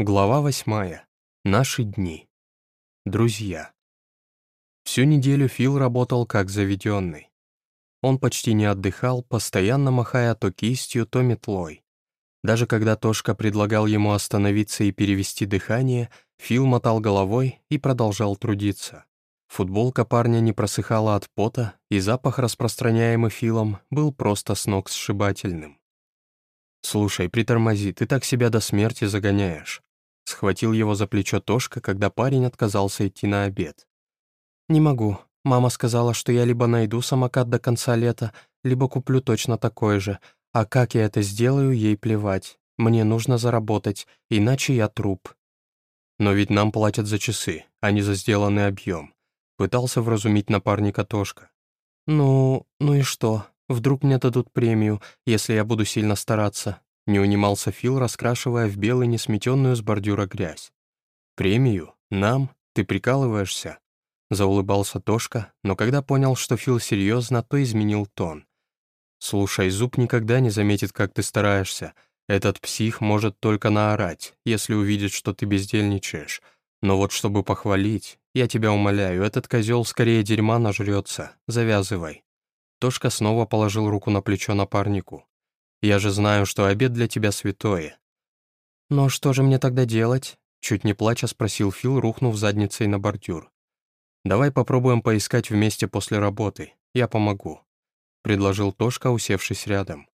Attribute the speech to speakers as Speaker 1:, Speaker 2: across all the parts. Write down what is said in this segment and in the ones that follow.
Speaker 1: Глава восьмая. Наши дни. Друзья. Всю неделю Фил работал как заведенный. Он почти не отдыхал, постоянно махая то кистью, то метлой. Даже когда Тошка предлагал ему остановиться и перевести дыхание, Фил мотал головой и продолжал трудиться. Футболка парня не просыхала от пота, и запах, распространяемый Филом, был просто с ног сшибательным. «Слушай, притормози, ты так себя до смерти загоняешь». Схватил его за плечо Тошка, когда парень отказался идти на обед. «Не могу. Мама сказала, что я либо найду самокат до конца лета, либо куплю точно такой же, а как я это сделаю, ей плевать. Мне нужно заработать, иначе я труп». «Но ведь нам платят за часы, а не за сделанный объем», пытался вразумить напарника Тошка. «Ну, ну и что? Вдруг мне дадут премию, если я буду сильно стараться?» Не унимался Фил, раскрашивая в белый несметенную с бордюра грязь. «Премию? Нам? Ты прикалываешься?» Заулыбался Тошка, но когда понял, что Фил серьезно, то изменил тон. «Слушай, Зуб никогда не заметит, как ты стараешься. Этот псих может только наорать, если увидит, что ты бездельничаешь. Но вот чтобы похвалить, я тебя умоляю, этот козел скорее дерьма нажрется. Завязывай». Тошка снова положил руку на плечо напарнику. «Я же знаю, что обед для тебя святое». «Но что же мне тогда делать?» Чуть не плача спросил Фил, рухнув задницей на бордюр. «Давай попробуем поискать вместе после работы. Я помогу», — предложил Тошка, усевшись рядом.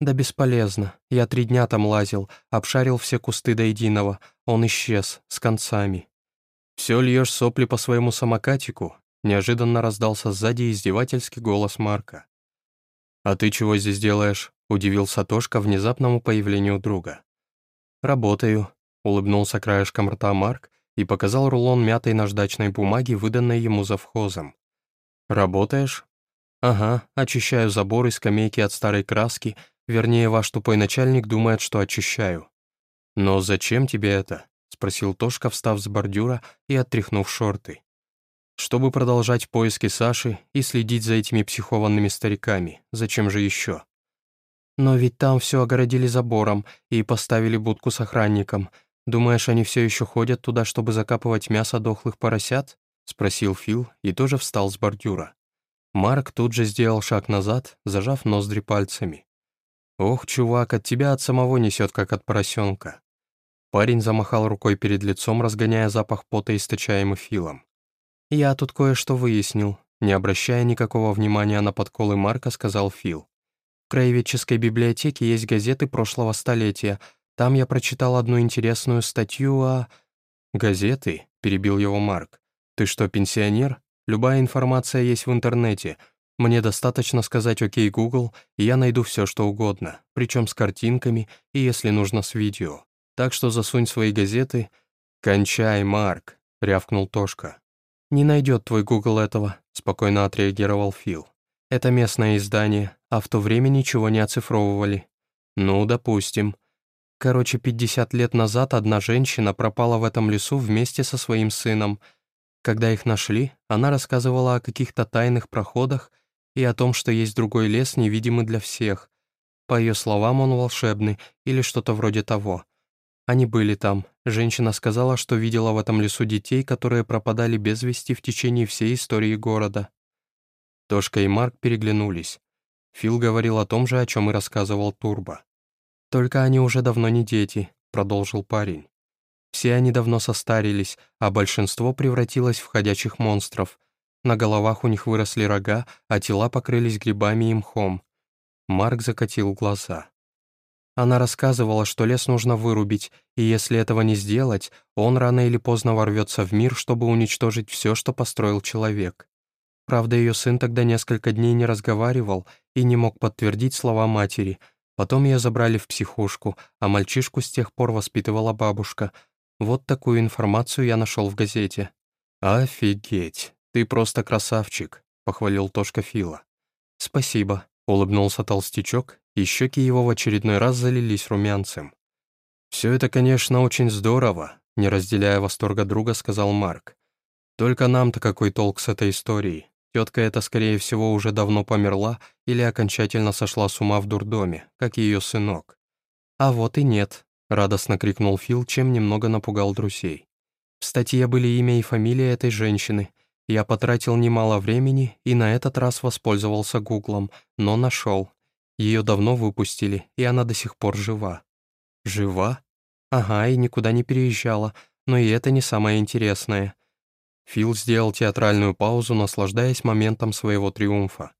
Speaker 1: «Да бесполезно. Я три дня там лазил, обшарил все кусты до единого. Он исчез, с концами». «Все льешь сопли по своему самокатику?» Неожиданно раздался сзади издевательский голос Марка. «А ты чего здесь делаешь?» — удивился Тошка внезапному появлению друга. «Работаю», — улыбнулся краешком рта Марк и показал рулон мятой наждачной бумаги, выданной ему завхозом. «Работаешь?» «Ага, очищаю забор и скамейки от старой краски, вернее, ваш тупой начальник думает, что очищаю». «Но зачем тебе это?» — спросил Тошка, встав с бордюра и оттряхнув шорты чтобы продолжать поиски Саши и следить за этими психованными стариками. Зачем же еще? Но ведь там все огородили забором и поставили будку с охранником. Думаешь, они все еще ходят туда, чтобы закапывать мясо дохлых поросят? Спросил Фил и тоже встал с бордюра. Марк тут же сделал шаг назад, зажав ноздри пальцами. «Ох, чувак, от тебя от самого несет, как от поросенка». Парень замахал рукой перед лицом, разгоняя запах пота, источаемый Филом. «Я тут кое-что выяснил», — не обращая никакого внимания на подколы Марка, сказал Фил. «В краеведческой библиотеке есть газеты прошлого столетия. Там я прочитал одну интересную статью о...» «Газеты?» — перебил его Марк. «Ты что, пенсионер? Любая информация есть в интернете. Мне достаточно сказать «Окей, Google», и я найду все, что угодно, причем с картинками и, если нужно, с видео. Так что засунь свои газеты...» «Кончай, Марк», — рявкнул Тошка. «Не найдет твой Google этого», — спокойно отреагировал Фил. «Это местное издание, а в то время ничего не оцифровывали». «Ну, допустим». Короче, 50 лет назад одна женщина пропала в этом лесу вместе со своим сыном. Когда их нашли, она рассказывала о каких-то тайных проходах и о том, что есть другой лес, невидимый для всех. По ее словам, он волшебный или что-то вроде того. Они были там. Женщина сказала, что видела в этом лесу детей, которые пропадали без вести в течение всей истории города. Тошка и Марк переглянулись. Фил говорил о том же, о чем и рассказывал Турбо. «Только они уже давно не дети», — продолжил парень. «Все они давно состарились, а большинство превратилось в ходячих монстров. На головах у них выросли рога, а тела покрылись грибами и мхом». Марк закатил глаза. Она рассказывала, что лес нужно вырубить, и если этого не сделать, он рано или поздно ворвется в мир, чтобы уничтожить все, что построил человек. Правда, ее сын тогда несколько дней не разговаривал и не мог подтвердить слова матери. Потом ее забрали в психушку, а мальчишку с тех пор воспитывала бабушка. Вот такую информацию я нашел в газете. «Офигеть, ты просто красавчик», — похвалил Тошка Фила. «Спасибо», — улыбнулся толстячок и щеки его в очередной раз залились румянцем. «Все это, конечно, очень здорово», — не разделяя восторга друга, сказал Марк. «Только нам-то какой толк с этой историей? Тетка эта, скорее всего, уже давно померла или окончательно сошла с ума в дурдоме, как ее сынок». «А вот и нет», радостно крикнул Фил, чем немного напугал друзей. В статье были имя и фамилия этой женщины. Я потратил немало времени и на этот раз воспользовался Гуглом, но нашел. Ее давно выпустили, и она до сих пор жива. Жива? Ага, и никуда не переезжала, но и это не самое интересное. Фил сделал театральную паузу, наслаждаясь моментом своего триумфа.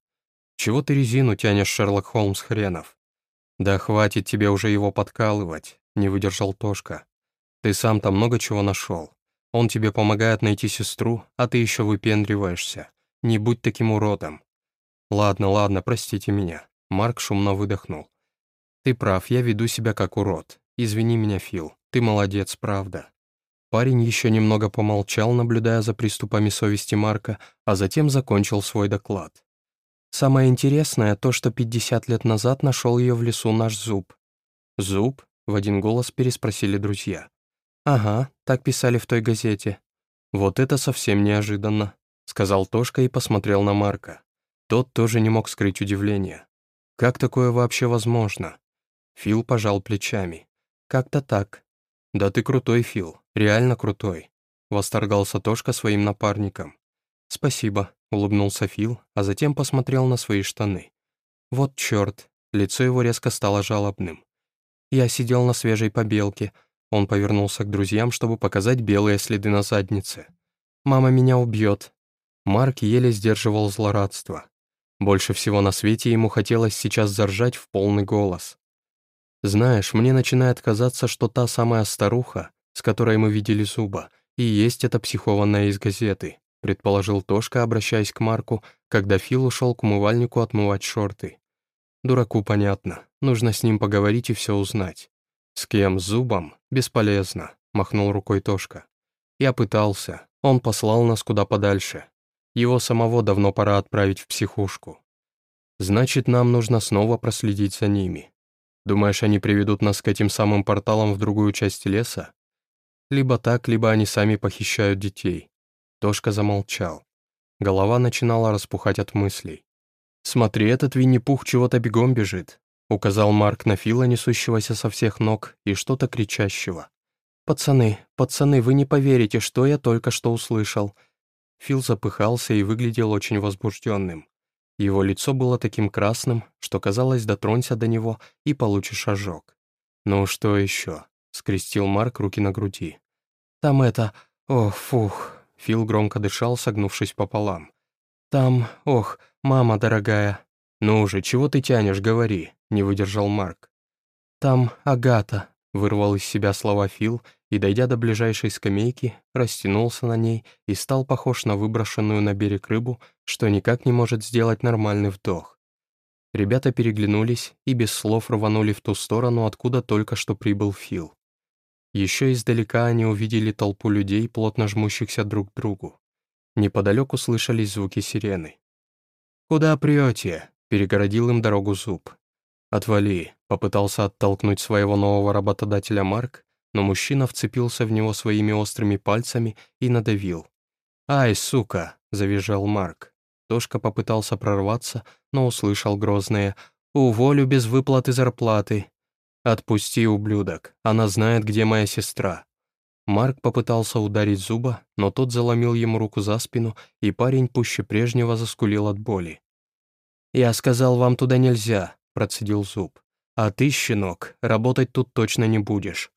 Speaker 1: «Чего ты резину тянешь, Шерлок Холмс хренов?» «Да хватит тебе уже его подкалывать», — не выдержал Тошка. «Ты сам-то много чего нашел. Он тебе помогает найти сестру, а ты еще выпендриваешься. Не будь таким уродом». «Ладно, ладно, простите меня». Марк шумно выдохнул. «Ты прав, я веду себя как урод. Извини меня, Фил. Ты молодец, правда». Парень еще немного помолчал, наблюдая за приступами совести Марка, а затем закончил свой доклад. Самое интересное то, что 50 лет назад нашел ее в лесу наш зуб. «Зуб?» — в один голос переспросили друзья. «Ага, так писали в той газете». «Вот это совсем неожиданно», — сказал Тошка и посмотрел на Марка. Тот тоже не мог скрыть удивление. «Как такое вообще возможно?» Фил пожал плечами. «Как-то так». «Да ты крутой, Фил, реально крутой», — восторгался Тошка своим напарником. «Спасибо», — улыбнулся Фил, а затем посмотрел на свои штаны. «Вот черт!» Лицо его резко стало жалобным. Я сидел на свежей побелке. Он повернулся к друзьям, чтобы показать белые следы на заднице. «Мама меня убьет!» Марк еле сдерживал злорадство. Больше всего на свете ему хотелось сейчас заржать в полный голос. «Знаешь, мне начинает казаться, что та самая старуха, с которой мы видели зуба, и есть эта психованная из газеты предположил Тошка, обращаясь к Марку, когда Фил ушел к умывальнику отмывать шорты. Дураку понятно, нужно с ним поговорить и все узнать. С кем, с зубом? Бесполезно, махнул рукой Тошка. Я пытался, он послал нас куда подальше. Его самого давно пора отправить в психушку. Значит, нам нужно снова проследить за ними. Думаешь, они приведут нас к этим самым порталам в другую часть леса? Либо так, либо они сами похищают детей. Тошка замолчал. Голова начинала распухать от мыслей. «Смотри, этот Винни-Пух чего-то бегом бежит», указал Марк на Фила, несущегося со всех ног, и что-то кричащего. «Пацаны, пацаны, вы не поверите, что я только что услышал». Фил запыхался и выглядел очень возбужденным. Его лицо было таким красным, что казалось, дотронься до него и получишь ожог. «Ну что еще?» — скрестил Марк руки на груди. «Там это... Ох, фух, Фил громко дышал, согнувшись пополам. «Там... Ох, мама дорогая!» «Ну уже, чего ты тянешь, говори», — не выдержал Марк. «Там Агата», — вырвал из себя слова Фил и, дойдя до ближайшей скамейки, растянулся на ней и стал похож на выброшенную на берег рыбу, что никак не может сделать нормальный вдох. Ребята переглянулись и без слов рванули в ту сторону, откуда только что прибыл Фил. Еще издалека они увидели толпу людей, плотно жмущихся друг к другу. Неподалеку слышались звуки сирены. «Куда прете?» — перегородил им дорогу зуб. «Отвали», — попытался оттолкнуть своего нового работодателя Марк, но мужчина вцепился в него своими острыми пальцами и надавил. «Ай, сука!» — завизжал Марк. Тошка попытался прорваться, но услышал грозное «Уволю без выплаты зарплаты» «Отпусти, ублюдок, она знает, где моя сестра». Марк попытался ударить зуба, но тот заломил ему руку за спину, и парень пуще прежнего заскулил от боли. «Я сказал, вам туда нельзя», — процедил зуб. «А ты, щенок, работать тут точно не будешь».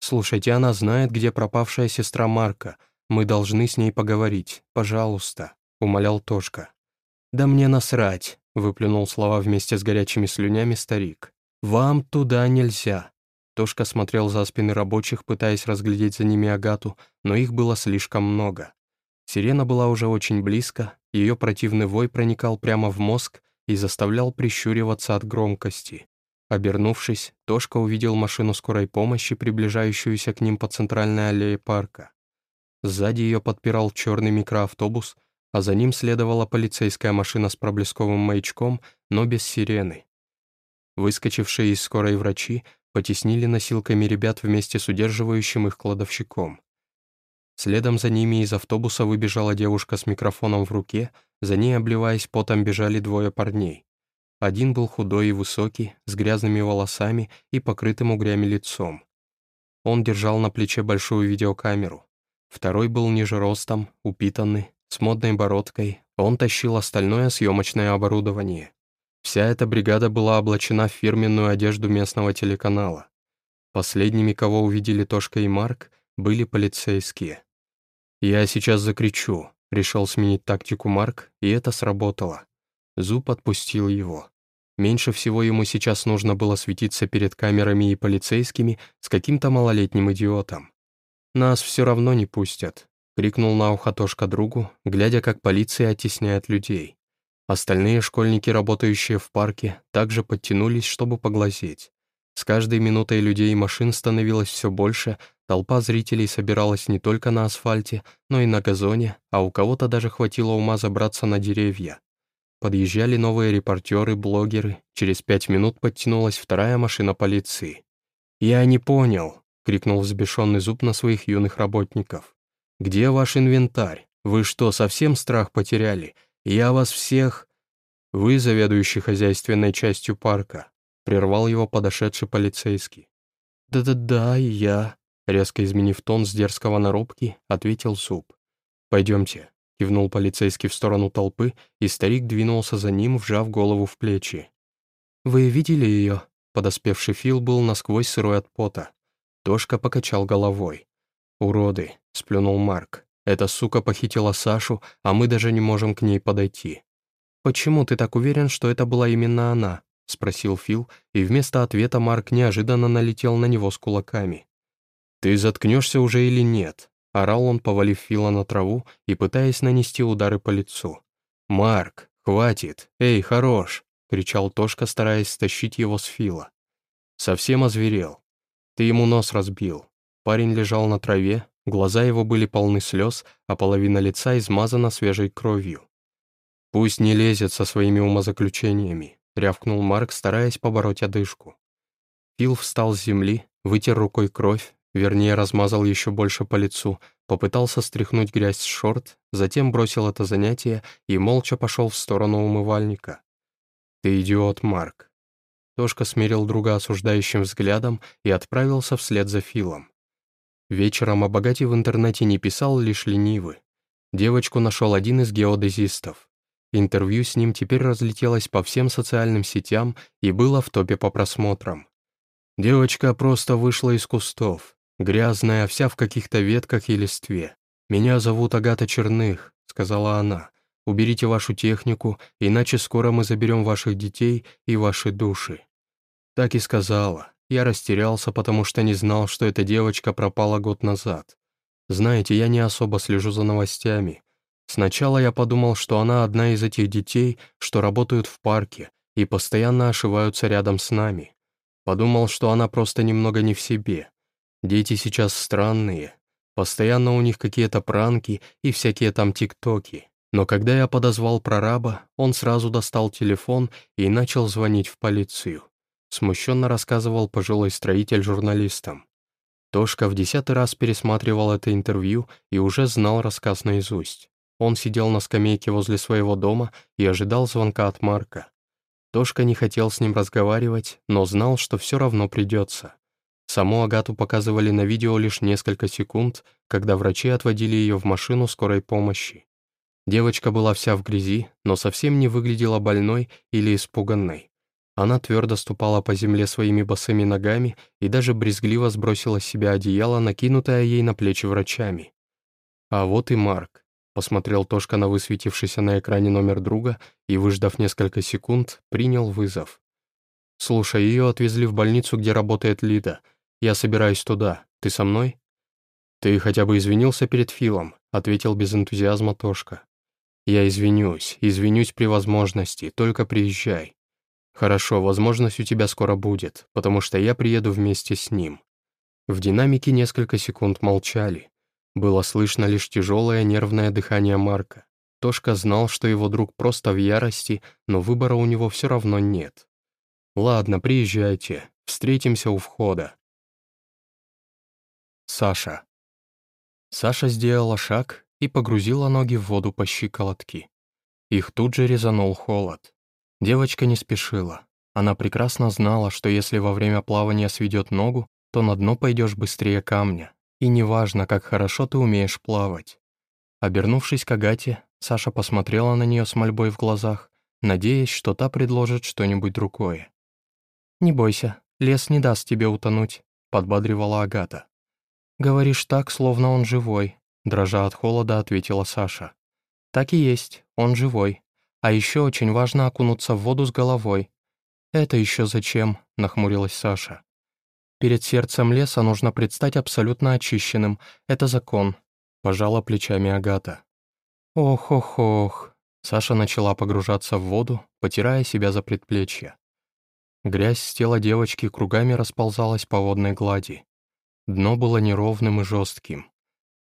Speaker 1: «Слушайте, она знает, где пропавшая сестра Марка. Мы должны с ней поговорить, пожалуйста», — умолял Тошка. «Да мне насрать», — выплюнул слова вместе с горячими слюнями старик. «Вам туда нельзя». Тошка смотрел за спины рабочих, пытаясь разглядеть за ними Агату, но их было слишком много. Сирена была уже очень близко, ее противный вой проникал прямо в мозг и заставлял прищуриваться от громкости. Обернувшись, Тошка увидел машину скорой помощи, приближающуюся к ним по центральной аллее парка. Сзади ее подпирал черный микроавтобус, а за ним следовала полицейская машина с проблесковым маячком, но без сирены. Выскочившие из скорой врачи потеснили носилками ребят вместе с удерживающим их кладовщиком. Следом за ними из автобуса выбежала девушка с микрофоном в руке, за ней, обливаясь потом, бежали двое парней. Один был худой и высокий, с грязными волосами и покрытым угрями лицом. Он держал на плече большую видеокамеру. Второй был ниже ростом, упитанный, с модной бородкой. Он тащил остальное съемочное оборудование. Вся эта бригада была облачена в фирменную одежду местного телеканала. Последними, кого увидели Тошка и Марк, были полицейские. «Я сейчас закричу», — решил сменить тактику Марк, и это сработало. Зуб отпустил его. Меньше всего ему сейчас нужно было светиться перед камерами и полицейскими с каким-то малолетним идиотом. «Нас все равно не пустят», — крикнул на ухо Тошка другу, глядя, как полиция оттесняет людей. Остальные школьники, работающие в парке, также подтянулись, чтобы поглазеть. С каждой минутой людей и машин становилось все больше, толпа зрителей собиралась не только на асфальте, но и на газоне, а у кого-то даже хватило ума забраться на деревья. Подъезжали новые репортеры, блогеры, через пять минут подтянулась вторая машина полиции. «Я не понял», — крикнул взбешенный зуб на своих юных работников. «Где ваш инвентарь? Вы что, совсем страх потеряли? Я вас всех...» «Вы заведующий хозяйственной частью парка», Прервал его подошедший полицейский. «Да-да-да, я...» Резко изменив тон с дерзкого на робкий, ответил Суп. «Пойдемте», — кивнул полицейский в сторону толпы, и старик двинулся за ним, вжав голову в плечи. «Вы видели ее?» Подоспевший Фил был насквозь сырой от пота. Тошка покачал головой. «Уроды», — сплюнул Марк. «Эта сука похитила Сашу, а мы даже не можем к ней подойти». «Почему ты так уверен, что это была именно она?» — спросил Фил, и вместо ответа Марк неожиданно налетел на него с кулаками. «Ты заткнешься уже или нет?» — орал он, повалив Фила на траву и пытаясь нанести удары по лицу. «Марк, хватит! Эй, хорош!» — кричал Тошка, стараясь стащить его с Фила. «Совсем озверел. Ты ему нос разбил». Парень лежал на траве, глаза его были полны слез, а половина лица измазана свежей кровью. «Пусть не лезет со своими умозаключениями рявкнул Марк, стараясь побороть одышку. Фил встал с земли, вытер рукой кровь, вернее, размазал еще больше по лицу, попытался стряхнуть грязь с шорт, затем бросил это занятие и молча пошел в сторону умывальника. «Ты идиот, Марк». Тошка смирил друга осуждающим взглядом и отправился вслед за Филом. Вечером о богате в интернете не писал лишь ленивый. Девочку нашел один из геодезистов. Интервью с ним теперь разлетелось по всем социальным сетям и было в топе по просмотрам. Девочка просто вышла из кустов, грязная, вся в каких-то ветках и листве. «Меня зовут Агата Черных», — сказала она. «Уберите вашу технику, иначе скоро мы заберем ваших детей и ваши души». Так и сказала. Я растерялся, потому что не знал, что эта девочка пропала год назад. Знаете, я не особо слежу за новостями, Сначала я подумал, что она одна из этих детей, что работают в парке и постоянно ошиваются рядом с нами. Подумал, что она просто немного не в себе. Дети сейчас странные. Постоянно у них какие-то пранки и всякие там тиктоки. Но когда я подозвал прораба, он сразу достал телефон и начал звонить в полицию. Смущенно рассказывал пожилой строитель журналистам. Тошка в десятый раз пересматривал это интервью и уже знал рассказ наизусть. Он сидел на скамейке возле своего дома и ожидал звонка от Марка. Тошка не хотел с ним разговаривать, но знал, что все равно придется. Саму Агату показывали на видео лишь несколько секунд, когда врачи отводили ее в машину скорой помощи. Девочка была вся в грязи, но совсем не выглядела больной или испуганной. Она твердо ступала по земле своими босыми ногами и даже брезгливо сбросила с себя одеяло, накинутое ей на плечи врачами. А вот и Марк. Посмотрел Тошка на высветившийся на экране номер друга и, выждав несколько секунд, принял вызов. «Слушай, ее отвезли в больницу, где работает Лида. Я собираюсь туда. Ты со мной?» «Ты хотя бы извинился перед Филом», — ответил без энтузиазма Тошка. «Я извинюсь, извинюсь при возможности, только приезжай». «Хорошо, возможность у тебя скоро будет, потому что я приеду вместе с ним». В динамике несколько секунд молчали. Было слышно лишь тяжелое нервное дыхание Марка. Тошка знал, что его друг просто в ярости, но выбора у него все равно нет. «Ладно, приезжайте. Встретимся у входа». Саша. Саша сделала шаг и погрузила ноги в воду по щиколотки. Их тут же резанул холод. Девочка не спешила. Она прекрасно знала, что если во время плавания сведет ногу, то на дно пойдешь быстрее камня. И неважно, как хорошо ты умеешь плавать. Обернувшись к Агате, Саша посмотрела на нее с мольбой в глазах, надеясь, что та предложит что-нибудь другое. «Не бойся, лес не даст тебе утонуть», — подбадривала Агата. «Говоришь так, словно он живой», — дрожа от холода ответила Саша. «Так и есть, он живой. А еще очень важно окунуться в воду с головой». «Это еще зачем?» — нахмурилась Саша. «Перед сердцем леса нужно предстать абсолютно очищенным. Это закон», — пожала плечами Агата. «Ох-ох-ох», — Саша начала погружаться в воду, потирая себя за предплечье. Грязь с тела девочки кругами расползалась по водной глади. Дно было неровным и жестким.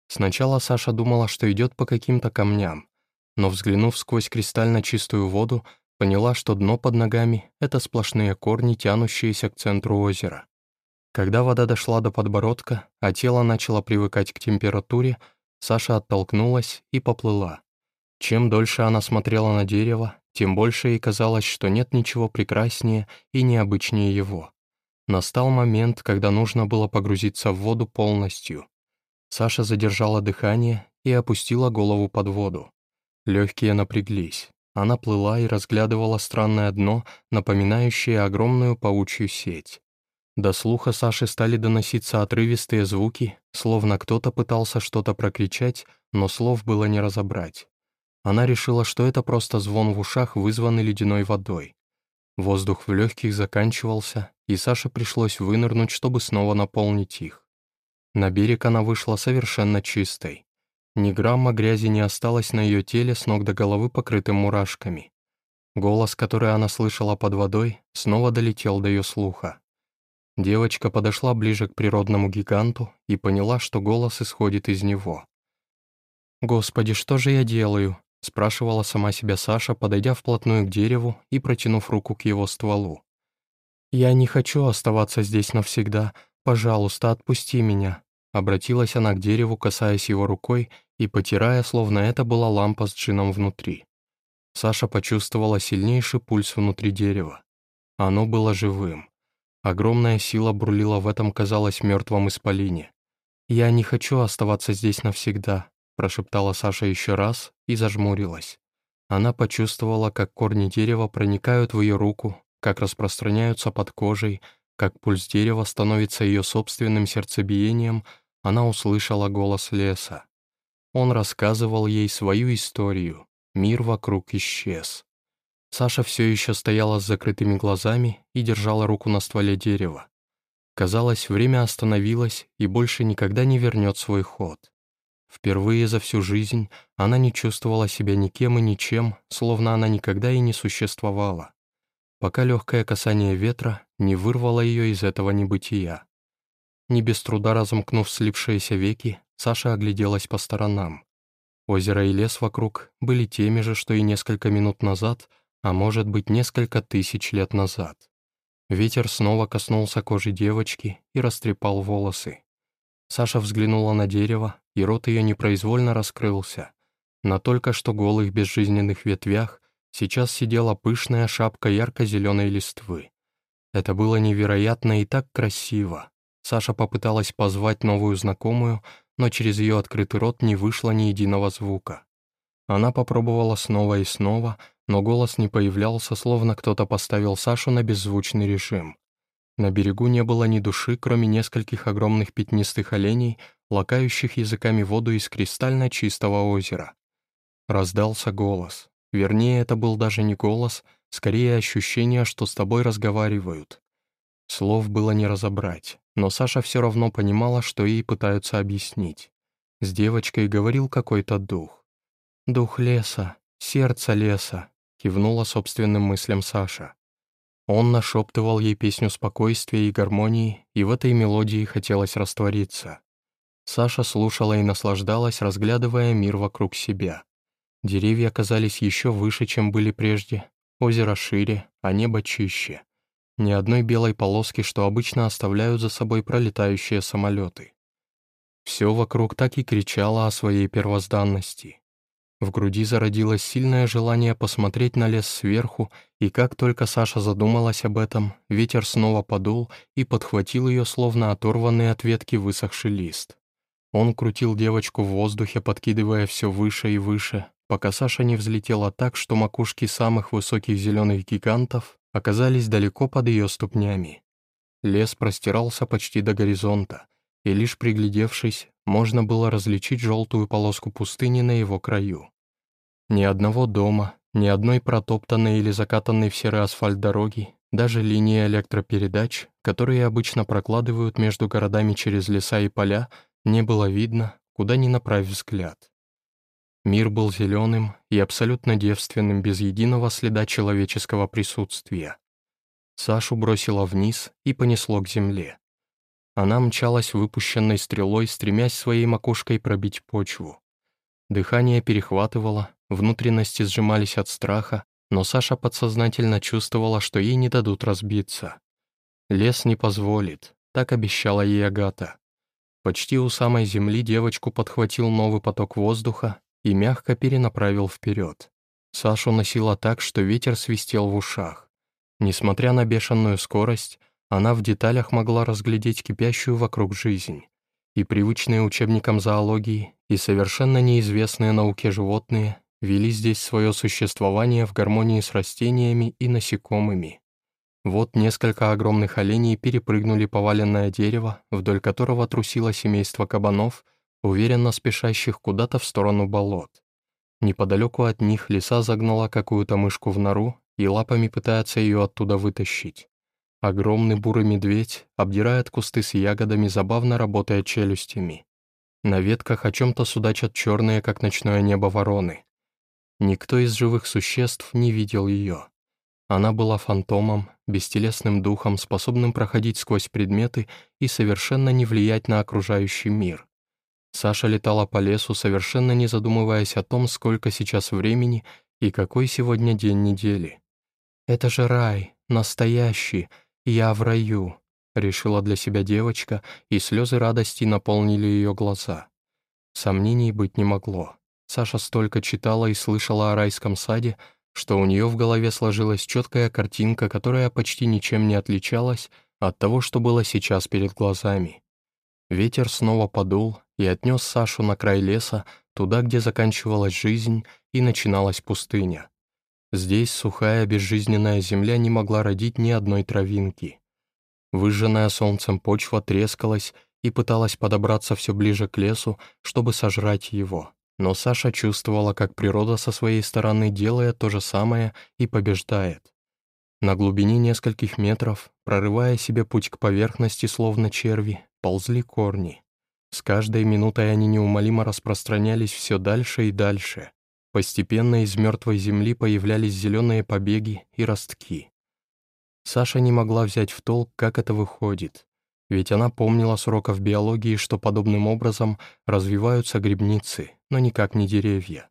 Speaker 1: Сначала Саша думала, что идет по каким-то камням, но, взглянув сквозь кристально чистую воду, поняла, что дно под ногами — это сплошные корни, тянущиеся к центру озера. Когда вода дошла до подбородка, а тело начало привыкать к температуре, Саша оттолкнулась и поплыла. Чем дольше она смотрела на дерево, тем больше ей казалось, что нет ничего прекраснее и необычнее его. Настал момент, когда нужно было погрузиться в воду полностью. Саша задержала дыхание и опустила голову под воду. Легкие напряглись. Она плыла и разглядывала странное дно, напоминающее огромную паучью сеть. До слуха Саши стали доноситься отрывистые звуки, словно кто-то пытался что-то прокричать, но слов было не разобрать. Она решила, что это просто звон в ушах, вызванный ледяной водой. Воздух в легких заканчивался, и Саше пришлось вынырнуть, чтобы снова наполнить их. На берег она вышла совершенно чистой. Ни грамма грязи не осталось на ее теле с ног до головы, покрытым мурашками. Голос, который она слышала под водой, снова долетел до ее слуха. Девочка подошла ближе к природному гиганту и поняла, что голос исходит из него. «Господи, что же я делаю?» — спрашивала сама себя Саша, подойдя вплотную к дереву и протянув руку к его стволу. «Я не хочу оставаться здесь навсегда. Пожалуйста, отпусти меня», — обратилась она к дереву, касаясь его рукой и потирая, словно это была лампа с джином внутри. Саша почувствовала сильнейший пульс внутри дерева. Оно было живым. Огромная сила бурлила в этом, казалось, мертвом исполине. «Я не хочу оставаться здесь навсегда», прошептала Саша еще раз и зажмурилась. Она почувствовала, как корни дерева проникают в ее руку, как распространяются под кожей, как пульс дерева становится ее собственным сердцебиением, она услышала голос леса. Он рассказывал ей свою историю, мир вокруг исчез. Саша все еще стояла с закрытыми глазами и держала руку на стволе дерева. Казалось, время остановилось и больше никогда не вернет свой ход. Впервые за всю жизнь она не чувствовала себя никем и ничем, словно она никогда и не существовала, пока легкое касание ветра не вырвало ее из этого небытия. Не без труда разомкнув слипшиеся веки, Саша огляделась по сторонам. Озеро и лес вокруг были теми же, что и несколько минут назад, а может быть, несколько тысяч лет назад. Ветер снова коснулся кожи девочки и растрепал волосы. Саша взглянула на дерево, и рот ее непроизвольно раскрылся. На только что голых безжизненных ветвях сейчас сидела пышная шапка ярко-зеленой листвы. Это было невероятно и так красиво. Саша попыталась позвать новую знакомую, но через ее открытый рот не вышло ни единого звука. Она попробовала снова и снова, но голос не появлялся, словно кто-то поставил Сашу на беззвучный режим. На берегу не было ни души, кроме нескольких огромных пятнистых оленей, лакающих языками воду из кристально чистого озера. Раздался голос. Вернее, это был даже не голос, скорее ощущение, что с тобой разговаривают. Слов было не разобрать, но Саша все равно понимала, что ей пытаются объяснить. С девочкой говорил какой-то дух. «Дух леса, сердце леса», — кивнула собственным мыслям Саша. Он нашептывал ей песню спокойствия и гармонии, и в этой мелодии хотелось раствориться. Саша слушала и наслаждалась, разглядывая мир вокруг себя. Деревья казались еще выше, чем были прежде, озеро шире, а небо чище. Ни одной белой полоски, что обычно оставляют за собой пролетающие самолеты. Все вокруг так и кричало о своей первозданности. В груди зародилось сильное желание посмотреть на лес сверху, и как только Саша задумалась об этом, ветер снова подул и подхватил ее, словно оторванный от ветки высохший лист. Он крутил девочку в воздухе, подкидывая все выше и выше, пока Саша не взлетела так, что макушки самых высоких зеленых гигантов оказались далеко под ее ступнями. Лес простирался почти до горизонта, и лишь приглядевшись, можно было различить желтую полоску пустыни на его краю. Ни одного дома, ни одной протоптанной или закатанной в серый асфальт дороги, даже линии электропередач, которые обычно прокладывают между городами через леса и поля, не было видно, куда ни направь взгляд. Мир был зеленым и абсолютно девственным, без единого следа человеческого присутствия. Сашу бросило вниз и понесло к земле. Она мчалась выпущенной стрелой, стремясь своей макушкой пробить почву. Дыхание перехватывало, внутренности сжимались от страха, но Саша подсознательно чувствовала, что ей не дадут разбиться. Лес не позволит, так обещала ей Агата. Почти у самой земли девочку подхватил новый поток воздуха и мягко перенаправил вперед. Сашу носило так, что ветер свистел в ушах. Несмотря на бешеную скорость, она в деталях могла разглядеть кипящую вокруг жизнь. И привычные учебникам зоологии, и совершенно неизвестные науке животные вели здесь свое существование в гармонии с растениями и насекомыми. Вот несколько огромных оленей перепрыгнули поваленное дерево, вдоль которого трусило семейство кабанов, уверенно спешащих куда-то в сторону болот. Неподалеку от них лиса загнала какую-то мышку в нору и лапами пытается ее оттуда вытащить. Огромный бурый медведь обдирает кусты с ягодами, забавно работая челюстями. На ветках о чем-то судачат черные, как ночное небо, вороны. Никто из живых существ не видел ее. Она была фантомом, бестелесным духом, способным проходить сквозь предметы и совершенно не влиять на окружающий мир. Саша летала по лесу, совершенно не задумываясь о том, сколько сейчас времени и какой сегодня день недели. «Это же рай, настоящий, «Я в раю», — решила для себя девочка, и слезы радости наполнили ее глаза. Сомнений быть не могло. Саша столько читала и слышала о райском саде, что у нее в голове сложилась четкая картинка, которая почти ничем не отличалась от того, что было сейчас перед глазами. Ветер снова подул и отнес Сашу на край леса, туда, где заканчивалась жизнь и начиналась пустыня. Здесь сухая безжизненная земля не могла родить ни одной травинки. Выжженная солнцем почва трескалась и пыталась подобраться все ближе к лесу, чтобы сожрать его. Но Саша чувствовала, как природа со своей стороны делает то же самое и побеждает. На глубине нескольких метров, прорывая себе путь к поверхности, словно черви, ползли корни. С каждой минутой они неумолимо распространялись все дальше и дальше. Постепенно из мертвой земли появлялись зеленые побеги и ростки. Саша не могла взять в толк, как это выходит, ведь она помнила с уроков биологии, что подобным образом развиваются грибницы, но никак не деревья.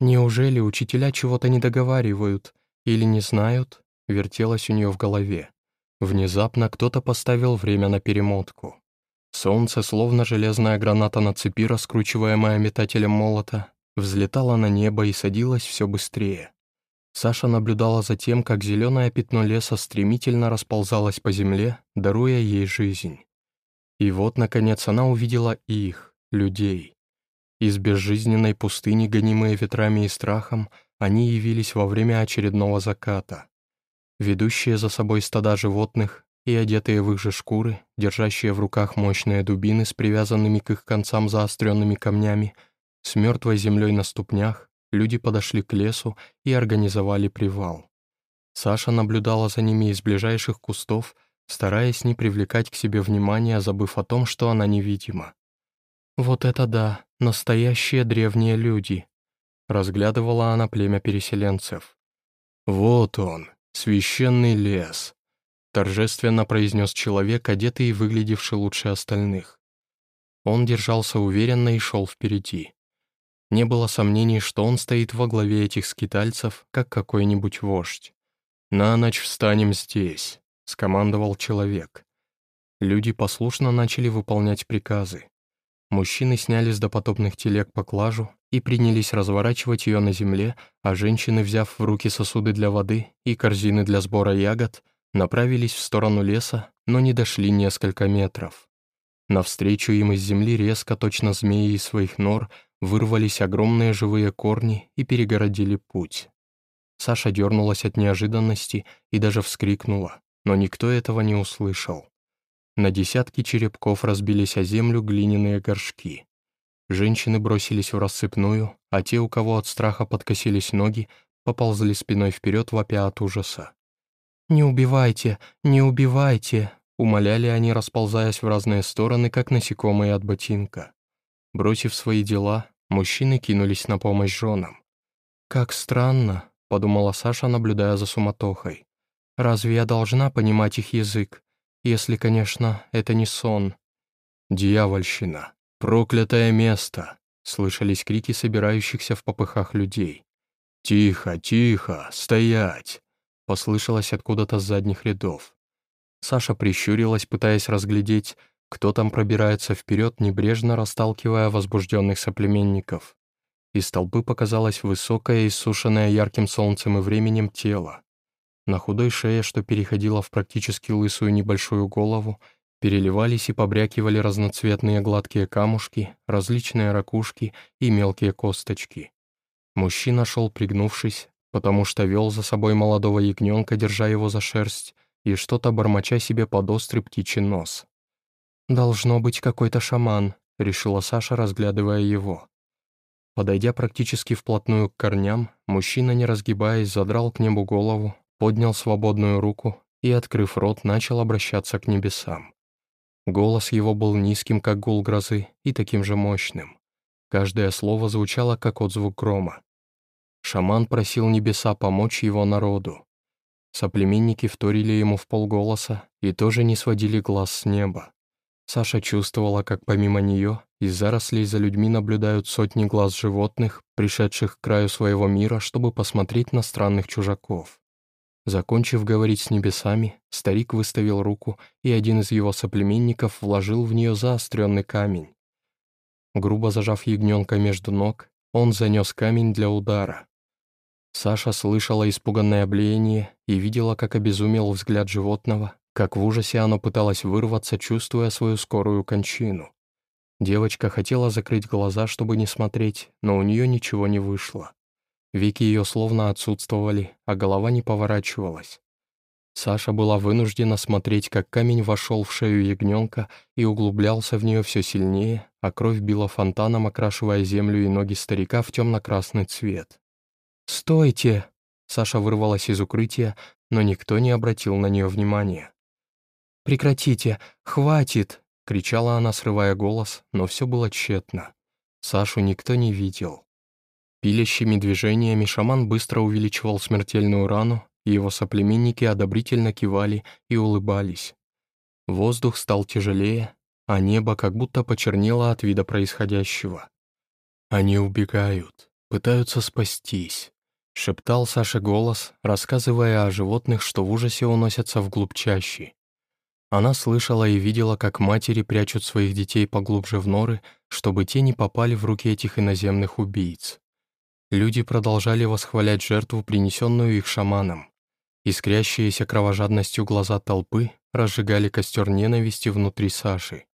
Speaker 1: Неужели учителя чего-то не договаривают или не знают? Вертелось у нее в голове. Внезапно кто-то поставил время на перемотку. Солнце, словно железная граната на цепи, раскручиваемая метателем молота, взлетала на небо и садилась все быстрее. Саша наблюдала за тем, как зеленое пятно леса стремительно расползалось по земле, даруя ей жизнь. И вот, наконец, она увидела их, людей. Из безжизненной пустыни, гонимые ветрами и страхом, они явились во время очередного заката. Ведущие за собой стада животных и одетые в их же шкуры, держащие в руках мощные дубины с привязанными к их концам заостренными камнями, с мертвой землей на ступнях люди подошли к лесу и организовали привал. Саша наблюдала за ними из ближайших кустов, стараясь не привлекать к себе внимания, забыв о том, что она невидима. «Вот это да, настоящие древние люди», — разглядывала она племя переселенцев. «Вот он, священный лес», — торжественно произнес человек, одетый и выглядевший лучше остальных. Он держался уверенно и шел впереди. Не было сомнений, что он стоит во главе этих скитальцев, как какой-нибудь вождь. «На ночь встанем здесь», — скомандовал человек. Люди послушно начали выполнять приказы. Мужчины сняли с допотопных телег поклажу и принялись разворачивать ее на земле, а женщины, взяв в руки сосуды для воды и корзины для сбора ягод, направились в сторону леса, но не дошли несколько метров. Навстречу им из земли резко, точно змеи из своих нор, вырвались огромные живые корни и перегородили путь. Саша дернулась от неожиданности и даже вскрикнула, но никто этого не услышал. На десятки черепков разбились о землю глиняные горшки. Женщины бросились в рассыпную, а те, у кого от страха подкосились ноги, поползли спиной вперед, вопя от ужаса. «Не убивайте, не убивайте!» Умоляли они, расползаясь в разные стороны, как насекомые от ботинка. Бросив свои дела, мужчины кинулись на помощь женам. «Как странно», — подумала Саша, наблюдая за суматохой. «Разве я должна понимать их язык? Если, конечно, это не сон». «Дьявольщина! Проклятое место!» — слышались крики собирающихся в попыхах людей. «Тихо, тихо! Стоять!» — послышалось откуда-то с задних рядов. Саша прищурилась, пытаясь разглядеть, кто там пробирается вперед, небрежно расталкивая возбужденных соплеменников. Из толпы показалось высокое, иссушенное ярким солнцем и временем тело. На худой шее, что переходило в практически лысую небольшую голову, переливались и побрякивали разноцветные гладкие камушки, различные ракушки и мелкие косточки. Мужчина шел пригнувшись, потому что вел за собой молодого ягненка, держа его за шерсть, и что-то бормоча себе под острый птичий нос. «Должно быть какой-то шаман», — решила Саша, разглядывая его. Подойдя практически вплотную к корням, мужчина, не разгибаясь, задрал к небу голову, поднял свободную руку и, открыв рот, начал обращаться к небесам. Голос его был низким, как гул грозы, и таким же мощным. Каждое слово звучало, как отзвук грома. Шаман просил небеса помочь его народу. Соплеменники вторили ему в полголоса и тоже не сводили глаз с неба. Саша чувствовала, как помимо нее из зарослей за людьми наблюдают сотни глаз животных, пришедших к краю своего мира, чтобы посмотреть на странных чужаков. Закончив говорить с небесами, старик выставил руку, и один из его соплеменников вложил в нее заостренный камень. Грубо зажав ягненка между ног, он занес камень для удара. Саша слышала испуганное блеяние и видела, как обезумел взгляд животного, как в ужасе оно пыталось вырваться, чувствуя свою скорую кончину. Девочка хотела закрыть глаза, чтобы не смотреть, но у нее ничего не вышло. Веки ее словно отсутствовали, а голова не поворачивалась. Саша была вынуждена смотреть, как камень вошел в шею ягненка и углублялся в нее все сильнее, а кровь била фонтаном, окрашивая землю и ноги старика в темно-красный цвет. «Стойте!» Саша вырвалась из укрытия, но никто не обратил на нее внимания. «Прекратите! Хватит!» — кричала она, срывая голос, но все было тщетно. Сашу никто не видел. Пилящими движениями шаман быстро увеличивал смертельную рану, и его соплеменники одобрительно кивали и улыбались. Воздух стал тяжелее, а небо как будто почернело от вида происходящего. Они убегают, пытаются спастись. — шептал Саша голос, рассказывая о животных, что в ужасе уносятся вглубь чащи. Она слышала и видела, как матери прячут своих детей поглубже в норы, чтобы те не попали в руки этих иноземных убийц. Люди продолжали восхвалять жертву, принесенную их шаманом. Искрящиеся кровожадностью глаза толпы разжигали костер ненависти внутри Саши.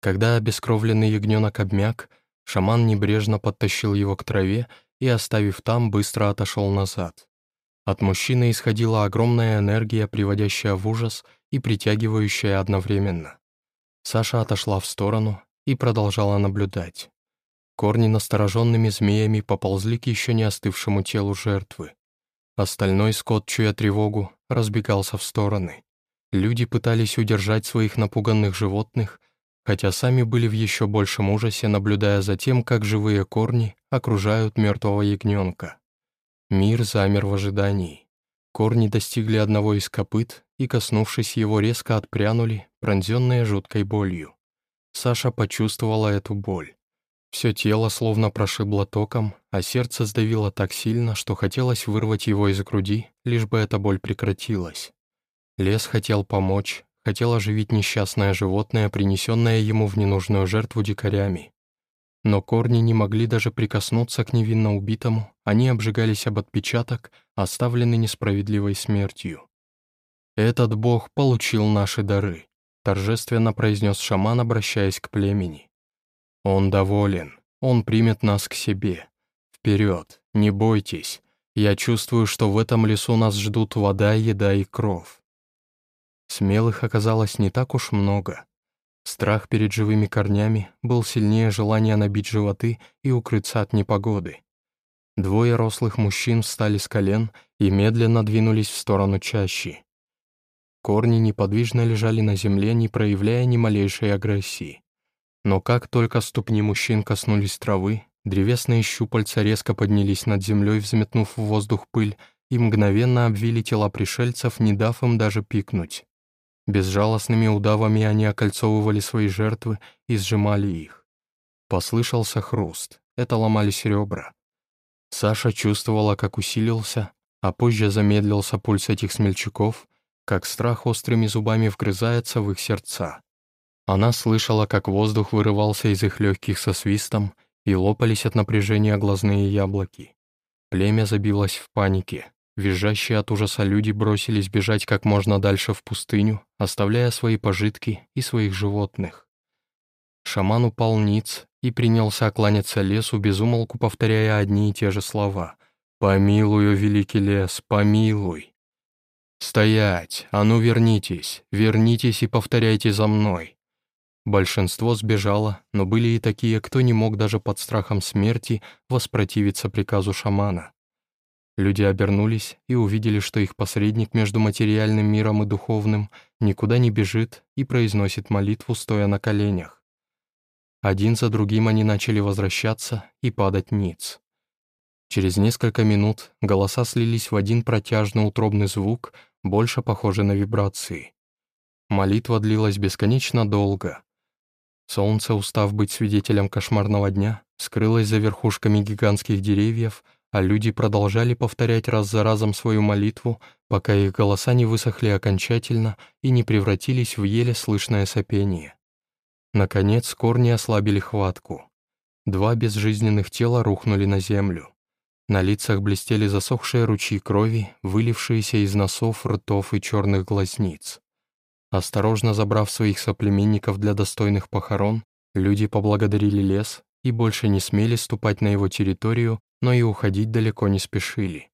Speaker 1: Когда обескровленный ягненок обмяк, шаман небрежно подтащил его к траве и, оставив там, быстро отошел назад. От мужчины исходила огромная энергия, приводящая в ужас и притягивающая одновременно. Саша отошла в сторону и продолжала наблюдать. Корни настороженными змеями поползли к еще не остывшему телу жертвы. Остальной скот, чуя тревогу, разбегался в стороны. Люди пытались удержать своих напуганных животных, хотя сами были в еще большем ужасе, наблюдая за тем, как живые корни окружают мертвого ягненка. Мир замер в ожидании. Корни достигли одного из копыт и, коснувшись его, резко отпрянули, пронзенные жуткой болью. Саша почувствовала эту боль. Все тело словно прошибло током, а сердце сдавило так сильно, что хотелось вырвать его из груди, лишь бы эта боль прекратилась. Лес хотел помочь, хотел оживить несчастное животное, принесенное ему в ненужную жертву дикарями. Но корни не могли даже прикоснуться к невинно убитому, они обжигались об отпечаток, оставленный несправедливой смертью. «Этот бог получил наши дары», — торжественно произнес шаман, обращаясь к племени. «Он доволен, он примет нас к себе. Вперед, не бойтесь, я чувствую, что в этом лесу нас ждут вода, еда и кровь». Смелых оказалось не так уж много. Страх перед живыми корнями был сильнее желания набить животы и укрыться от непогоды. Двое рослых мужчин встали с колен и медленно двинулись в сторону чащи. Корни неподвижно лежали на земле, не проявляя ни малейшей агрессии. Но как только ступни мужчин коснулись травы, древесные щупальца резко поднялись над землей, взметнув в воздух пыль, и мгновенно обвили тела пришельцев, не дав им даже пикнуть. Безжалостными удавами они окольцовывали свои жертвы и сжимали их. Послышался хруст, это ломались ребра. Саша чувствовала, как усилился, а позже замедлился пульс этих смельчаков, как страх острыми зубами вгрызается в их сердца. Она слышала, как воздух вырывался из их легких со свистом, и лопались от напряжения глазные яблоки. Племя забилось в панике. Визжащие от ужаса люди бросились бежать как можно дальше в пустыню, оставляя свои пожитки и своих животных. Шаман упал ниц и принялся кланяться лесу, безумолку повторяя одни и те же слова. «Помилуй, великий лес, помилуй!» «Стоять! А ну вернитесь! Вернитесь и повторяйте за мной!» Большинство сбежало, но были и такие, кто не мог даже под страхом смерти воспротивиться приказу шамана. Люди обернулись и увидели, что их посредник между материальным миром и духовным никуда не бежит и произносит молитву, стоя на коленях. Один за другим они начали возвращаться и падать ниц. Через несколько минут голоса слились в один протяжный утробный звук, больше похожий на вибрации. Молитва длилась бесконечно долго. Солнце, устав быть свидетелем кошмарного дня, скрылось за верхушками гигантских деревьев, а люди продолжали повторять раз за разом свою молитву, пока их голоса не высохли окончательно и не превратились в еле слышное сопение. Наконец, корни ослабили хватку. Два безжизненных тела рухнули на землю. На лицах блестели засохшие ручьи крови, вылившиеся из носов, ртов и черных глазниц. Осторожно забрав своих соплеменников для достойных похорон, люди поблагодарили лес и больше не смели ступать на его территорию, но и уходить далеко не спешили.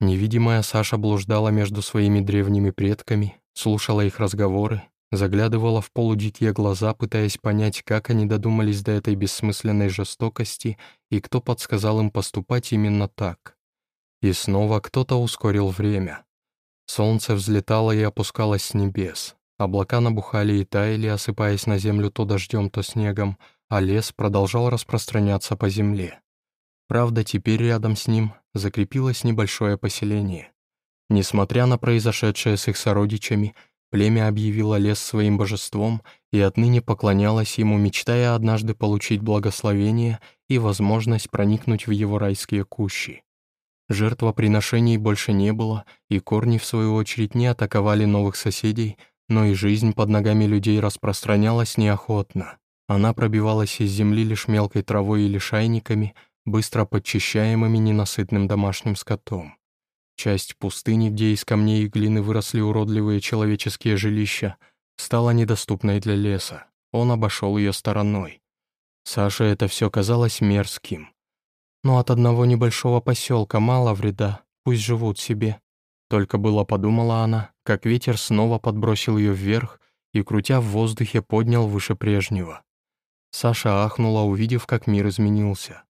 Speaker 1: Невидимая Саша блуждала между своими древними предками, слушала их разговоры, заглядывала в полудикие глаза, пытаясь понять, как они додумались до этой бессмысленной жестокости и кто подсказал им поступать именно так. И снова кто-то ускорил время. Солнце взлетало и опускалось с небес. Облака набухали и таяли, осыпаясь на землю то дождем, то снегом, а лес продолжал распространяться по земле. Правда, теперь рядом с ним закрепилось небольшое поселение. Несмотря на произошедшее с их сородичами, племя объявило лес своим божеством и отныне поклонялось ему, мечтая однажды получить благословение и возможность проникнуть в его райские кущи. Жертвоприношений больше не было, и корни, в свою очередь, не атаковали новых соседей, но и жизнь под ногами людей распространялась неохотно. Она пробивалась из земли лишь мелкой травой или шайниками, быстро подчищаемыми ненасытным домашним скотом. Часть пустыни, где из камней и глины выросли уродливые человеческие жилища, стала недоступной для леса. Он обошел ее стороной. Саше это все казалось мерзким. Но от одного небольшого поселка мало вреда, пусть живут себе. Только было подумала она, как ветер снова подбросил ее вверх и, крутя в воздухе, поднял выше прежнего. Саша ахнула, увидев, как мир изменился.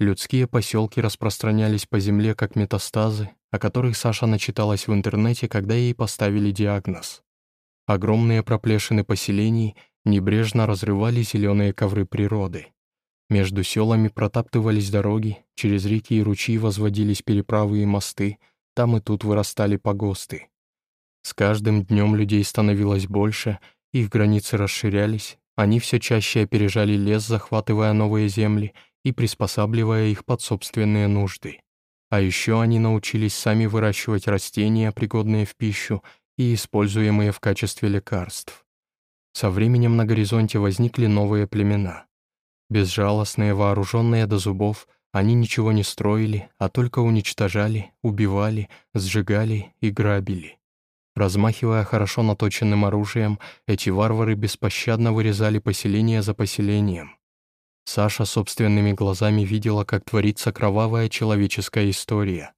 Speaker 1: Людские поселки распространялись по земле как метастазы, о которых Саша начиталась в интернете, когда ей поставили диагноз. Огромные проплешины поселений небрежно разрывали зеленые ковры природы. Между селами протаптывались дороги, через реки и ручьи возводились переправы и мосты, там и тут вырастали погосты. С каждым днем людей становилось больше, их границы расширялись, они все чаще опережали лес, захватывая новые земли — и приспосабливая их под собственные нужды. А еще они научились сами выращивать растения, пригодные в пищу, и используемые в качестве лекарств. Со временем на горизонте возникли новые племена. Безжалостные, вооруженные до зубов, они ничего не строили, а только уничтожали, убивали, сжигали и грабили. Размахивая хорошо наточенным оружием, эти варвары беспощадно вырезали поселение за поселением. Саша собственными глазами видела, как творится кровавая человеческая история.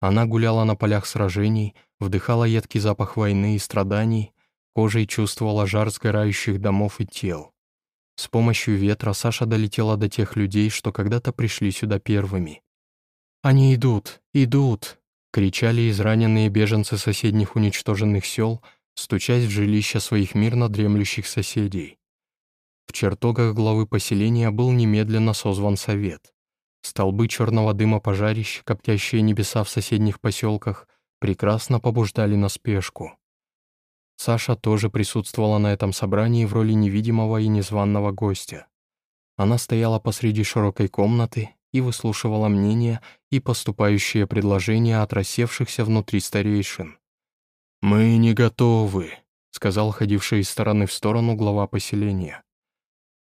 Speaker 1: Она гуляла на полях сражений, вдыхала едкий запах войны и страданий, кожей чувствовала жар сгорающих домов и тел. С помощью ветра Саша долетела до тех людей, что когда-то пришли сюда первыми. «Они идут! Идут!» — кричали израненные беженцы соседних уничтоженных сел, стучась в жилища своих мирно дремлющих соседей. В чертогах главы поселения был немедленно созван совет. Столбы черного дыма пожарищ, коптящие небеса в соседних поселках, прекрасно побуждали на спешку. Саша тоже присутствовала на этом собрании в роли невидимого и незваного гостя. Она стояла посреди широкой комнаты и выслушивала мнения и поступающие предложения от рассевшихся внутри старейшин. «Мы не готовы», — сказал ходивший из стороны в сторону глава поселения.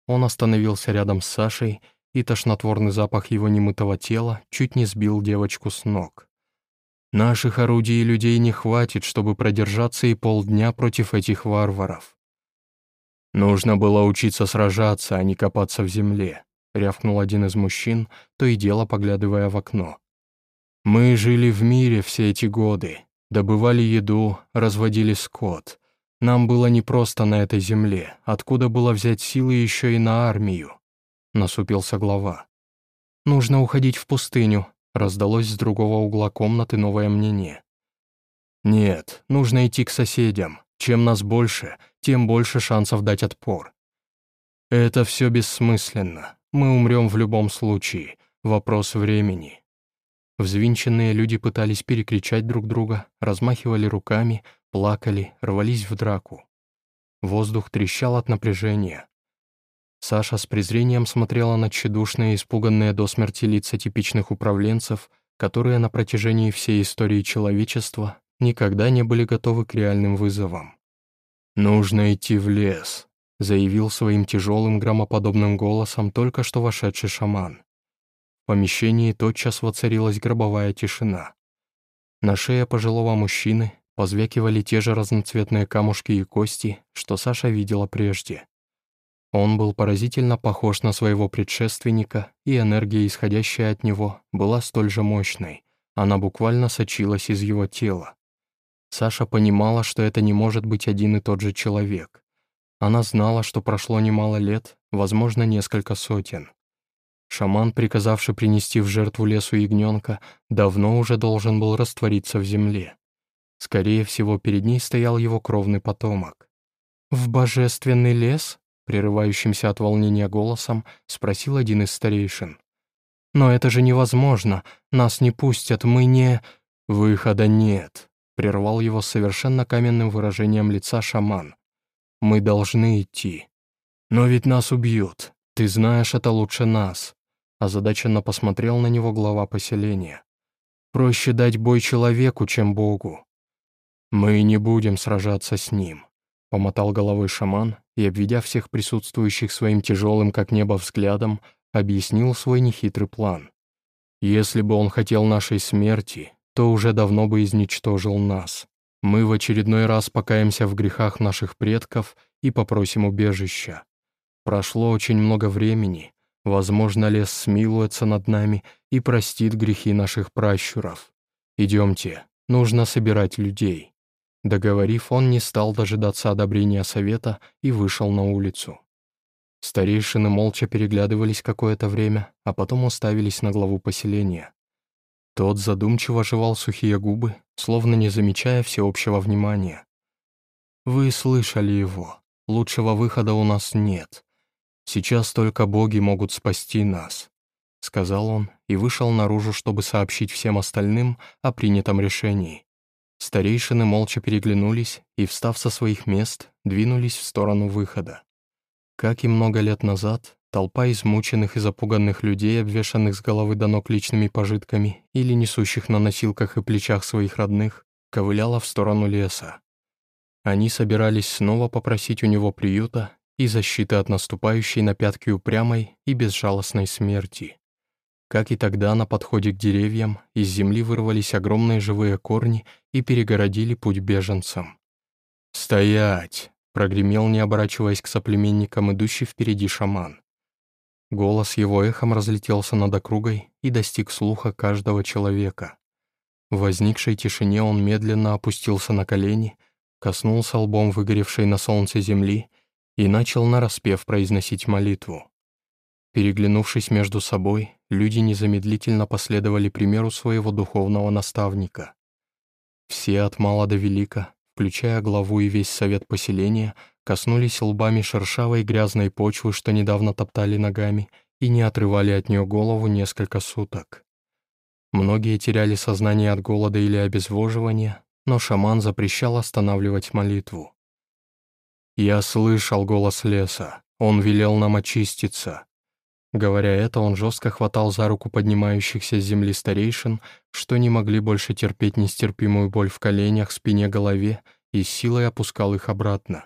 Speaker 1: Он остановился рядом с Сашей, и тошнотворный запах его немытого тела чуть не сбил девочку с ног. «Наших орудий и людей не хватит, чтобы продержаться и полдня против этих варваров». «Нужно было учиться сражаться, а не копаться в земле», — рявкнул один из мужчин, то и дело поглядывая в окно. «Мы жили в мире все эти годы, добывали еду, разводили скот. Нам было непросто на этой земле, откуда было взять силы еще и на армию. Насупился глава. «Нужно уходить в пустыню», — раздалось с другого угла комнаты новое мнение. «Нет, нужно идти к соседям. Чем нас больше, тем больше шансов дать отпор. Это все бессмысленно. Мы умрем в любом случае. Вопрос времени». Взвинченные люди пытались перекричать друг друга, размахивали руками, плакали, рвались в драку. Воздух трещал от напряжения. Саша с презрением смотрела на тщедушные, испуганные до смерти лица типичных управленцев, которые на протяжении всей истории человечества никогда не были готовы к реальным вызовам. «Нужно идти в лес», — заявил своим тяжелым громоподобным голосом только что вошедший шаман. В помещении тотчас воцарилась гробовая тишина. На шее пожилого мужчины позвякивали те же разноцветные камушки и кости, что Саша видела прежде. Он был поразительно похож на своего предшественника, и энергия, исходящая от него, была столь же мощной. Она буквально сочилась из его тела. Саша понимала, что это не может быть один и тот же человек. Она знала, что прошло немало лет, возможно, несколько сотен. Шаман, приказавший принести в жертву лесу ягненка, давно уже должен был раствориться в земле. Скорее всего, перед ней стоял его кровный потомок. «В божественный лес?» — прерывающимся от волнения голосом спросил один из старейшин. «Но это же невозможно. Нас не пустят, мы не...» «Выхода нет», — прервал его совершенно каменным выражением лица шаман. «Мы должны идти. Но ведь нас убьют. Ты знаешь это лучше нас». Озадаченно посмотрел на него глава поселения. «Проще дать бой человеку, чем Богу. «Мы не будем сражаться с ним», — помотал головой шаман и, обведя всех присутствующих своим тяжелым как небо взглядом, объяснил свой нехитрый план. «Если бы он хотел нашей смерти, то уже давно бы изничтожил нас. Мы в очередной раз покаемся в грехах наших предков и попросим убежища. Прошло очень много времени, возможно, лес смилуется над нами и простит грехи наших пращуров. Идемте, нужно собирать людей». Договорив, он не стал дожидаться одобрения совета и вышел на улицу. Старейшины молча переглядывались какое-то время, а потом уставились на главу поселения. Тот задумчиво жевал сухие губы, словно не замечая всеобщего внимания. «Вы слышали его. Лучшего выхода у нас нет. Сейчас только боги могут спасти нас», — сказал он и вышел наружу, чтобы сообщить всем остальным о принятом решении. Старейшины молча переглянулись и, встав со своих мест, двинулись в сторону выхода. Как и много лет назад, толпа измученных и запуганных людей, обвешанных с головы до ног личными пожитками или несущих на носилках и плечах своих родных, ковыляла в сторону леса. Они собирались снова попросить у него приюта и защиты от наступающей на пятки упрямой и безжалостной смерти. Как и тогда, на подходе к деревьям из земли вырвались огромные живые корни и перегородили путь беженцам. «Стоять!» — прогремел, не оборачиваясь к соплеменникам, идущий впереди шаман. Голос его эхом разлетелся над округой и достиг слуха каждого человека. В возникшей тишине он медленно опустился на колени, коснулся лбом выгоревшей на солнце земли и начал нараспев произносить молитву. Переглянувшись между собой, люди незамедлительно последовали примеру своего духовного наставника. Все от мала до велика, включая главу и весь совет поселения, коснулись лбами шершавой грязной почвы, что недавно топтали ногами, и не отрывали от нее голову несколько суток. Многие теряли сознание от голода или обезвоживания, но шаман запрещал останавливать молитву. «Я слышал голос леса, он велел нам очиститься». Говоря это, он жестко хватал за руку поднимающихся с земли старейшин, что не могли больше терпеть нестерпимую боль в коленях, спине, голове, и силой опускал их обратно.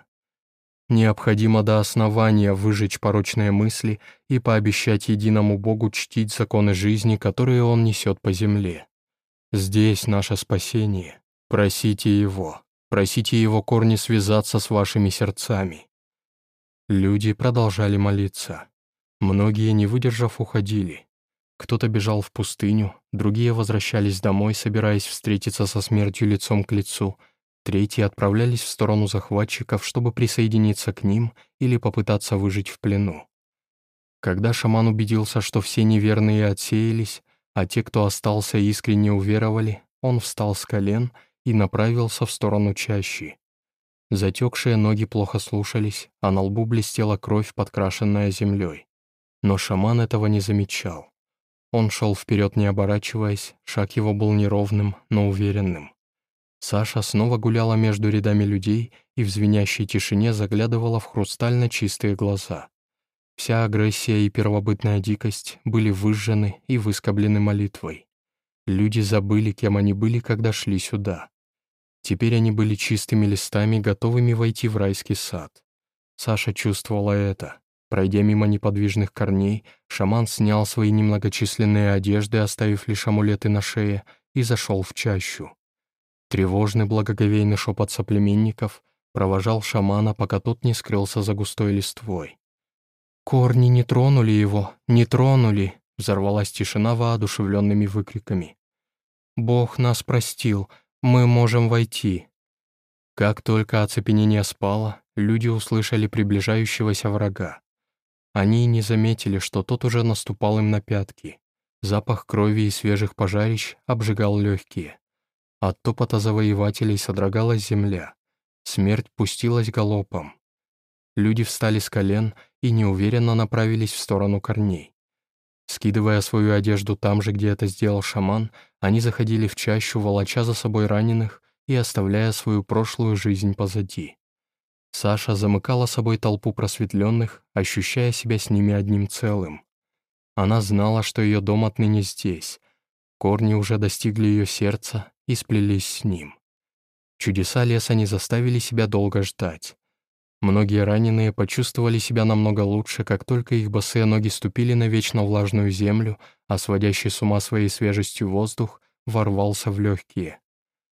Speaker 1: Необходимо до основания выжечь порочные мысли и пообещать единому Богу чтить законы жизни, которые Он несет по земле. Здесь наше спасение. Просите Его. Просите Его корни связаться с вашими сердцами. Люди продолжали молиться. Многие, не выдержав, уходили. Кто-то бежал в пустыню, другие возвращались домой, собираясь встретиться со смертью лицом к лицу — Третьи отправлялись в сторону захватчиков, чтобы присоединиться к ним или попытаться выжить в плену. Когда шаман убедился, что все неверные отсеялись, а те, кто остался, искренне уверовали, он встал с колен и направился в сторону чащи. Затекшие ноги плохо слушались, а на лбу блестела кровь, подкрашенная землей. Но шаман этого не замечал. Он шел вперед, не оборачиваясь, шаг его был неровным, но уверенным. Саша снова гуляла между рядами людей и в звенящей тишине заглядывала в хрустально чистые глаза. Вся агрессия и первобытная дикость были выжжены и выскоблены молитвой. Люди забыли, кем они были, когда шли сюда. Теперь они были чистыми листами, готовыми войти в райский сад. Саша чувствовала это. Пройдя мимо неподвижных корней, шаман снял свои немногочисленные одежды, оставив лишь амулеты на шее, и зашел в чащу. Тревожный благоговейный шепот соплеменников провожал шамана, пока тот не скрылся за густой листвой. «Корни не тронули его, не тронули!» Взорвалась тишина воодушевленными выкриками. «Бог нас простил, мы можем войти!» Как только оцепенение спало, люди услышали приближающегося врага. Они не заметили, что тот уже наступал им на пятки. Запах крови и свежих пожарищ обжигал легкие. От топота завоевателей содрогалась земля. Смерть пустилась галопом. Люди встали с колен и неуверенно направились в сторону корней. Скидывая свою одежду там же, где это сделал шаман, они заходили в чащу, волоча за собой раненых и оставляя свою прошлую жизнь позади. Саша замыкала собой толпу просветленных, ощущая себя с ними одним целым. Она знала, что ее дом отныне здесь. Корни уже достигли ее сердца, и сплелись с ним. Чудеса леса не заставили себя долго ждать. Многие раненые почувствовали себя намного лучше, как только их босые ноги ступили на вечно влажную землю, а сводящий с ума своей свежестью воздух ворвался в легкие.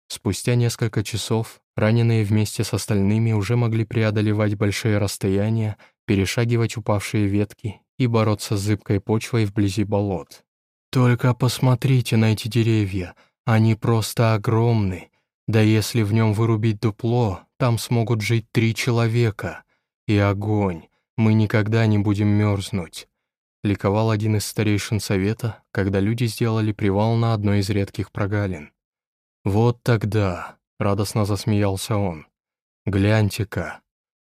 Speaker 1: Спустя несколько часов раненые вместе с остальными уже могли преодолевать большие расстояния, перешагивать упавшие ветки и бороться с зыбкой почвой вблизи болот. «Только посмотрите на эти деревья, они просто огромны. Да если в нем вырубить дупло, там смогут жить три человека. И огонь. Мы никогда не будем мерзнуть. Ликовал один из старейшин совета, когда люди сделали привал на одной из редких прогалин. «Вот тогда», — радостно засмеялся он, — «гляньте-ка».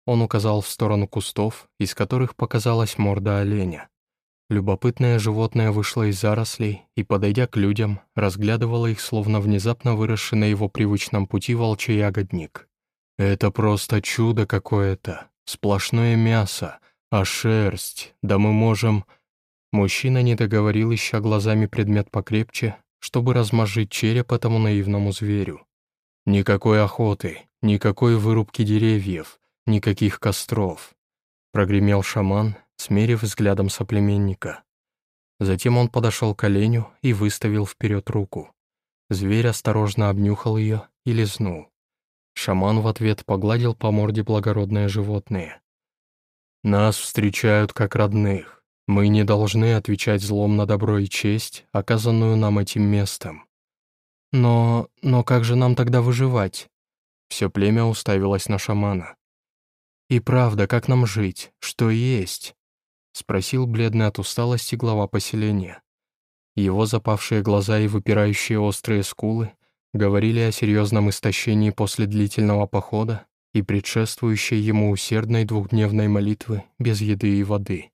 Speaker 1: Он указал в сторону кустов, из которых показалась морда оленя. Любопытное животное вышло из зарослей и, подойдя к людям, разглядывало их, словно внезапно выросший на его привычном пути волчий ягодник. «Это просто чудо какое-то! Сплошное мясо! А шерсть! Да мы можем...» Мужчина не договорил, ища глазами предмет покрепче, чтобы размозжить череп этому наивному зверю. «Никакой охоты! никакой вырубки деревьев, никаких костров», — прогремел шаман, смерив взглядом соплеменника. Затем он подошел к оленю и выставил вперед руку. Зверь осторожно обнюхал ее и лизнул. Шаман в ответ погладил по морде благородное животное. «Нас встречают как родных. Мы не должны отвечать злом на добро и честь, оказанную нам этим местом». «Но... но как же нам тогда выживать?» Все племя уставилось на шамана. «И правда, как нам жить? Что есть?» Спросил бледный от усталости глава поселения. Его запавшие глаза и выпирающие острые скулы говорили о серьезном истощении после длительного похода и предшествующей ему усердной двухдневной молитвы без еды и воды.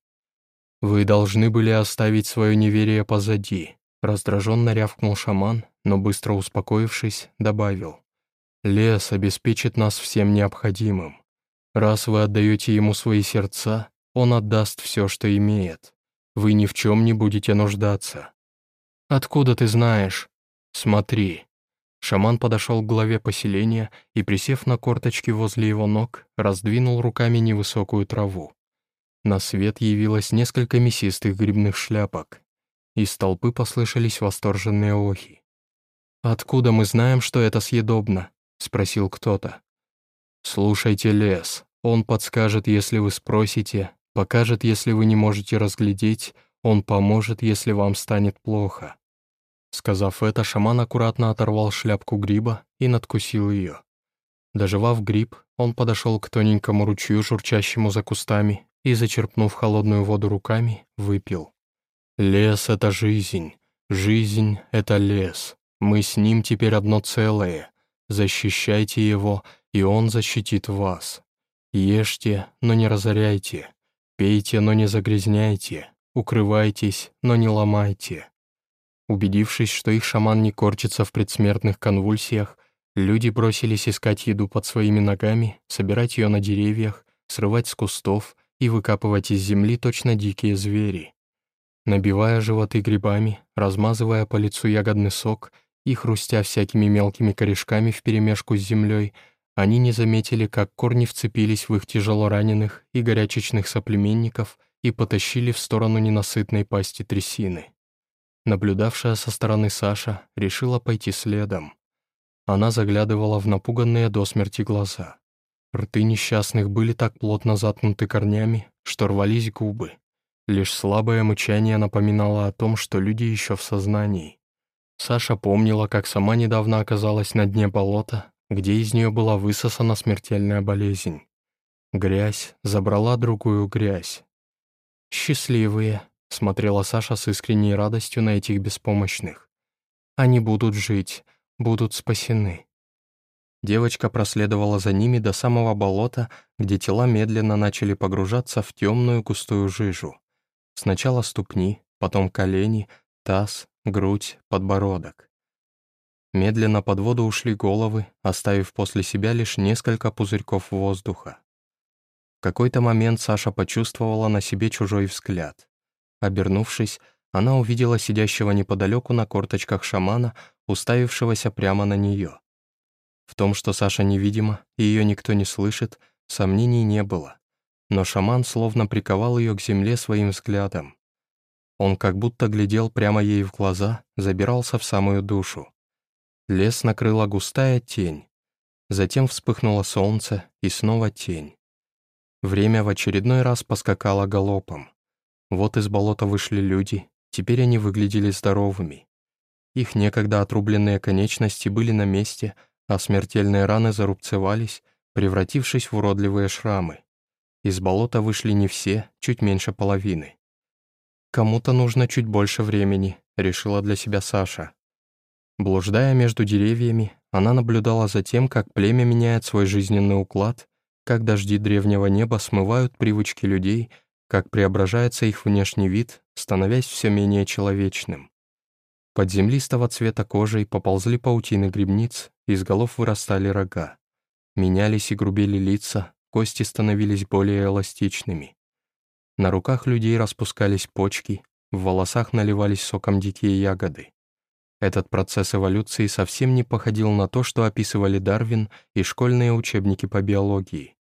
Speaker 1: «Вы должны были оставить свое неверие позади», раздраженно рявкнул шаман, но быстро успокоившись, добавил. «Лес обеспечит нас всем необходимым. Раз вы отдаете ему свои сердца, он отдаст все, что имеет. Вы ни в чем не будете нуждаться». «Откуда ты знаешь?» «Смотри». Шаман подошел к главе поселения и, присев на корточки возле его ног, раздвинул руками невысокую траву. На свет явилось несколько мясистых грибных шляпок. Из толпы послышались восторженные охи. «Откуда мы знаем, что это съедобно?» — спросил кто-то. «Слушайте лес. Он подскажет, если вы спросите, покажет, если вы не можете разглядеть, он поможет, если вам станет плохо». Сказав это, шаман аккуратно оторвал шляпку гриба и надкусил ее. Доживав гриб, он подошел к тоненькому ручью, журчащему за кустами, и, зачерпнув холодную воду руками, выпил. «Лес — это жизнь, жизнь — это лес. Мы с ним теперь одно целое. Защищайте его, и он защитит вас. Ешьте, но не разоряйте. Пейте, но не загрязняйте. Укрывайтесь, но не ломайте. Убедившись, что их шаман не корчится в предсмертных конвульсиях, люди бросились искать еду под своими ногами, собирать ее на деревьях, срывать с кустов и выкапывать из земли точно дикие звери. Набивая животы грибами, размазывая по лицу ягодный сок и хрустя всякими мелкими корешками вперемешку с землей, они не заметили, как корни вцепились в их тяжело раненых и горячечных соплеменников и потащили в сторону ненасытной пасти трясины. Наблюдавшая со стороны Саша решила пойти следом. Она заглядывала в напуганные до смерти глаза. Рты несчастных были так плотно заткнуты корнями, что рвались губы. Лишь слабое мычание напоминало о том, что люди еще в сознании. Саша помнила, как сама недавно оказалась на дне болота, где из нее была высосана смертельная болезнь. Грязь забрала другую грязь. «Счастливые», Смотрела Саша с искренней радостью на этих беспомощных. Они будут жить, будут спасены. Девочка проследовала за ними до самого болота, где тела медленно начали погружаться в темную густую жижу. Сначала ступни, потом колени, таз, грудь, подбородок. Медленно под воду ушли головы, оставив после себя лишь несколько пузырьков воздуха. В какой-то момент Саша почувствовала на себе чужой взгляд. Обернувшись, она увидела сидящего неподалеку на корточках шамана, уставившегося прямо на нее. В том, что Саша невидима и ее никто не слышит, сомнений не было. Но шаман словно приковал ее к земле своим взглядом. Он как будто глядел прямо ей в глаза, забирался в самую душу. Лес накрыла густая тень. Затем вспыхнуло солнце, и снова тень. Время в очередной раз поскакало галопом. Вот из болота вышли люди, теперь они выглядели здоровыми. Их некогда отрубленные конечности были на месте, а смертельные раны зарубцевались, превратившись в уродливые шрамы. Из болота вышли не все, чуть меньше половины. «Кому-то нужно чуть больше времени», — решила для себя Саша. Блуждая между деревьями, она наблюдала за тем, как племя меняет свой жизненный уклад, как дожди древнего неба смывают привычки людей — как преображается их внешний вид, становясь все менее человечным. Под землистого цвета кожей поползли паутины грибниц, из голов вырастали рога. Менялись и грубели лица, кости становились более эластичными. На руках людей распускались почки, в волосах наливались соком дикие ягоды. Этот процесс эволюции совсем не походил на то, что описывали Дарвин и школьные учебники по биологии.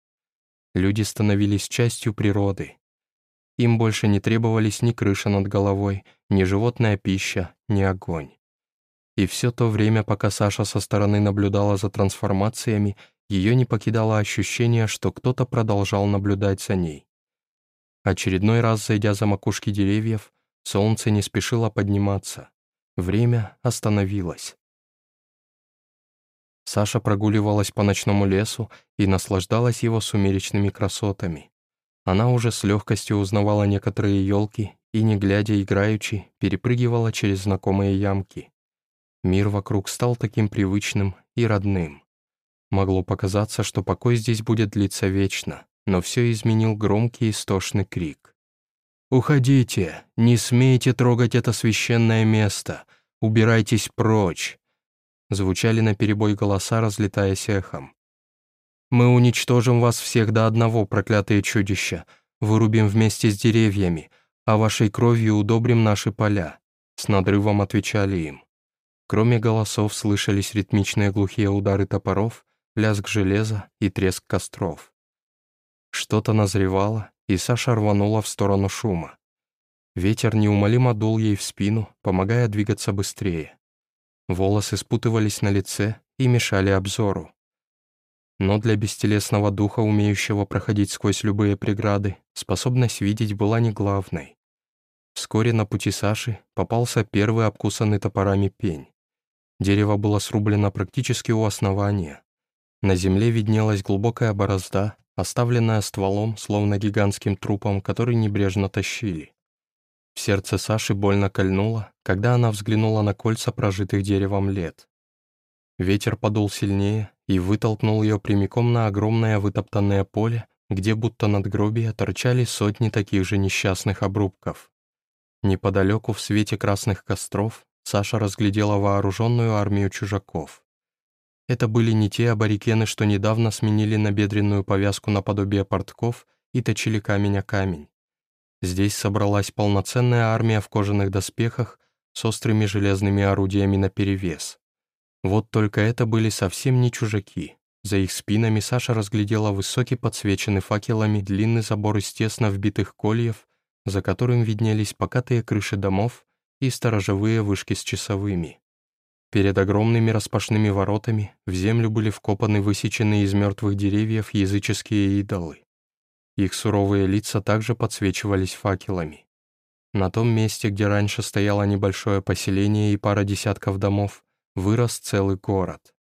Speaker 1: Люди становились частью природы. Им больше не требовались ни крыша над головой, ни животная пища, ни огонь. И все то время, пока Саша со стороны наблюдала за трансформациями, ее не покидало ощущение, что кто-то продолжал наблюдать за ней. Очередной раз, зайдя за макушки деревьев, солнце не спешило подниматься. Время остановилось. Саша прогуливалась по ночному лесу и наслаждалась его сумеречными красотами. Она уже с легкостью узнавала некоторые елки и, не глядя играючи, перепрыгивала через знакомые ямки. Мир вокруг стал таким привычным и родным. Могло показаться, что покой здесь будет длиться вечно, но все изменил громкий истошный крик. «Уходите! Не смейте трогать это священное место! Убирайтесь прочь!» Звучали наперебой голоса, разлетаясь эхом. «Мы уничтожим вас всех до одного, проклятые чудища, вырубим вместе с деревьями, а вашей кровью удобрим наши поля», — с надрывом отвечали им. Кроме голосов слышались ритмичные глухие удары топоров, лязг железа и треск костров. Что-то назревало, и Саша рванула в сторону шума. Ветер неумолимо дул ей в спину, помогая двигаться быстрее. Волосы спутывались на лице и мешали обзору. Но для бестелесного духа, умеющего проходить сквозь любые преграды, способность видеть была не главной. Вскоре на пути Саши попался первый обкусанный топорами пень. Дерево было срублено практически у основания. На земле виднелась глубокая борозда, оставленная стволом, словно гигантским трупом, который небрежно тащили. В сердце Саши больно кольнуло, когда она взглянула на кольца прожитых деревом лет. Ветер подул сильнее и вытолкнул ее прямиком на огромное вытоптанное поле, где будто над надгробия торчали сотни таких же несчастных обрубков. Неподалеку в свете красных костров Саша разглядела вооруженную армию чужаков. Это были не те аборигены, что недавно сменили набедренную повязку наподобие портков и точили камень о камень. Здесь собралась полноценная армия в кожаных доспехах с острыми железными орудиями наперевес. Вот только это были совсем не чужаки. За их спинами Саша разглядела высокий подсвеченный факелами длинный забор из тесно вбитых кольев, за которым виднелись покатые крыши домов и сторожевые вышки с часовыми. Перед огромными распашными воротами в землю были вкопаны высеченные из мертвых деревьев языческие идолы. Их суровые лица также подсвечивались факелами. На том месте, где раньше стояло небольшое поселение и пара десятков домов, вырос целый город.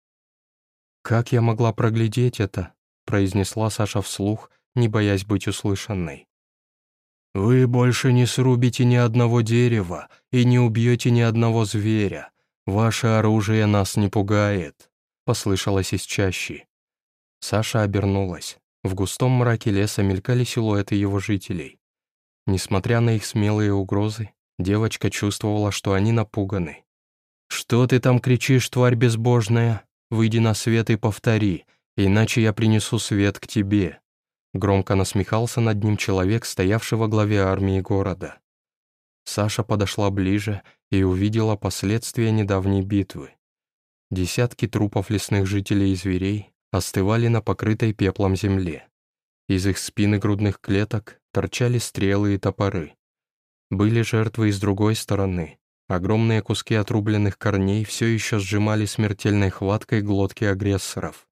Speaker 1: «Как я могла проглядеть это?» — произнесла Саша вслух, не боясь быть услышанной. «Вы больше не срубите ни одного дерева и не убьете ни одного зверя», «Ваше оружие нас не пугает», — послышалось из чащи. Саша обернулась. В густом мраке леса мелькали силуэты его жителей. Несмотря на их смелые угрозы, девочка чувствовала, что они напуганы. «Что ты там кричишь, тварь безбожная? Выйди на свет и повтори, иначе я принесу свет к тебе», Громко насмехался над ним человек, стоявший во главе армии города. Саша подошла ближе и увидела последствия недавней битвы. Десятки трупов лесных жителей и зверей остывали на покрытой пеплом земле. Из их спин и грудных клеток торчали стрелы и топоры. Были жертвы и с другой стороны. Огромные куски отрубленных корней все еще сжимали смертельной хваткой глотки агрессоров.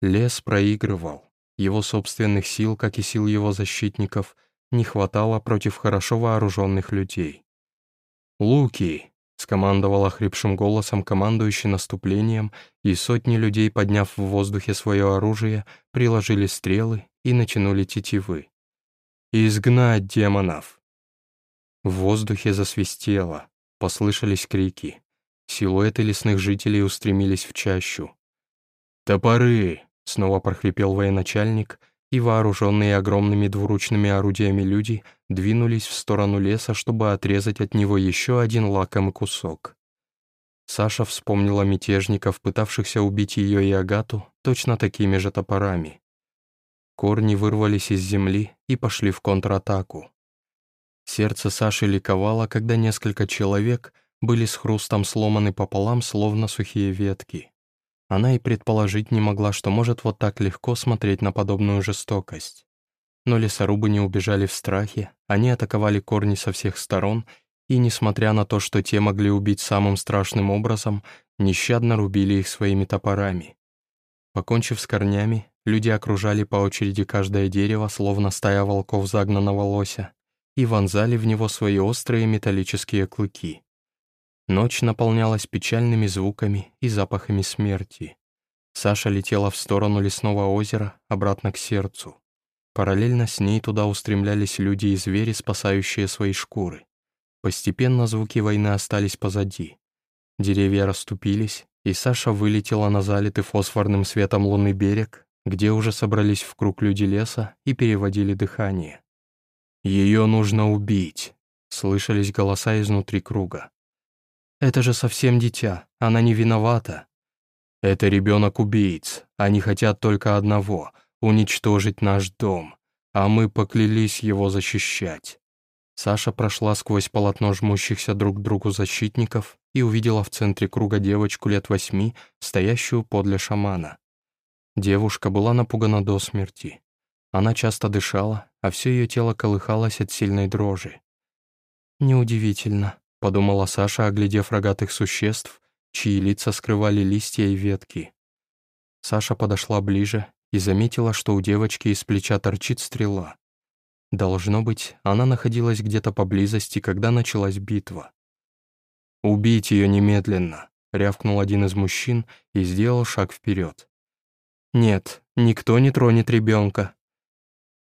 Speaker 1: Лес проигрывал. Его собственных сил, как и сил его защитников, не хватало против хорошо вооруженных людей. «Луки!» — скомандовал охрипшим голосом командующий наступлением, и сотни людей, подняв в воздухе свое оружие, приложили стрелы и натянули тетивы. «Изгнать демонов!» В воздухе засвистело, послышались крики. Силуэты лесных жителей устремились в чащу. «Топоры!» — снова прохрипел военачальник — и вооруженные огромными двуручными орудиями люди двинулись в сторону леса, чтобы отрезать от него еще один лакомый кусок. Саша вспомнила мятежников, пытавшихся убить ее и Агату, точно такими же топорами. Корни вырвались из земли и пошли в контратаку. Сердце Саши ликовало, когда несколько человек были с хрустом сломаны пополам, словно сухие ветки. Она и предположить не могла, что может вот так легко смотреть на подобную жестокость. Но лесорубы не убежали в страхе, они атаковали корни со всех сторон, и, несмотря на то, что те могли убить самым страшным образом, нещадно рубили их своими топорами. Покончив с корнями, люди окружали по очереди каждое дерево, словно стая волков загнанного лося, и вонзали в него свои острые металлические клыки. Ночь наполнялась печальными звуками и запахами смерти. Саша летела в сторону лесного озера, обратно к сердцу. Параллельно с ней туда устремлялись люди и звери, спасающие свои шкуры. Постепенно звуки войны остались позади. Деревья расступились, и Саша вылетела на залитый фосфорным светом лунный берег, где уже собрались в круг люди леса и переводили дыхание. «Ее нужно убить», — слышались голоса изнутри круга. Это же совсем дитя, она не виновата. Это ребенок-убийц, они хотят только одного — уничтожить наш дом, а мы поклялись его защищать. Саша прошла сквозь полотно жмущихся друг к другу защитников и увидела в центре круга девочку лет восьми, стоящую подле шамана. Девушка была напугана до смерти. Она часто дышала, а все ее тело колыхалось от сильной дрожи. «Неудивительно», подумала Саша, оглядев рогатых существ, чьи лица скрывали листья и ветки. Саша подошла ближе и заметила, что у девочки из плеча торчит стрела. Должно быть, она находилась где-то поблизости, когда началась битва. «Убить ее немедленно!» — рявкнул один из мужчин и сделал шаг вперед. «Нет, никто не тронет ребенка».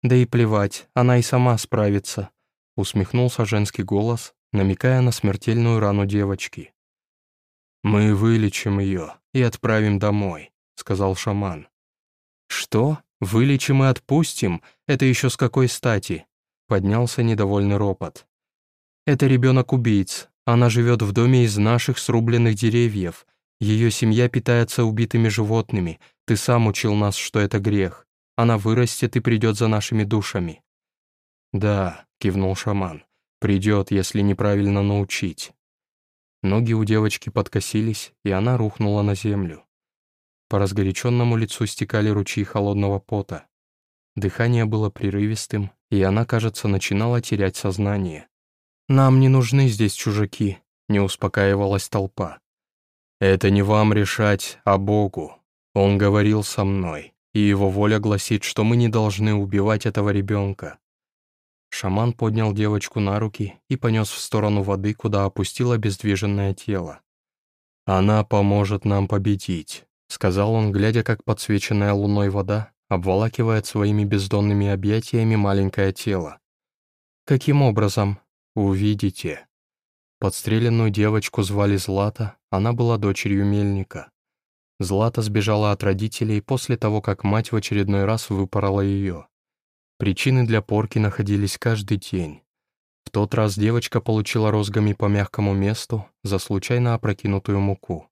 Speaker 1: «Да и плевать, она и сама справится», — усмехнулся женский голос, намекая на смертельную рану девочки. «Мы вылечим ее и отправим домой», — сказал шаман. «Что? Вылечим и отпустим? Это еще с какой стати?» — поднялся недовольный ропот. «Это ребенок-убийц. Она живет в доме из наших срубленных деревьев. Ее семья питается убитыми животными. Ты сам учил нас, что это грех. Она вырастет и придет за нашими душами». «Да», — кивнул шаман. Придет, если неправильно научить. Ноги у девочки подкосились, и она рухнула на землю. По разгоряченному лицу стекали ручьи холодного пота. Дыхание было прерывистым, и она, кажется, начинала терять сознание. «Нам не нужны здесь чужаки», — не успокаивалась толпа. «Это не вам решать, а Богу. Он говорил со мной, и его воля гласит, что мы не должны убивать этого ребенка. Шаман поднял девочку на руки и понес в сторону воды, куда опустил обездвиженное тело. «Она поможет нам победить», — сказал он, глядя, как подсвеченная луной вода обволакивает своими бездонными объятиями маленькое тело. «Каким образом?» «Увидите». Подстреленную девочку звали Злата, она была дочерью мельника. Злата сбежала от родителей после того, как мать в очередной раз выпорола ее. Причины для порки находились каждый день. В тот раз девочка получила розгами по мягкому месту за случайно опрокинутую муку.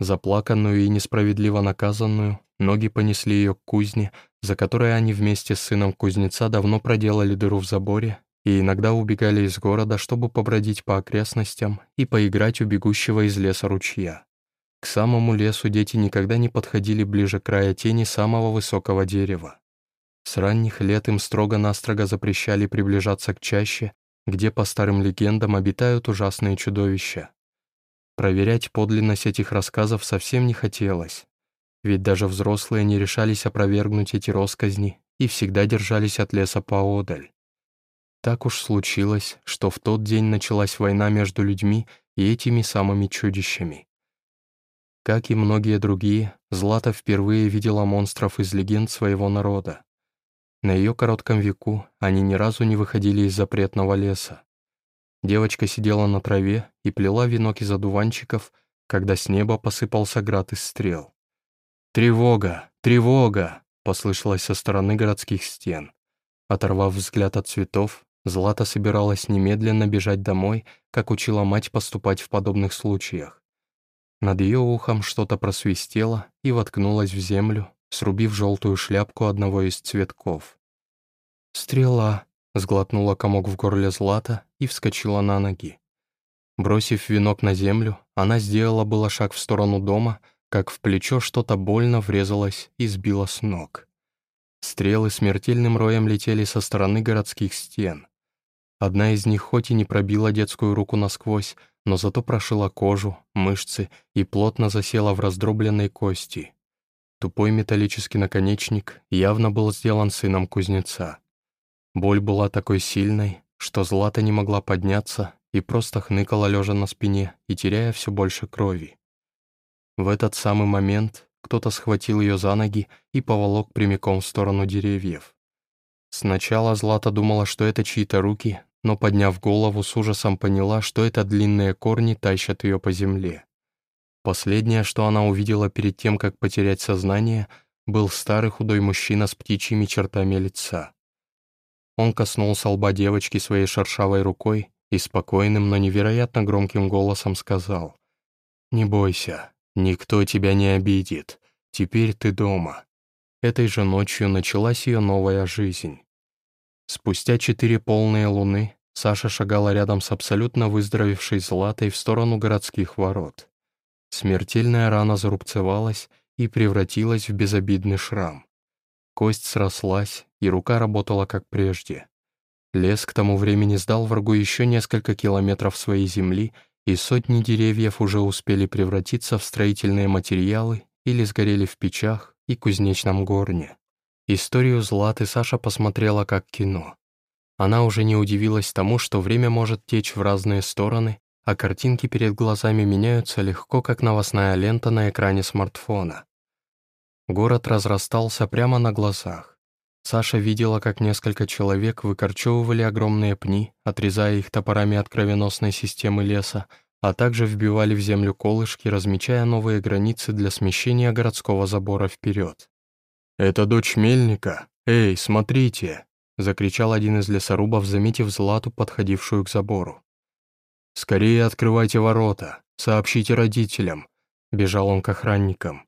Speaker 1: Заплаканную и несправедливо наказанную, ноги понесли ее к кузне, за которой они вместе с сыном кузнеца давно проделали дыру в заборе и иногда убегали из города, чтобы побродить по окрестностям и поиграть у бегущего из леса ручья. К самому лесу дети никогда не подходили ближе края тени самого высокого дерева. С ранних лет им строго-настрого запрещали приближаться к чаще, где, по старым легендам, обитают ужасные чудовища. Проверять подлинность этих рассказов совсем не хотелось, ведь даже взрослые не решались опровергнуть эти росказни и всегда держались от леса поодаль. Так уж случилось, что в тот день началась война между людьми и этими самыми чудищами. Как и многие другие, Злата впервые видела монстров из легенд своего народа. На ее коротком веку они ни разу не выходили из запретного леса. Девочка сидела на траве и плела венок из одуванчиков, когда с неба посыпался град из стрел. «Тревога! Тревога!» — послышалось со стороны городских стен. Оторвав взгляд от цветов, Злата собиралась немедленно бежать домой, как учила мать поступать в подобных случаях. Над ее ухом что-то просвистело и воткнулось в землю, срубив желтую шляпку одного из цветков. «Стрела!» — сглотнула комок в горле Злата и вскочила на ноги. Бросив венок на землю, она сделала было шаг в сторону дома, как в плечо что-то больно врезалось и сбило с ног. Стрелы смертельным роем летели со стороны городских стен. Одна из них хоть и не пробила детскую руку насквозь, но зато прошила кожу, мышцы и плотно засела в раздробленной кости. Тупой металлический наконечник явно был сделан сыном кузнеца. Боль была такой сильной, что Злата не могла подняться и просто хныкала лежа на спине и теряя все больше крови. В этот самый момент кто-то схватил ее за ноги и поволок прямиком в сторону деревьев. Сначала Злата думала, что это чьи-то руки, но, подняв голову, с ужасом поняла, что это длинные корни тащат ее по земле. Последнее, что она увидела перед тем, как потерять сознание, был старый худой мужчина с птичьими чертами лица. Он коснулся лба девочки своей шершавой рукой и спокойным, но невероятно громким голосом сказал «Не бойся, никто тебя не обидит, теперь ты дома». Этой же ночью началась ее новая жизнь. Спустя четыре полные луны Саша шагала рядом с абсолютно выздоровевшей Златой в сторону городских ворот. Смертельная рана зарубцевалась и превратилась в безобидный шрам. Кость срослась, и рука работала как прежде. Лес к тому времени сдал врагу еще несколько километров своей земли, и сотни деревьев уже успели превратиться в строительные материалы или сгорели в печах и кузнечном горне. Историю Златы Саша посмотрела как кино. Она уже не удивилась тому, что время может течь в разные стороны, а картинки перед глазами меняются легко, как новостная лента на экране смартфона. Город разрастался прямо на глазах. Саша видела, как несколько человек выкорчевывали огромные пни, отрезая их топорами от кровеносной системы леса, а также вбивали в землю колышки, размечая новые границы для смещения городского забора вперед. «Это дочь мельника? Эй, смотрите!» — закричал один из лесорубов, заметив Злату, подходившую к забору. «Скорее открывайте ворота, сообщите родителям», — бежал он к охранникам.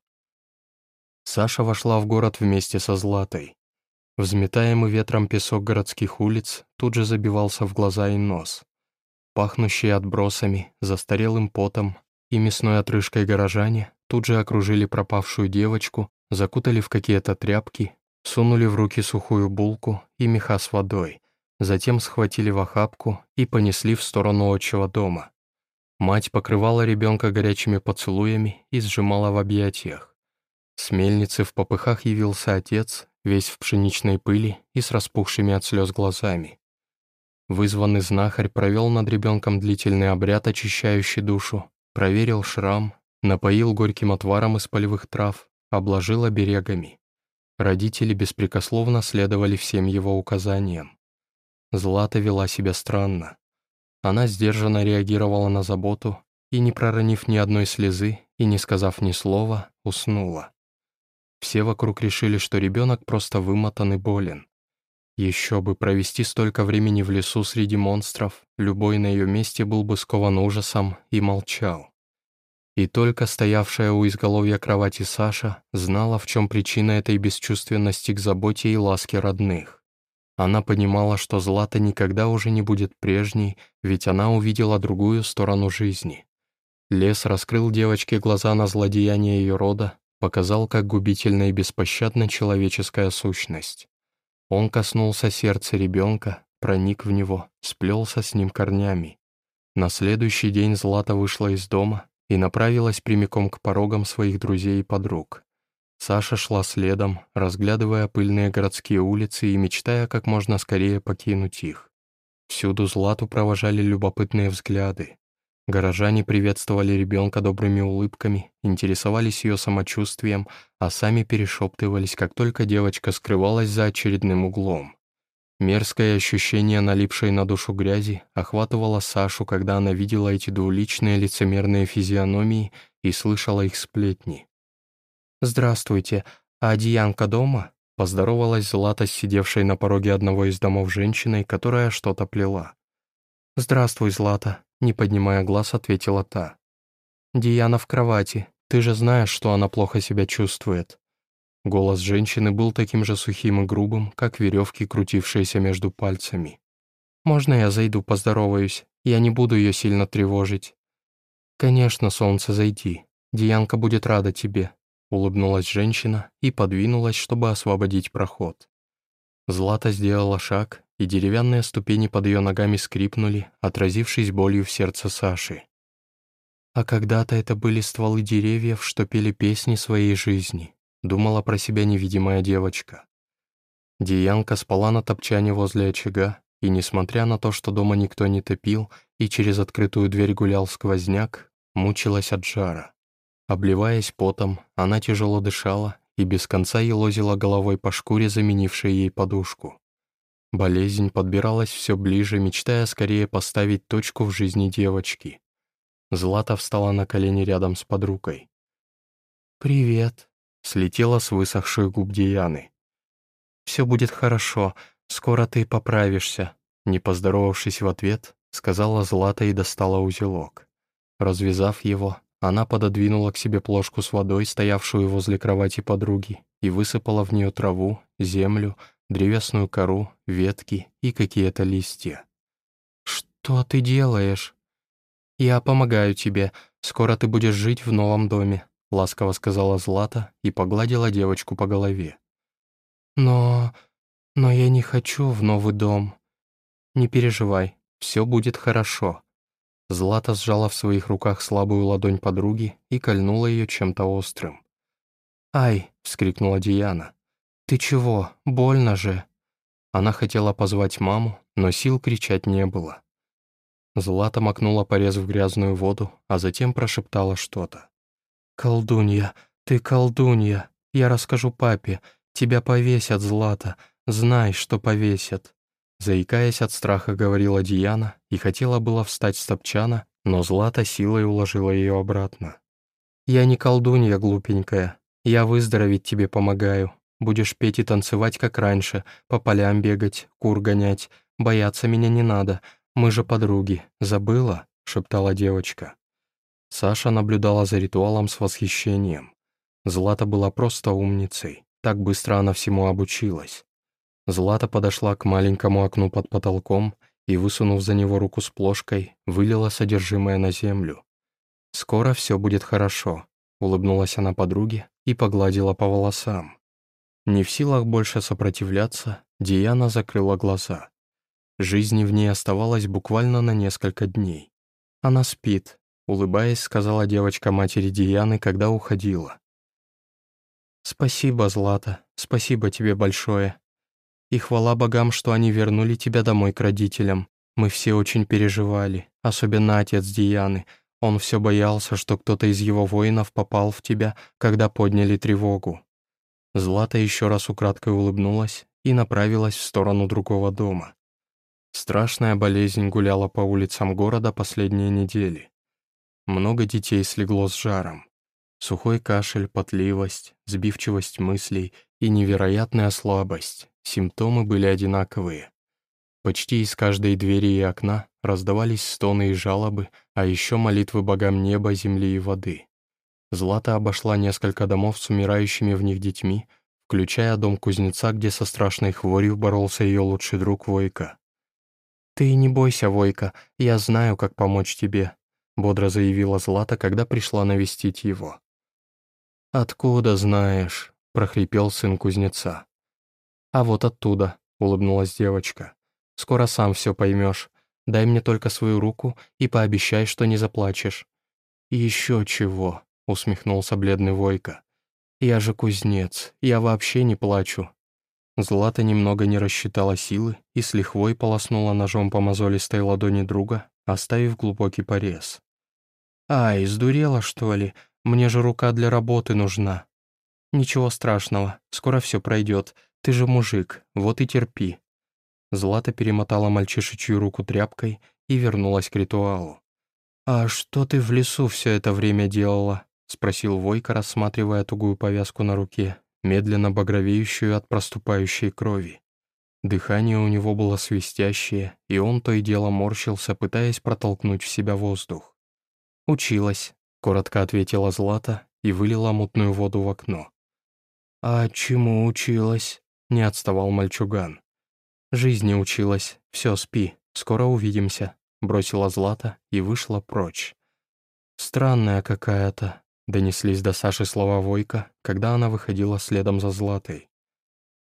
Speaker 1: Саша вошла в город вместе со Златой. Взметаемый ветром песок городских улиц тут же забивался в глаза и нос. Пахнущие отбросами, застарелым потом и мясной отрыжкой горожане тут же окружили пропавшую девочку, закутали в какие-то тряпки, сунули в руки сухую булку и меха с водой, затем схватили в охапку и понесли в сторону отчего дома. Мать покрывала ребенка горячими поцелуями и сжимала в объятиях. С мельницы в попыхах явился отец весь в пшеничной пыли и с распухшими от слез глазами. Вызванный знахарь провел над ребенком длительный обряд, очищающий душу, проверил шрам, напоил горьким отваром из полевых трав, обложил оберегами. Родители беспрекословно следовали всем его указаниям. Злата вела себя странно. Она сдержанно реагировала на заботу и, не проронив ни одной слезы и не сказав ни слова, уснула. Все вокруг решили, что ребенок просто вымотан и болен. Еще бы провести столько времени в лесу среди монстров, любой на ее месте был бы скован ужасом и молчал. И только стоявшая у изголовья кровати Саша знала, в чем причина этой бесчувственности к заботе и ласке родных. Она понимала, что Злата никогда уже не будет прежней, ведь она увидела другую сторону жизни. Лес раскрыл девочке глаза на злодеяние ее рода, показал, как губительна и беспощадна человеческая сущность. Он коснулся сердца ребенка, проник в него, сплелся с ним корнями. На следующий день Злата вышла из дома и направилась прямиком к порогам своих друзей и подруг. Саша шла следом, разглядывая пыльные городские улицы и мечтая как можно скорее покинуть их. Всюду Злату провожали любопытные взгляды. Горожане приветствовали ребенка добрыми улыбками, интересовались ее самочувствием, а сами перешептывались, как только девочка скрывалась за очередным углом. Мерзкое ощущение, налипшей на душу грязи, охватывало Сашу, когда она видела эти двуличные лицемерные физиономии и слышала их сплетни. «Здравствуйте, а Дианка дома?» — поздоровалась Злата сидевшей на пороге одного из домов женщиной, которая что-то плела. «Здравствуй, Злата», не поднимая глаз, ответила та. «Диана в кровати. Ты же знаешь, что она плохо себя чувствует». Голос женщины был таким же сухим и грубым, как веревки, крутившиеся между пальцами. «Можно я зайду поздороваюсь? Я не буду ее сильно тревожить». «Конечно, солнце, зайди. Диянка будет рада тебе», — улыбнулась женщина и подвинулась, чтобы освободить проход. Злата сделала шаг, и деревянные ступени под ее ногами скрипнули, отразившись болью в сердце Саши. А когда-то это были стволы деревьев, что пели песни своей жизни, думала про себя невидимая девочка. Диянка спала на топчане возле очага, и, несмотря на то, что дома никто не топил и через открытую дверь гулял сквозняк, мучилась от жара. Обливаясь потом, она тяжело дышала и без конца елозила головой по шкуре, заменившей ей подушку. Болезнь подбиралась все ближе, мечтая скорее поставить точку в жизни девочки. Злата встала на колени рядом с подругой. «Привет», — слетела с высохшей губ Дианы. «Все будет хорошо, скоро ты поправишься», — не поздоровавшись в ответ, сказала Злата и достала узелок. Развязав его, она пододвинула к себе плошку с водой, стоявшую возле кровати подруги, и высыпала в нее траву, землю, древесную кору, ветки и какие-то листья. «Что ты делаешь?» «Я помогаю тебе. Скоро ты будешь жить в новом доме», — ласково сказала Злата и погладила девочку по голове. «Но... но я не хочу в новый дом. Не переживай, все будет хорошо». Злата сжала в своих руках слабую ладонь подруги и кольнула ее чем-то острым. «Ай!» — вскрикнула Диана. «Ты чего? Больно же!» Она хотела позвать маму, но сил кричать не было. Злата макнула порез в грязную воду, а затем прошептала что-то. «Колдунья, ты колдунья! Я расскажу папе. Тебя повесят, Злата. Знай, что повесят!» Заикаясь от страха, говорила Диана и хотела было встать с топчана, но Злата силой уложила ее обратно. «Я не колдунья, глупенькая. Я выздороветь тебе помогаю. Будешь петь и танцевать, как раньше, по полям бегать, кур гонять. Бояться меня не надо. Мы же подруги. Забыла?» — шептала девочка. Саша наблюдала за ритуалом с восхищением. Злата была просто умницей. Так быстро она всему обучилась. Злата подошла к маленькому окну под потолком и, высунув за него руку с плошкой, вылила содержимое на землю. «Скоро все будет хорошо», — улыбнулась она подруге и погладила по волосам. Не в силах больше сопротивляться, Диана закрыла глаза. Жизни в ней оставалось буквально на несколько дней. «Она спит», — улыбаясь, сказала девочка матери Дианы, когда уходила. «Спасибо, Злата, спасибо тебе большое», и хвала богам, что они вернули тебя домой к родителям. Мы все очень переживали, особенно отец Дианы. Он все боялся, что кто-то из его воинов попал в тебя, когда подняли тревогу». Злата еще раз украдкой улыбнулась и направилась в сторону другого дома. Страшная болезнь гуляла по улицам города последние недели. Много детей слегло с жаром. Сухой кашель, потливость, сбивчивость мыслей и невероятная слабость. Симптомы были одинаковые. Почти из каждой двери и окна раздавались стоны и жалобы, а еще молитвы богам неба, земли и воды. Злата обошла несколько домов с умирающими в них детьми, включая дом кузнеца, где со страшной хворью боролся ее лучший друг Войка. «Ты не бойся, Войка, я знаю, как помочь тебе», — бодро заявила Злата, когда пришла навестить его. «Откуда знаешь?» — прохрипел сын кузнеца. «А вот оттуда», — улыбнулась девочка. «Скоро сам все поймешь. Дай мне только свою руку и пообещай, что не заплачешь». «Еще чего», — усмехнулся бледный Войка. «Я же кузнец, я вообще не плачу». Злата немного не рассчитала силы и с лихвой полоснула ножом по мозолистой ладони друга, оставив глубокий порез. «Ай, сдурела, что ли? Мне же рука для работы нужна». «Ничего страшного, скоро все пройдет. Ты же мужик, вот и терпи». Злата перемотала мальчишечью руку тряпкой и вернулась к ритуалу. «А что ты в лесу все это время делала?» — спросил Войка, рассматривая тугую повязку на руке, медленно багровеющую от проступающей крови. Дыхание у него было свистящее, и он то и дело морщился, пытаясь протолкнуть в себя воздух. «Училась», — коротко ответила Злата и вылила мутную воду в окно. «А чему училась?» Не отставал мальчуган. «Жизни училась. Все, спи. Скоро увидимся», бросила Злата и вышла прочь. «Странная какая-то», — донеслись до Саши слова Войка, когда она выходила следом за Златой.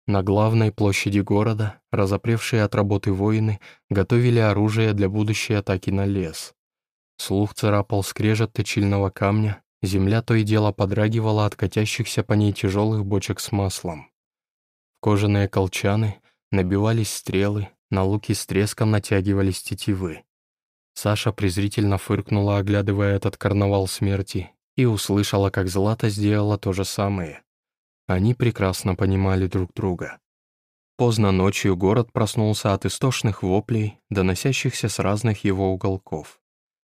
Speaker 1: На главной площади города разопревшие от работы воины готовили оружие для будущей атаки на лес. Слух царапал скрежет точильного камня, земля то и дело подрагивала от катящихся по ней тяжелых бочек с маслом. Кожаные колчаны набивались стрелы, на луки с треском натягивались тетивы. Саша презрительно фыркнула, оглядывая этот карнавал смерти, и услышала, как Злата сделала то же самое. Они прекрасно понимали друг друга. Поздно ночью город проснулся от истошных воплей, доносящихся с разных его уголков.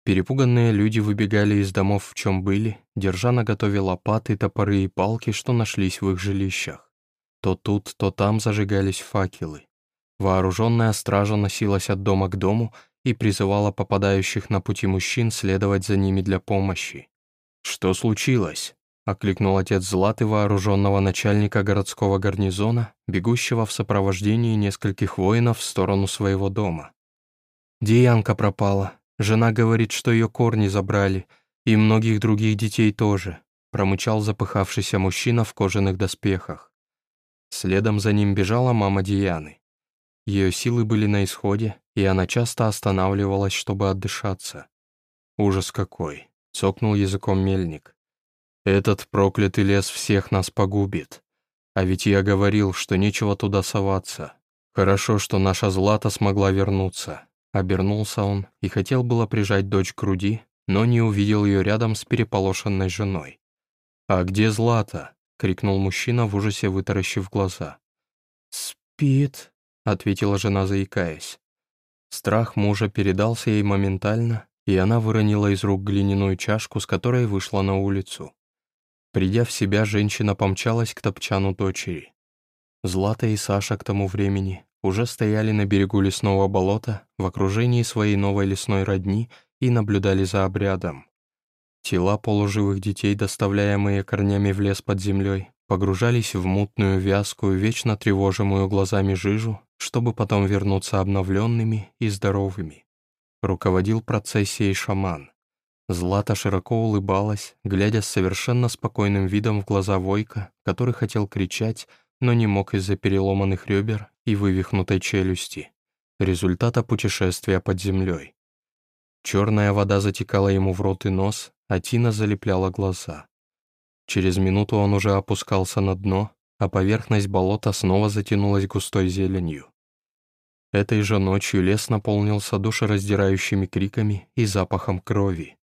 Speaker 1: Перепуганные люди выбегали из домов в чем были, держа наготове лопаты, топоры и палки, что нашлись в их жилищах. То тут, то там зажигались факелы. Вооруженная стража носилась от дома к дому и призывала попадающих на пути мужчин следовать за ними для помощи. «Что случилось?» — окликнул отец Златы вооруженного начальника городского гарнизона, бегущего в сопровождении нескольких воинов в сторону своего дома. «Диянка пропала. Жена говорит, что ее корни забрали, и многих других детей тоже», — промычал запыхавшийся мужчина в кожаных доспехах. Следом за ним бежала мама Дианы. Ее силы были на исходе, и она часто останавливалась, чтобы отдышаться. «Ужас какой!» — цокнул языком мельник. Этот проклятый лес всех нас погубит. А ведь я говорил, что нечего туда соваться. Хорошо, что наша Злата смогла вернуться. Обернулся он и хотел было прижать дочь к груди, но не увидел ее рядом с переполошенной женой. «А где Злата?» — крикнул мужчина в ужасе, вытаращив глаза. «Спит», — ответила жена, заикаясь. Страх мужа передался ей моментально, и она выронила из рук глиняную чашку, с которой вышла на улицу. Придя в себя, женщина помчалась к топчану дочери. Злата и Саша к тому времени уже стояли на берегу лесного болота в окружении своей новой лесной родни и наблюдали за обрядом. Тела полуживых детей, доставляемые корнями в лес под землей, погружались в мутную, вязкую, вечно тревожимую глазами жижу, чтобы потом вернуться обновленными и здоровыми. Руководил процессией шаман. Злата широко улыбалась, глядя с совершенно спокойным видом в глаза Войка, который хотел кричать, но не мог из-за переломанных ребер и вывихнутой челюсти. Результата путешествия под землей. Черная вода затекала ему в рот и нос, а тина залепляла глаза. Через минуту он уже опускался на дно, а поверхность болота снова затянулась густой зеленью. Этой же ночью лес наполнился душераздирающими криками и запахом крови.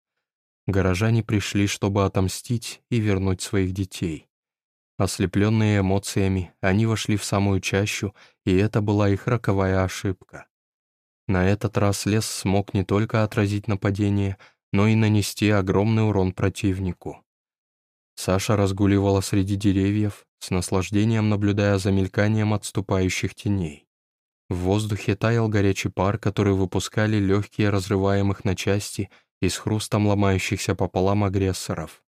Speaker 1: Горожане пришли, чтобы отомстить и вернуть своих детей. Ослепленные эмоциями, они вошли в самую чащу, и это была их роковая ошибка. На этот раз лес смог не только отразить нападение, но и нанести огромный урон противнику. Саша разгуливала среди деревьев, с наслаждением наблюдая за мельканием отступающих теней. В воздухе таял горячий пар, который выпускали легкие разрываемых на части и с хрустом ломающихся пополам агрессоров.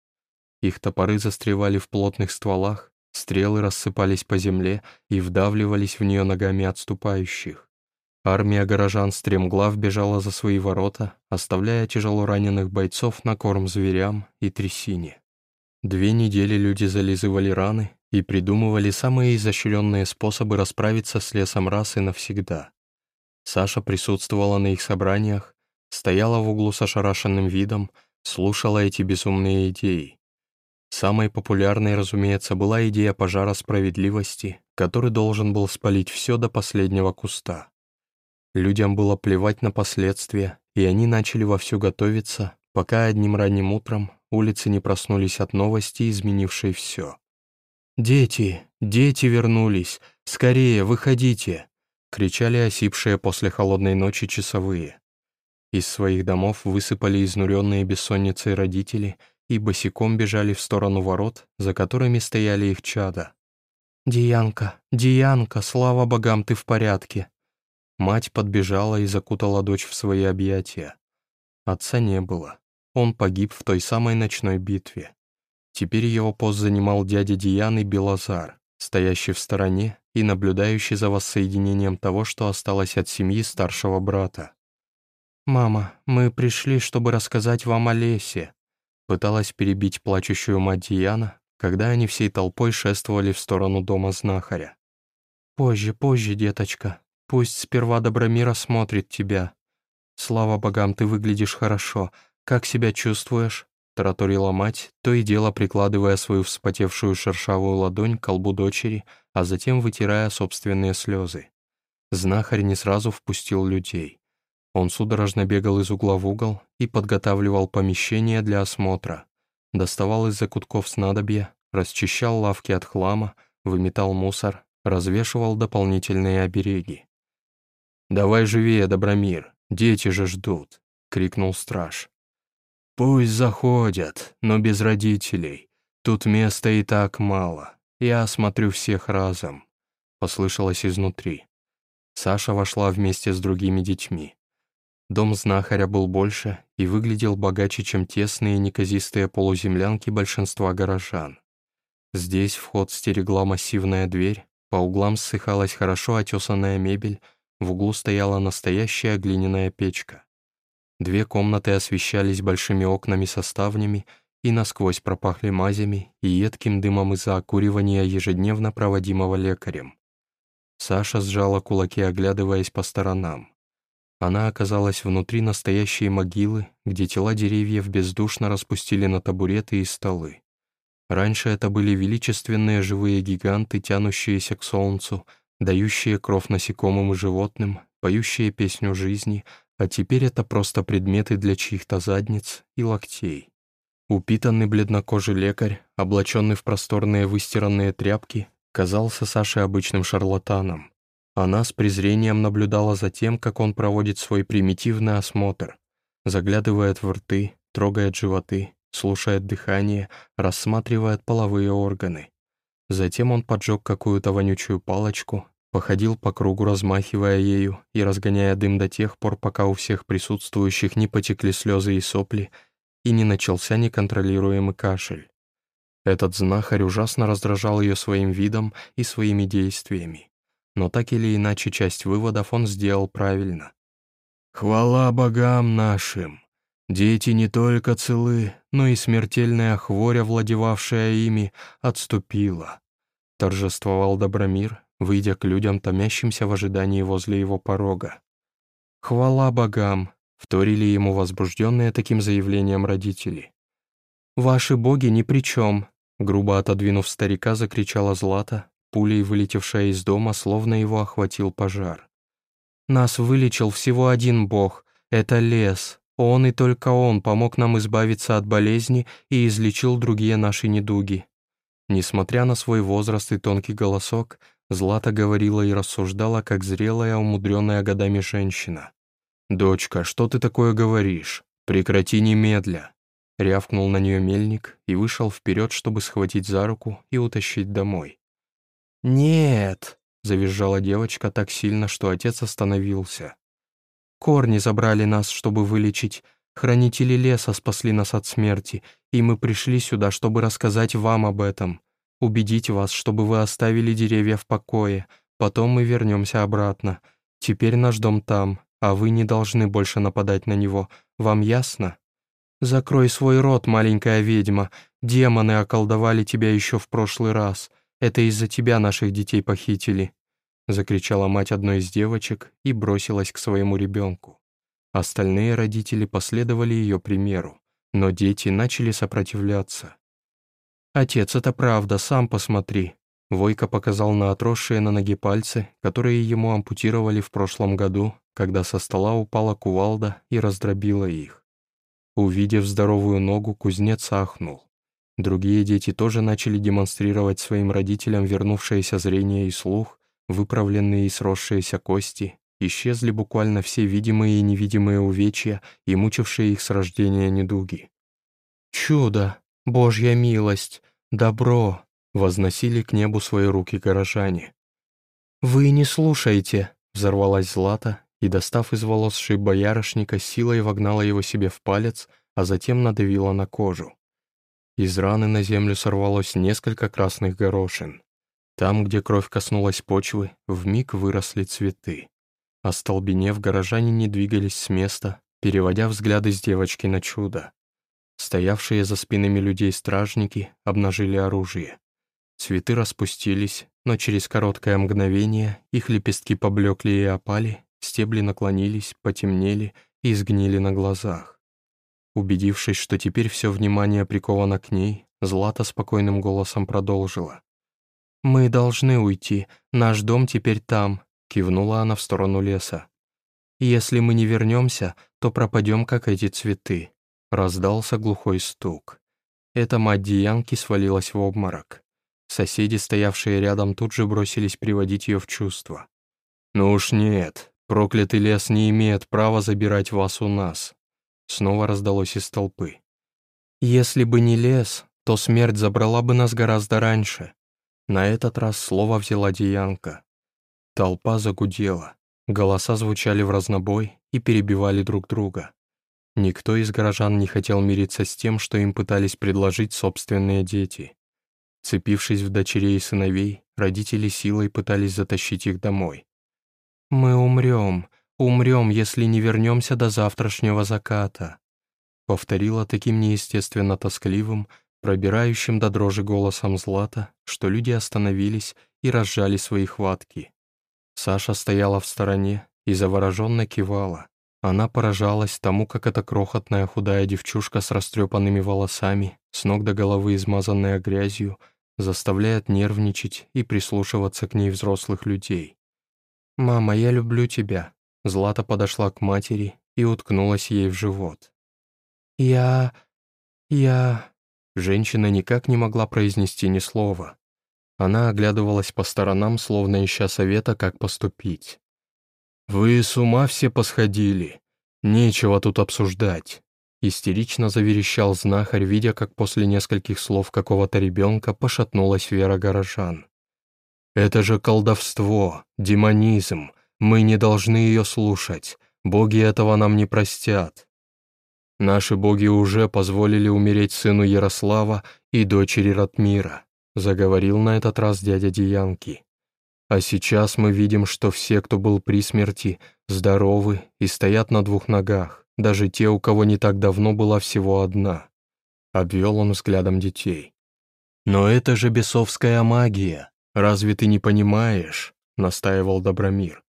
Speaker 1: Их топоры застревали в плотных стволах, стрелы рассыпались по земле и вдавливались в нее ногами отступающих. Армия горожан стремглав бежала за свои ворота, оставляя тяжело раненых бойцов на корм зверям и трясине. Две недели люди зализывали раны и придумывали самые изощренные способы расправиться с лесом расы навсегда. Саша присутствовала на их собраниях, стояла в углу с ошарашенным видом, слушала эти безумные идеи. Самой популярной, разумеется, была идея пожара справедливости, который должен был спалить все до последнего куста. Людям было плевать на последствия, и они начали вовсю готовиться, пока одним ранним утром улицы не проснулись от новости, изменившей все. «Дети! Дети вернулись! Скорее, выходите!» — кричали осипшие после холодной ночи часовые. Из своих домов высыпали изнуренные бессонницей родители и босиком бежали в сторону ворот, за которыми стояли их чада. «Диянка, Диянка, слава богам, ты в порядке!» Мать подбежала и закутала дочь в свои объятия. Отца не было. Он погиб в той самой ночной битве. Теперь его пост занимал дядя Дианы Белозар, стоящий в стороне и наблюдающий за воссоединением того, что осталось от семьи старшего брата. «Мама, мы пришли, чтобы рассказать вам о лесе», пыталась перебить плачущую мать Дияна, когда они всей толпой шествовали в сторону дома знахаря. «Позже, позже, деточка. Пусть сперва Добромир осмотрит тебя. Слава богам, ты выглядишь хорошо. Как себя чувствуешь?» тараторила мать, то и дело прикладывая свою вспотевшую шершавую ладонь к колбу дочери, а затем вытирая собственные слезы. Знахарь не сразу впустил людей. Он судорожно бегал из угла в угол и подготавливал помещение для осмотра. Доставал из закутков снадобья, расчищал лавки от хлама, выметал мусор, развешивал дополнительные обереги. «Давай живее, Добромир, дети же ждут!» — крикнул страж. «Пусть заходят, но без родителей. Тут места и так мало. Я осмотрю всех разом», — послышалось изнутри. Саша вошла вместе с другими детьми. Дом знахаря был больше и выглядел богаче, чем тесные неказистые полуземлянки большинства горожан. Здесь вход стерегла массивная дверь, по углам ссыхалась хорошо отесанная мебель, в углу стояла настоящая глиняная печка. Две комнаты освещались большими окнами со ставнями и насквозь пропахли мазями и едким дымом из-за окуривания, ежедневно проводимого лекарем. Саша сжала кулаки, оглядываясь по сторонам. Она оказалась внутри настоящей могилы, где тела деревьев бездушно распустили на табуреты и столы. Раньше это были величественные живые гиганты, тянущиеся к солнцу, дающие кров насекомым и животным, поющие песню жизни, а теперь это просто предметы для чьих-то задниц и локтей. Упитанный бледнокожий лекарь, облаченный в просторные выстиранные тряпки, казался Саше обычным шарлатаном. Она с презрением наблюдала за тем, как он проводит свой примитивный осмотр, заглядывает в рты, трогает животы, слушает дыхание, рассматривает половые органы. Затем он поджег какую-то вонючую палочку, походил по кругу, размахивая ею и разгоняя дым до тех пор, пока у всех присутствующих не потекли слезы и сопли и не начался неконтролируемый кашель. Этот знахарь ужасно раздражал ее своим видом и своими действиями. Но так или иначе часть выводов он сделал правильно. «Хвала богам нашим! Дети не только целы, но и смертельная хворя, владевавшая ими, отступила», торжествовал Добромир, выйдя к людям, томящимся в ожидании возле его порога. «Хвала богам!» — вторили ему возбужденные таким заявлением родители. «Ваши боги ни при чем!» — грубо отодвинув старика, закричала Злата, пулей вылетевшая из дома, словно его охватил пожар. «Нас вылечил всего один бог — это лес. Он и только он помог нам избавиться от болезни и излечил другие наши недуги». Несмотря на свой возраст и тонкий голосок, Злата говорила и рассуждала, как зрелая, умудренная годами женщина. «Дочка, что ты такое говоришь? Прекрати немедля!» Рявкнул на нее мельник и вышел вперед, чтобы схватить за руку и утащить домой. «Нет!» — завизжала девочка так сильно, что отец остановился. «Корни забрали нас, чтобы вылечить. Хранители леса спасли нас от смерти, и мы пришли сюда, чтобы рассказать вам об этом убедить вас, чтобы вы оставили деревья в покое. Потом мы вернемся обратно. Теперь наш дом там, а вы не должны больше нападать на него. Вам ясно? Закрой свой рот, маленькая ведьма. Демоны околдовали тебя еще в прошлый раз. Это из-за тебя наших детей похитили. Закричала мать одной из девочек и бросилась к своему ребенку. Остальные родители последовали ее примеру, но дети начали сопротивляться. «Отец, это правда, сам посмотри». Войко показал на отросшие на ноге пальцы, которые ему ампутировали в прошлом году, когда со стола упала кувалда и раздробила их. Увидев здоровую ногу, кузнец ахнул. Другие дети тоже начали демонстрировать своим родителям вернувшееся зрение и слух, выправленные и сросшиеся кости, исчезли буквально все видимые и невидимые увечья и мучившие их с рождения недуги. «Чудо! Божья милость! «Добро!» — возносили к небу свои руки горожане. «Вы не слушаете!» — взорвалась Злата и, достав из волос шип боярышника, силой вогнала его себе в палец, а затем надавила на кожу. Из раны на землю сорвалось несколько красных горошин. Там, где кровь коснулась почвы, вмиг выросли цветы. Остолбенев, горожане не двигались с места, переводя взгляды с девочки на чудо. Стоявшие за спинами людей стражники обнажили оружие. Цветы распустились, но через короткое мгновение их лепестки поблекли и опали, стебли наклонились, потемнели и сгнили на глазах. Убедившись, что теперь все внимание приковано к ней, Злата спокойным голосом продолжила. «Мы должны уйти, наш дом теперь там», — кивнула она в сторону леса. «Если мы не вернемся, то пропадем, как эти цветы», — раздался глухой стук. Эта мать Диянки свалилась в обморок. Соседи, стоявшие рядом, тут же бросились приводить ее в чувство. «Ну уж нет, проклятый лес не имеет права забирать вас у нас», — снова раздалось из толпы. «Если бы не лес, то смерть забрала бы нас гораздо раньше», на этот раз слово взяла Диянка. Толпа загудела, голоса звучали в разнобой и перебивали друг друга. Никто из горожан не хотел мириться с тем, что им пытались предложить собственные дети. Цепившись в дочерей и сыновей, родители силой пытались затащить их домой. «Мы умрем, умрем, если не вернемся до завтрашнего заката», повторила таким неестественно тоскливым, пробирающим до дрожи голосом Злата, что люди остановились и разжали свои хватки. Саша стояла в стороне и завороженно кивала. Она поражалась тому, как эта крохотная худая девчушка с растрепанными волосами, с ног до головы измазанная грязью, заставляет нервничать и прислушиваться к ней взрослых людей. «Мама, я люблю тебя», Злата подошла к матери и уткнулась ей в живот. «Я... я...» Женщина никак не могла произнести ни слова. Она оглядывалась по сторонам, словно ища совета, как поступить. «Вы с ума все посходили? Нечего тут обсуждать!» Истерично заверещал знахарь, видя, как после нескольких слов какого-то ребенка пошатнулась вера горожан. «Это же колдовство, демонизм. Мы не должны ее слушать. Боги этого нам не простят. Наши боги уже позволили умереть сыну Ярослава и дочери Ратмира», заговорил на этот раз дядя Диянки. «А сейчас мы видим, что все, кто был при смерти, здоровы и стоят на двух ногах, даже те, у кого не так давно была всего одна». Обвел он взглядом детей. «Но это же бесовская магия, разве ты не понимаешь?» настаивал Добромир.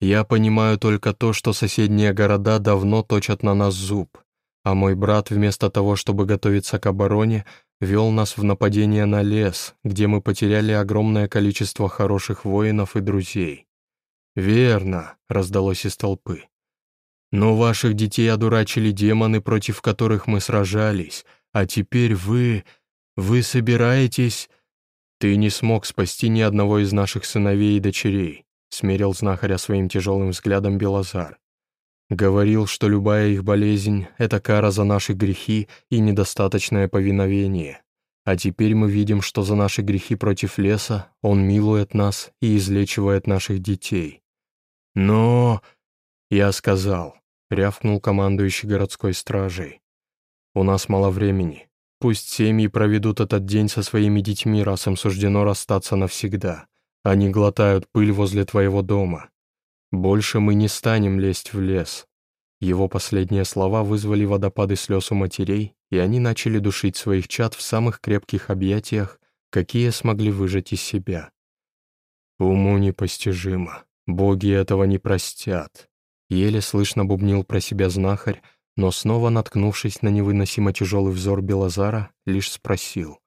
Speaker 1: «Я понимаю только то, что соседние города давно точат на нас зуб а мой брат вместо того, чтобы готовиться к обороне, вел нас в нападение на лес, где мы потеряли огромное количество хороших воинов и друзей. «Верно», — раздалось из толпы. «Но ваших детей одурачили демоны, против которых мы сражались, а теперь вы... вы собираетесь...» «Ты не смог спасти ни одного из наших сыновей и дочерей», — смерил знахаря своим тяжелым взглядом Белозар. Говорил, что любая их болезнь — это кара за наши грехи и недостаточное повиновение. А теперь мы видим, что за наши грехи против леса он милует нас и излечивает наших детей. Но... Я сказал, рявкнул командующий городской стражей. У нас мало времени. Пусть семьи проведут этот день со своими детьми, раз им суждено расстаться навсегда. Они глотают пыль возле твоего дома. «Больше мы не станем лезть в лес». Его последние слова вызвали водопады слез у матерей, и они начали душить своих чад в самых крепких объятиях, какие смогли выжать из себя. «Уму непостижимо. Боги этого не простят», — еле слышно бубнил про себя знахарь, но снова, наткнувшись на невыносимо тяжелый взор Белозара, лишь спросил.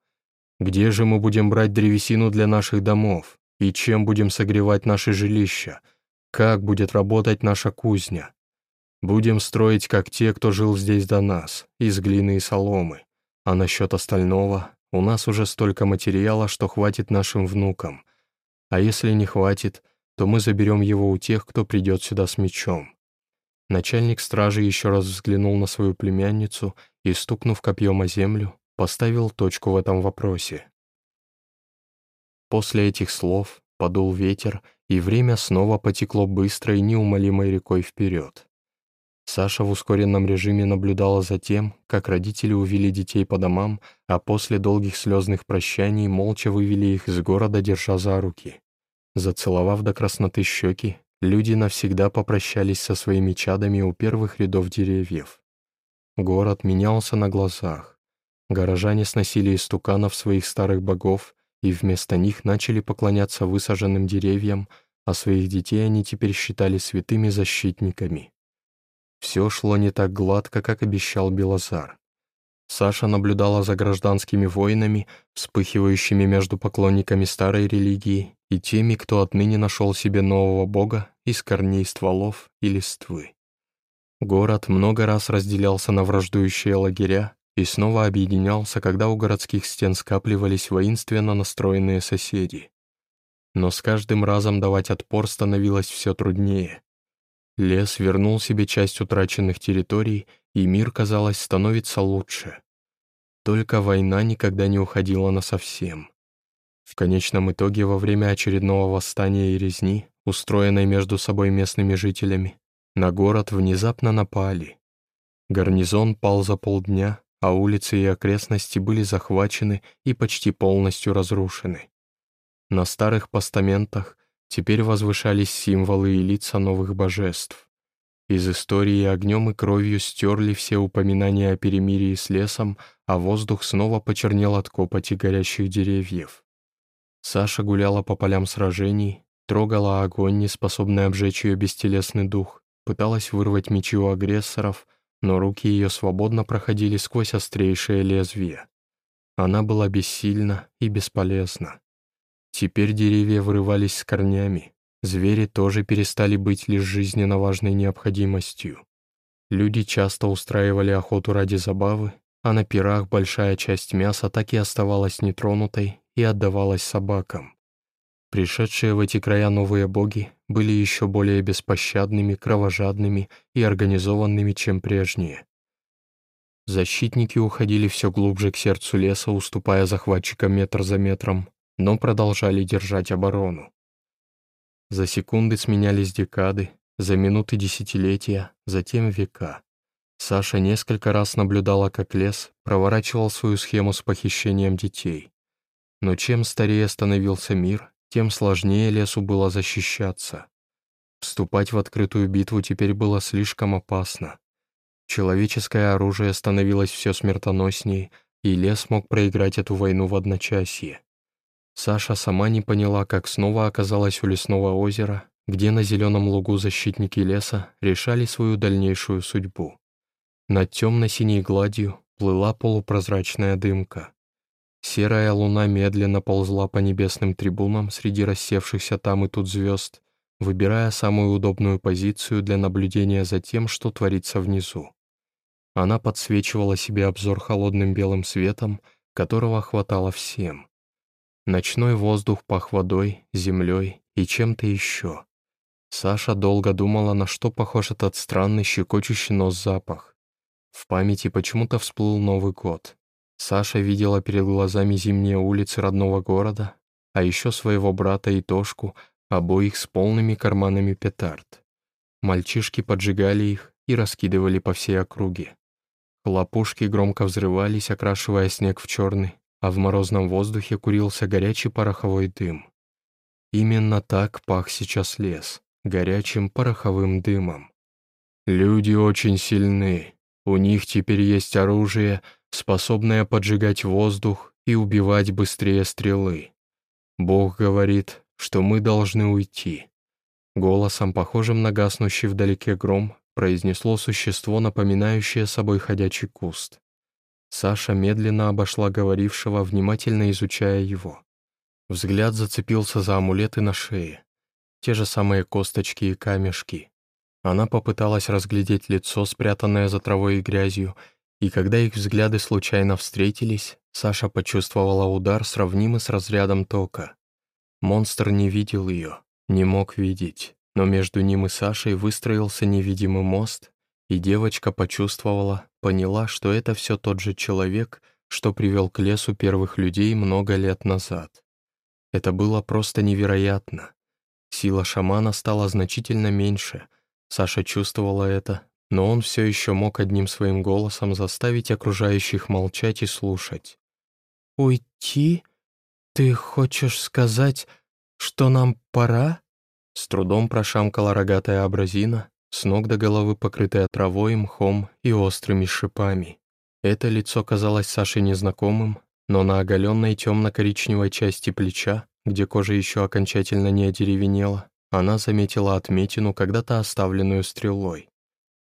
Speaker 1: «Где же мы будем брать древесину для наших домов? И чем будем согревать наши жилища? Как будет работать наша кузня? Будем строить, как те, кто жил здесь до нас, из глины и соломы. А насчет остального, у нас уже столько материала, что хватит нашим внукам. А если не хватит, то мы заберем его у тех, кто придет сюда с мечом. Начальник стражи еще раз взглянул на свою племянницу и, стукнув копьем о землю, поставил точку в этом вопросе. После этих слов подул ветер, и время снова потекло быстрой неумолимой рекой вперед. Саша в ускоренном режиме наблюдала за тем, как родители увели детей по домам, а после долгих слезных прощаний молча вывели их из города, держа за руки. Зацеловав до красноты щеки, Люди навсегда попрощались со своими чадами у первых рядов деревьев. Город менялся на глазах. Горожане сносили из туканов своих старых богов и вместо них начали поклоняться высаженным деревьям, а своих детей они теперь считали святыми защитниками. Все шло не так гладко, как обещал Белозар. Саша наблюдала за гражданскими войнами, вспыхивающими между поклонниками старой религии и теми, кто отныне нашел себе нового бога из корней стволов и листвы. Город много раз разделялся на враждующие лагеря и снова объединялся, когда у городских стен скапливались воинственно настроенные соседи. Но с каждым разом давать отпор становилось все труднее. Лес вернул себе часть утраченных территорий, и мир, казалось, становится лучше. Только война никогда не уходила насовсем. В конечном итоге, во время очередного восстания и резни, устроенной между собой местными жителями, на город внезапно напали. Гарнизон пал за полдня, а улицы и окрестности были захвачены и почти полностью разрушены. На старых постаментах теперь возвышались символы и лица новых божеств. Из истории огнем и кровью стерли все упоминания о перемирии с лесом, а воздух снова почернел от копоти горящих деревьев. Саша гуляла по полям сражений, трогала огонь, не способный обжечь ее бестелесный дух, пыталась вырвать мечи у агрессоров, но руки ее свободно проходили сквозь острейшее лезвие. Она была бессильна и бесполезна. Теперь деревья вырывались с корнями, звери тоже перестали быть лишь жизненно важной необходимостью. Люди часто устраивали охоту ради забавы, а на пирах большая часть мяса так и оставалась нетронутой и отдавалась собакам. Пришедшие в эти края новые боги были еще более беспощадными, кровожадными и организованными, чем прежние. Защитники уходили все глубже к сердцу леса, уступая захватчикам метр за метром, но продолжали держать оборону. За секунды сменялись декады, за минуты десятилетия, затем века. Саша несколько раз наблюдала, как лес проворачивал свою схему с похищением детей. Но чем старее становился мир, тем сложнее лесу было защищаться. Вступать в открытую битву теперь было слишком опасно. Человеческое оружие становилось все смертоноснее, и лес мог проиграть эту войну в одночасье. Саша сама не поняла, как снова оказалась у лесного озера, где на зеленом лугу защитники леса решали свою дальнейшую судьбу. Над темно-синей гладью плыла полупрозрачная дымка. Серая луна медленно ползла по небесным трибунам среди рассевшихся там и тут звезд, выбирая самую удобную позицию для наблюдения за тем, что творится внизу. Она подсвечивала себе обзор холодным белым светом, которого хватало всем. Ночной воздух пах водой, землей и чем-то еще. Саша долго думала, на что похож этот странный щекочущий нос запах. В памяти почему-то всплыл Новый год. Саша видела перед глазами зимние улицы родного города, а еще своего брата и Тошку, обоих с полными карманами петард. Мальчишки поджигали их и раскидывали по всей округе. Хлопушки громко взрывались, окрашивая снег в черный, а в морозном воздухе курился горячий пороховой дым. Именно так пах сейчас лес, горячим пороховым дымом. «Люди очень сильны. У них теперь есть оружие, способное поджигать воздух и убивать быстрее стрелы. Бог говорит, что мы должны уйти». Голосом, похожим на гаснущий вдалеке гром, произнесло существо, напоминающее собой ходячий куст. Саша медленно обошла говорившего, внимательно изучая его. Взгляд зацепился за амулеты на шее. Те же самые косточки и камешки. Она попыталась разглядеть лицо, спрятанное за травой и грязью, и когда их взгляды случайно встретились, Саша почувствовала удар, сравнимый с разрядом тока. Монстр не видел ее, не мог видеть, но между ним и Сашей выстроился невидимый мост, и девочка почувствовала, поняла, что это все тот же человек, что привел к лесу первых людей много лет назад. Это было просто невероятно. Сила шамана стала значительно меньше. Саша чувствовала это, но он все еще мог одним своим голосом заставить окружающих молчать и слушать. «Уйти? Ты хочешь сказать, что нам пора?» С трудом прошамкала рогатая абразина, с ног до головы покрытая травой, мхом и острыми шипами. Это лицо казалось Саше незнакомым, но на оголенной темно-коричневой части плеча, где кожа еще окончательно не одеревенела, она заметила отметину, когда-то оставленную стрелой.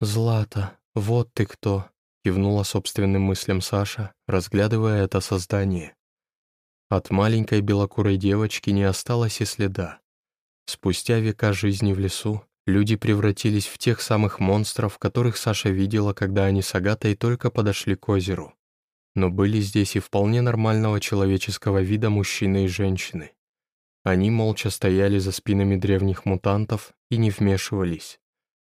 Speaker 1: «Злата, вот ты кто!» — кивнула собственным мыслям Саша, разглядывая это создание. От маленькой белокурой девочки не осталось и следа. Спустя века жизни в лесу люди превратились в тех самых монстров, которых Саша видела, когда они с Агатой только подошли к озеру. Но были здесь и вполне нормального человеческого вида мужчины и женщины. Они молча стояли за спинами древних мутантов и не вмешивались.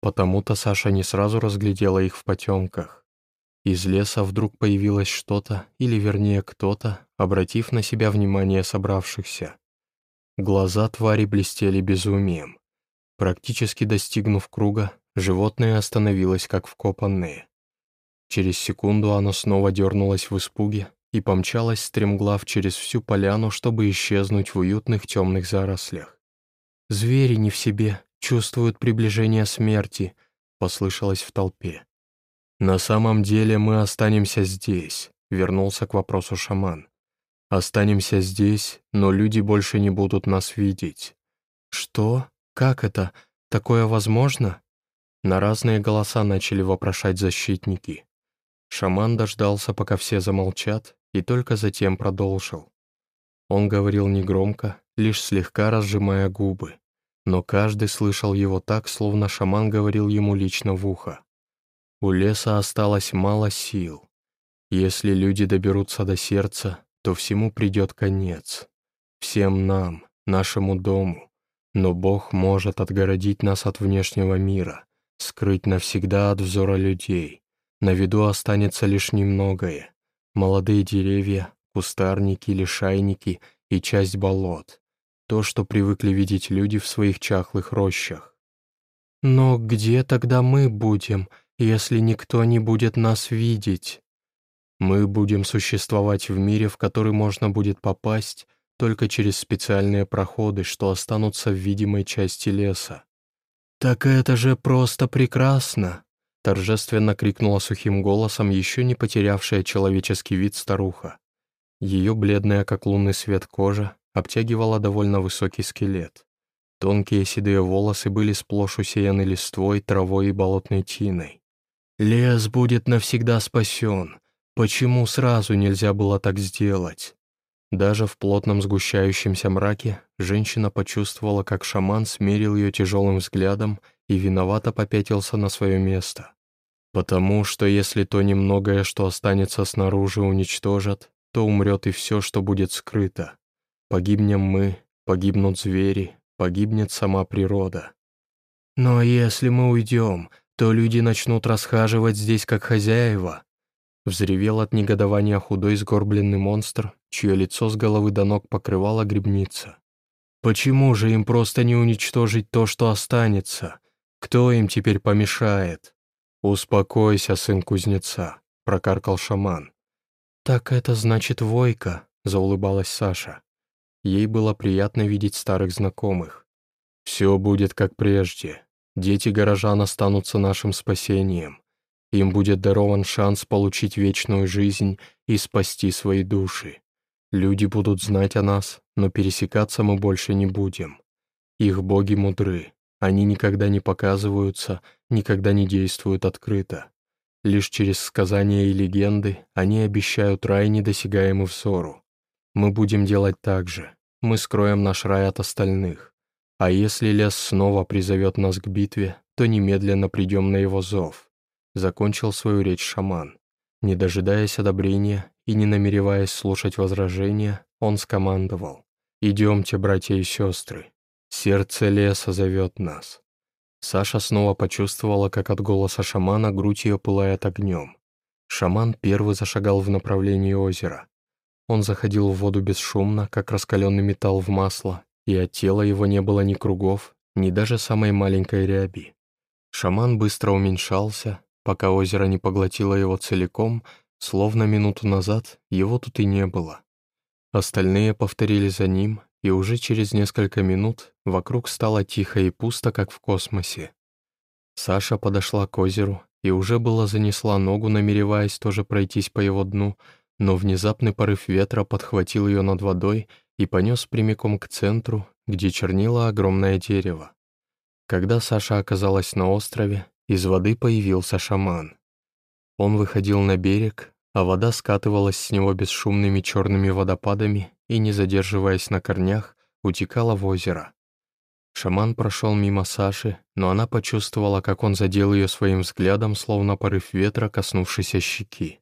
Speaker 1: Потому-то Саша не сразу разглядела их в потемках. Из леса вдруг появилось что-то, или вернее кто-то, обратив на себя внимание собравшихся. Глаза твари блестели безумием. Практически достигнув круга, животное остановилось как вкопанное. Через секунду оно снова дернулось в испуге и помчалось стремглав через всю поляну, чтобы исчезнуть в уютных темных зарослях. «Звери не в себе, чувствуют приближение смерти», — послышалось в толпе. «На самом деле мы останемся здесь», — вернулся к вопросу шаман. Останемся здесь, но люди больше не будут нас видеть». «Что? Как это? Такое возможно?» На разные голоса начали вопрошать защитники. Шаман дождался, пока все замолчат, и только затем продолжил. Он говорил негромко, лишь слегка разжимая губы, но каждый слышал его так, словно шаман говорил ему лично в ухо. У леса осталось мало сил. Если люди доберутся до сердца, то всему придет конец. Всем нам, нашему дому. Но Бог может отгородить нас от внешнего мира, скрыть навсегда от взора людей. На виду останется лишь немногое. Молодые деревья, кустарники, лишайники и часть болот. То, что привыкли видеть люди в своих чахлых рощах. «Но где тогда мы будем, если никто не будет нас видеть?» Мы будем существовать в мире, в который можно будет попасть только через специальные проходы, что останутся в видимой части леса. «Так это же просто прекрасно!» торжественно крикнула сухим голосом еще не потерявшая человеческий вид старуха. Ее бледная, как лунный свет кожа, обтягивала довольно высокий скелет. Тонкие седые волосы были сплошь усеяны листвой, травой и болотной тиной. «Лес будет навсегда спасен, Почему сразу нельзя было так сделать? Даже в плотном сгущающемся мраке женщина почувствовала, как шаман смерил ее тяжелым взглядом и виновато попятился на свое место. Потому что если то немногое, что останется снаружи, уничтожат, то умрет и все, что будет скрыто. Погибнем мы, погибнут звери, погибнет сама природа. Но если мы уйдем, то люди начнут расхаживать здесь как хозяева, Взревел от негодования худой сгорбленный монстр, чье лицо с головы до ног покрывала грибница. «Почему же им просто не уничтожить то, что останется? Кто им теперь помешает?» «Успокойся, сын кузнеца», — прокаркал шаман. «Так это значит Войка», — заулыбалась Саша. Ей было приятно видеть старых знакомых. «Все будет как прежде. Дети горожан останутся нашим спасением. Им будет дарован шанс получить вечную жизнь и спасти свои души. Люди будут знать о нас, но пересекаться мы больше не будем. Их боги мудры, они никогда не показываются, никогда не действуют открыто. Лишь через сказания и легенды они обещают рай, недосягаемый взору. Мы будем делать так же. Мы скроем наш рай от остальных. А если лес снова призовет нас к битве, то немедленно придем на его зов закончил свою речь шаман. Не дожидаясь одобрения и не намереваясь слушать возражения, он скомандовал. «Идемте, братья и сестры. Сердце леса зовет нас». Саша снова почувствовала, как от голоса шамана грудь ее пылает огнем. Шаман первый зашагал в направлении озера. Он заходил в воду бесшумно, как раскаленный металл в масло, и от тела его не было ни кругов, ни даже самой маленькой ряби. Шаман быстро уменьшался, пока озеро не поглотило его целиком, словно минуту назад его тут и не было. Остальные повторили за ним, и уже через несколько минут вокруг стало тихо и пусто, как в космосе. Саша подошла к озеру и уже было занесла ногу, намереваясь тоже пройтись по его дну, но внезапный порыв ветра подхватил ее над водой и понес прямиком к центру, где чернило огромное дерево. Когда Саша оказалась на острове, из воды появился шаман. Он выходил на берег, а вода скатывалась с него бесшумными черными водопадами и, не задерживаясь на корнях, утекала в озеро. Шаман прошел мимо Саши, но она почувствовала, как он задел ее своим взглядом, словно порыв ветра, коснувшийся щеки.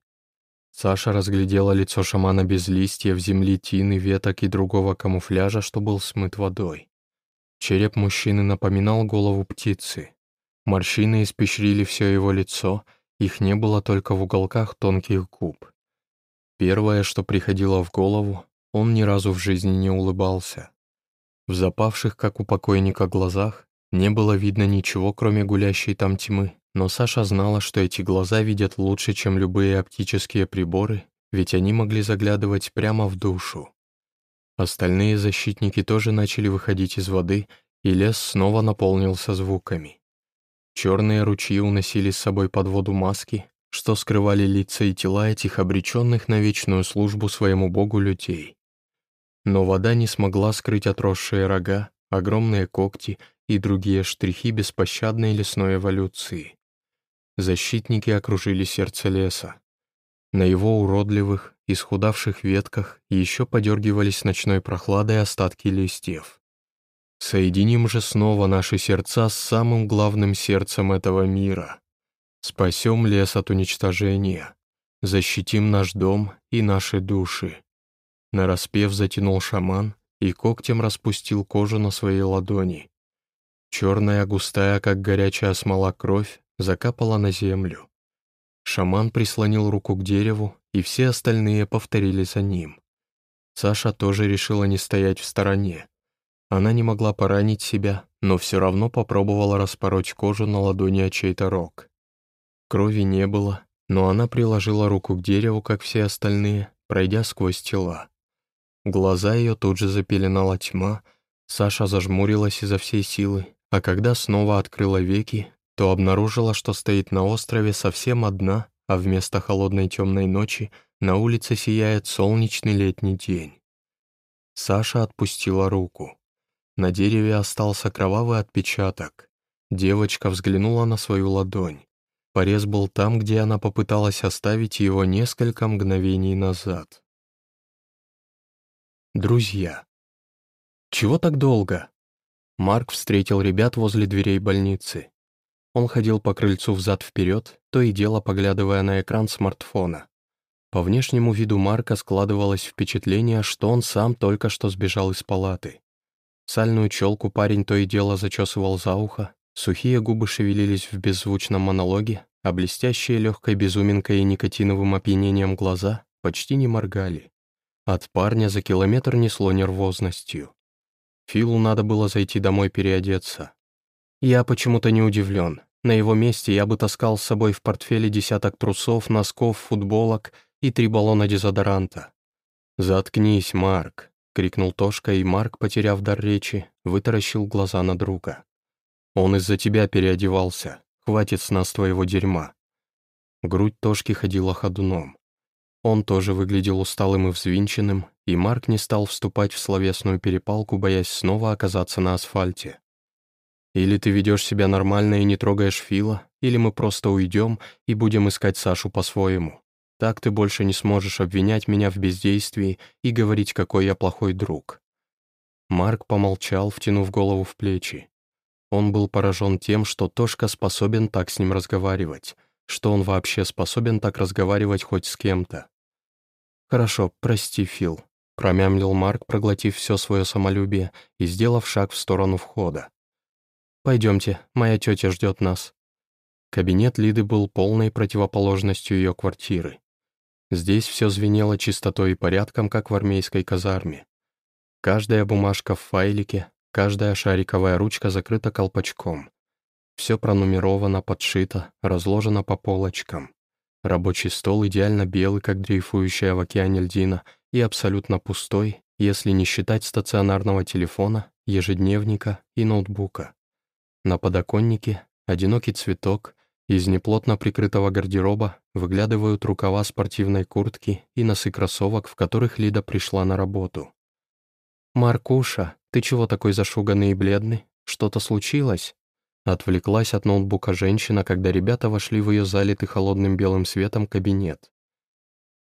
Speaker 1: Саша разглядела лицо шамана без листьев, земли, тины, веток и другого камуфляжа, что был смыт водой. Череп мужчины напоминал голову птицы. Морщины испещрили все его лицо, их не было только в уголках тонких губ. Первое, что приходило в голову, он ни разу в жизни не улыбался. В запавших, как у покойника, глазах не было видно ничего, кроме гулящей там тьмы, но Саша знала, что эти глаза видят лучше, чем любые оптические приборы, ведь они могли заглядывать прямо в душу. Остальные защитники тоже начали выходить из воды, и лес снова наполнился звуками. Черные ручьи уносили с собой под воду маски, что скрывали лица и тела этих обреченных на вечную службу своему богу людей. Но вода не смогла скрыть отросшие рога, огромные когти и другие штрихи беспощадной лесной эволюции. Защитники окружили сердце леса. На его уродливых, исхудавших ветках еще подергивались ночной прохладой остатки листьев. Соединим же снова наши сердца с самым главным сердцем этого мира. Спасем лес от уничтожения, защитим наш дом и наши души. Нараспев затянул шаман и когтем распустил кожу на своей ладони. Черная, густая, как горячая смола кровь, закапала на землю. Шаман прислонил руку к дереву, и все остальные повторили за ним. Саша тоже решила не стоять в стороне. Она не могла поранить себя, но все равно попробовала распороть кожу на ладони от чей-то рог. Крови не было, но она приложила руку к дереву, как все остальные, пройдя сквозь тела. Глаза ее тут же запеленала тьма, Саша зажмурилась изо всей силы, а когда снова открыла веки, то обнаружила, что стоит на острове совсем одна, а вместо холодной темной ночи на улице сияет солнечный летний день. Саша отпустила руку. На дереве остался кровавый отпечаток. Девочка взглянула на свою ладонь. Порез был там, где она попыталась оставить его несколько мгновений назад. Друзья. «Чего так долго?» Марк встретил ребят возле дверей больницы. Он ходил по крыльцу взад-вперед, то и дело поглядывая на экран смартфона. По внешнему виду Марка складывалось впечатление, что он сам только что сбежал из палаты. Сальную челку парень то и дело зачесывал за ухо, сухие губы шевелились в беззвучном монологе, а блестящие легкой безуминкой и никотиновым опьянением глаза почти не моргали. От парня за километр несло нервозностью. Филу надо было зайти домой переодеться. Я почему-то не удивлен. На его месте я бы таскал с собой в портфеле десяток трусов, носков, футболок и три баллона дезодоранта. «Заткнись, Марк!» — крикнул Тошка, и Марк, потеряв дар речи, вытаращил глаза на друга. «Он из-за тебя переодевался. Хватит с нас твоего дерьма». Грудь Тошки ходила ходуном. Он тоже выглядел усталым и взвинченным, и Марк не стал вступать в словесную перепалку, боясь снова оказаться на асфальте. «Или ты ведешь себя нормально и не трогаешь Фила, или мы просто уйдем и будем искать Сашу по-своему. Так ты больше не сможешь обвинять меня в бездействии и говорить, какой я плохой друг». Марк помолчал, втянув голову в плечи. Он был поражен тем, что Тошка способен так с ним разговаривать, что он вообще способен так разговаривать хоть с кем-то. «Хорошо, прости, Фил», — промямлил Марк, проглотив все свое самолюбие и сделав шаг в сторону входа. «Пойдемте, моя тетя ждет нас». Кабинет Лиды был полной противоположностью ее квартиры. Здесь все звенело чистотой и порядком, как в армейской казарме. Каждая бумажка в файлике, каждая шариковая ручка закрыта колпачком. Все пронумеровано, подшито, разложено по полочкам. Рабочий стол идеально белый, как дрейфующая в океане льдина, и абсолютно пустой, если не считать стационарного телефона, ежедневника и ноутбука. На подоконнике одинокий цветок, из неплотно прикрытого гардероба выглядывают рукава спортивной куртки и носы кроссовок, в которых Лида пришла на работу. «Маркуша, ты чего такой зашуганный и бледный? Что-то случилось?» Отвлеклась от ноутбука женщина, когда ребята вошли в ее залитый холодным белым светом кабинет.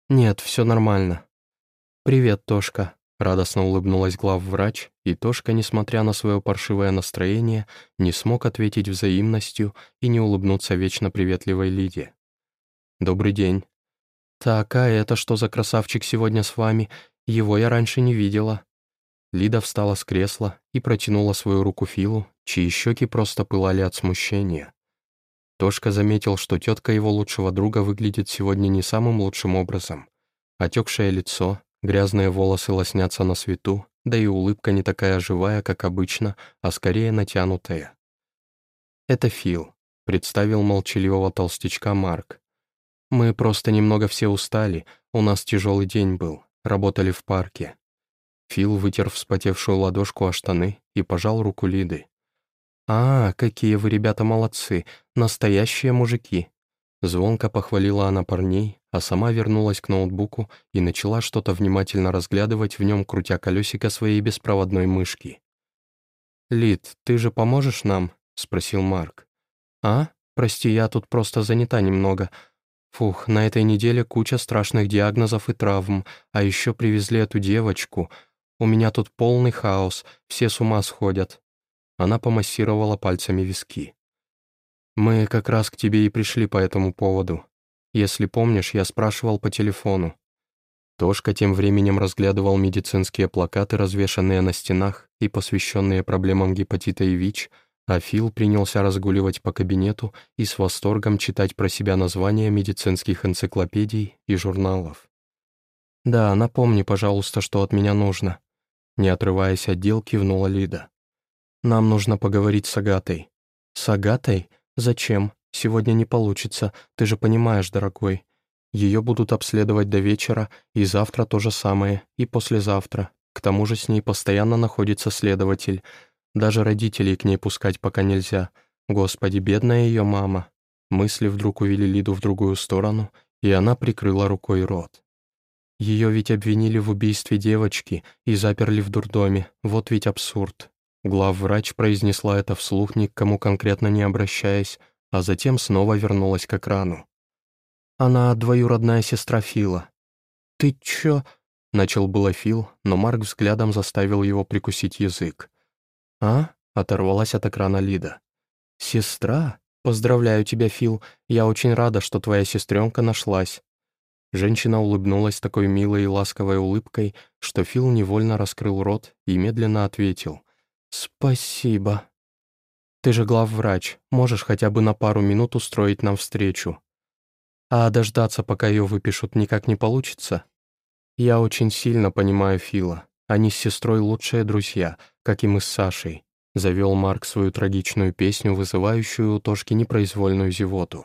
Speaker 1: «Нет, все нормально». «Привет, Тошка», — радостно улыбнулась главврач, и Тошка, несмотря на свое паршивое настроение, не смог ответить взаимностью и не улыбнуться вечно приветливой Лиде. «Добрый день». «Так, а это что за красавчик сегодня с вами? Его я раньше не видела». Лида встала с кресла и протянула свою руку Филу, чьи щеки просто пылали от смущения. Тошка заметил, что тетка его лучшего друга выглядит сегодня не самым лучшим образом. Отекшее лицо, грязные волосы лоснятся на свету, да и улыбка не такая живая, как обычно, а скорее натянутая. «Это Фил», — представил молчаливого толстячка Марк. «Мы просто немного все устали, у нас тяжелый день был, работали в парке». Фил вытер вспотевшую ладошку о штаны и пожал руку Лиды. «А, какие вы, ребята, молодцы! Настоящие мужики!» Звонко похвалила она парней, а сама вернулась к ноутбуку и начала что-то внимательно разглядывать в нем, крутя колесико своей беспроводной мышки. «Лид, ты же поможешь нам?» — спросил Марк. «А? Прости, я тут просто занята немного. Фух, на этой неделе куча страшных диагнозов и травм, а еще привезли эту девочку. У меня тут полный хаос, все с ума сходят. Она помассировала пальцами виски. «Мы как раз к тебе и пришли по этому поводу. Если помнишь, я спрашивал по телефону». Тошка тем временем разглядывал медицинские плакаты, развешанные на стенах и посвященные проблемам гепатита и ВИЧ, а Фил принялся разгуливать по кабинету и с восторгом читать про себя названия медицинских энциклопедий и журналов. «Да, напомни, пожалуйста, что от меня нужно», — не отрываясь от дел, кивнула Лида. Нам нужно поговорить с Агатой». «С Агатой? Зачем? Сегодня не получится, ты же понимаешь, дорогой. Ее будут обследовать до вечера, и завтра то же самое, и послезавтра. К тому же с ней постоянно находится следователь. Даже родителей к ней пускать пока нельзя. Господи, бедная ее мама». Мысли вдруг увели Лиду в другую сторону, и она прикрыла рукой рот. Ее ведь обвинили в убийстве девочки и заперли в дурдоме. Вот ведь абсурд. Главврач произнесла это вслух, ни к кому конкретно не обращаясь, а затем снова вернулась к экрану. «Она двоюродная сестра Фила». «Ты чё?» — начал было Фил, но Марк взглядом заставил его прикусить язык. «А?» — оторвалась от экрана Лида. «Сестра? Поздравляю тебя, Фил. Я очень рада, что твоя сестренка нашлась». Женщина улыбнулась такой милой и ласковой улыбкой, что Фил невольно раскрыл рот и медленно ответил. «Спасибо. Ты же главврач, можешь хотя бы на пару минут устроить нам встречу. А дождаться, пока ее выпишут, никак не получится? Я очень сильно понимаю Фила. Они с сестрой лучшие друзья, как и мы с Сашей», — завел Марк свою трагичную песню, вызывающую у Тошки непроизвольную зевоту.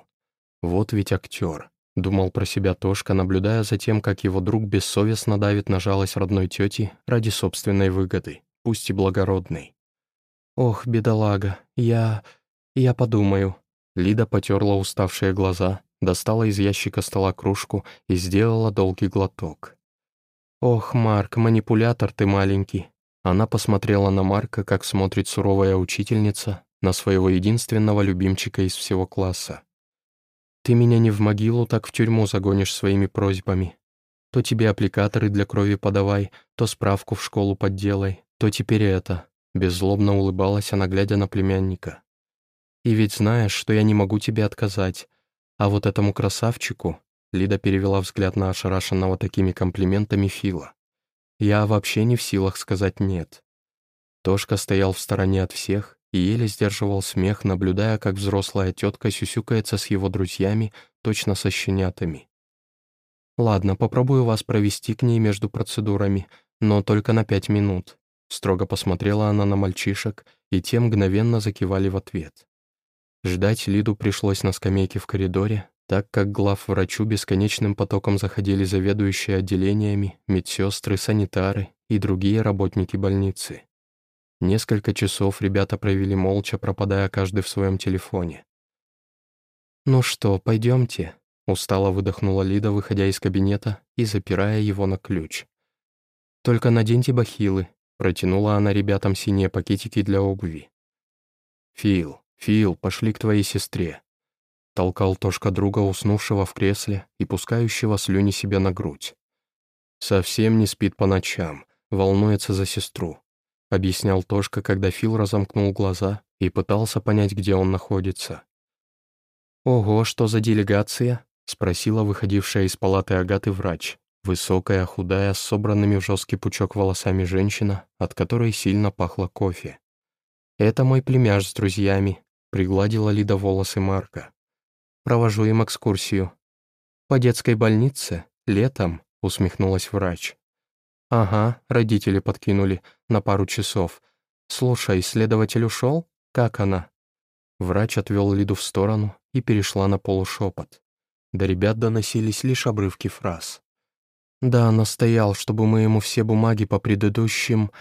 Speaker 1: «Вот ведь актер», — думал про себя Тошка, наблюдая за тем, как его друг бессовестно давит на жалость родной тети ради собственной выгоды, пусть и благородной. «Ох, бедолага, я... я подумаю». Лида потерла уставшие глаза, достала из ящика стола кружку и сделала долгий глоток. «Ох, Марк, манипулятор ты маленький». Она посмотрела на Марка, как смотрит суровая учительница на своего единственного любимчика из всего класса. «Ты меня не в могилу, так в тюрьму загонишь своими просьбами. То тебе аппликаторы для крови подавай, то справку в школу подделай, то теперь это. Беззлобно улыбалась она, глядя на племянника. «И ведь знаешь, что я не могу тебе отказать. А вот этому красавчику...» Лида перевела взгляд на ошарашенного такими комплиментами Фила. «Я вообще не в силах сказать «нет». Тошка стоял в стороне от всех и еле сдерживал смех, наблюдая, как взрослая тетка сюсюкается с его друзьями, точно со щенятами. «Ладно, попробую вас провести к ней между процедурами, но только на пять минут. Строго посмотрела она на мальчишек, и те мгновенно закивали в ответ. Ждать Лиду пришлось на скамейке в коридоре, так как глав врачу бесконечным потоком заходили заведующие отделениями, медсестры, санитары и другие работники больницы. Несколько часов ребята провели молча, пропадая каждый в своем телефоне. «Ну что, пойдемте?» — устало выдохнула Лида, выходя из кабинета и запирая его на ключ. «Только наденьте бахилы», — протянула она ребятам синие пакетики для обуви. «Фил, Фил, пошли к твоей сестре», — толкал Тошка друга, уснувшего в кресле и пускающего слюни себе на грудь. «Совсем не спит по ночам, волнуется за сестру», — объяснял Тошка, когда Фил разомкнул глаза и пытался понять, где он находится. «Ого, что за делегация?» — спросила выходившая из палаты Агаты врач. Высокая, худая, с собранными в жесткий пучок волосами женщина, от которой сильно пахло кофе. «Это мой племяш с друзьями», — пригладила Лида волосы Марка. «Провожу им экскурсию». «По детской больнице? Летом?» — усмехнулась врач. «Ага, родители подкинули на пару часов. Слушай, следователь ушел? Как она?» Врач отвел Лиду в сторону и перешла на полушепот. До ребят доносились лишь обрывки фраз. «Да, настоял, чтобы мы ему все бумаги по предыдущим...»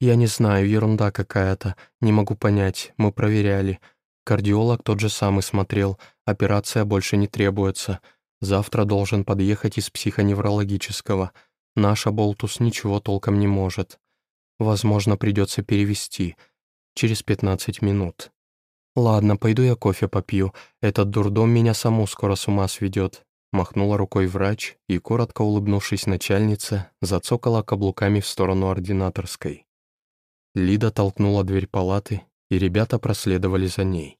Speaker 1: «Я не знаю, ерунда какая-то, не могу понять, мы проверяли. Кардиолог тот же самый смотрел, операция больше не требуется. Завтра должен подъехать из психоневрологического. Наша Болтус ничего толком не может. Возможно, придется перевести. Через 15 минут. Ладно, пойду я кофе попью. Этот дурдом меня саму скоро с ума сведет. Махнула рукой врач и, коротко улыбнувшись начальнице, зацокала каблуками в сторону ординаторской. Лида толкнула дверь палаты, и ребята проследовали за ней.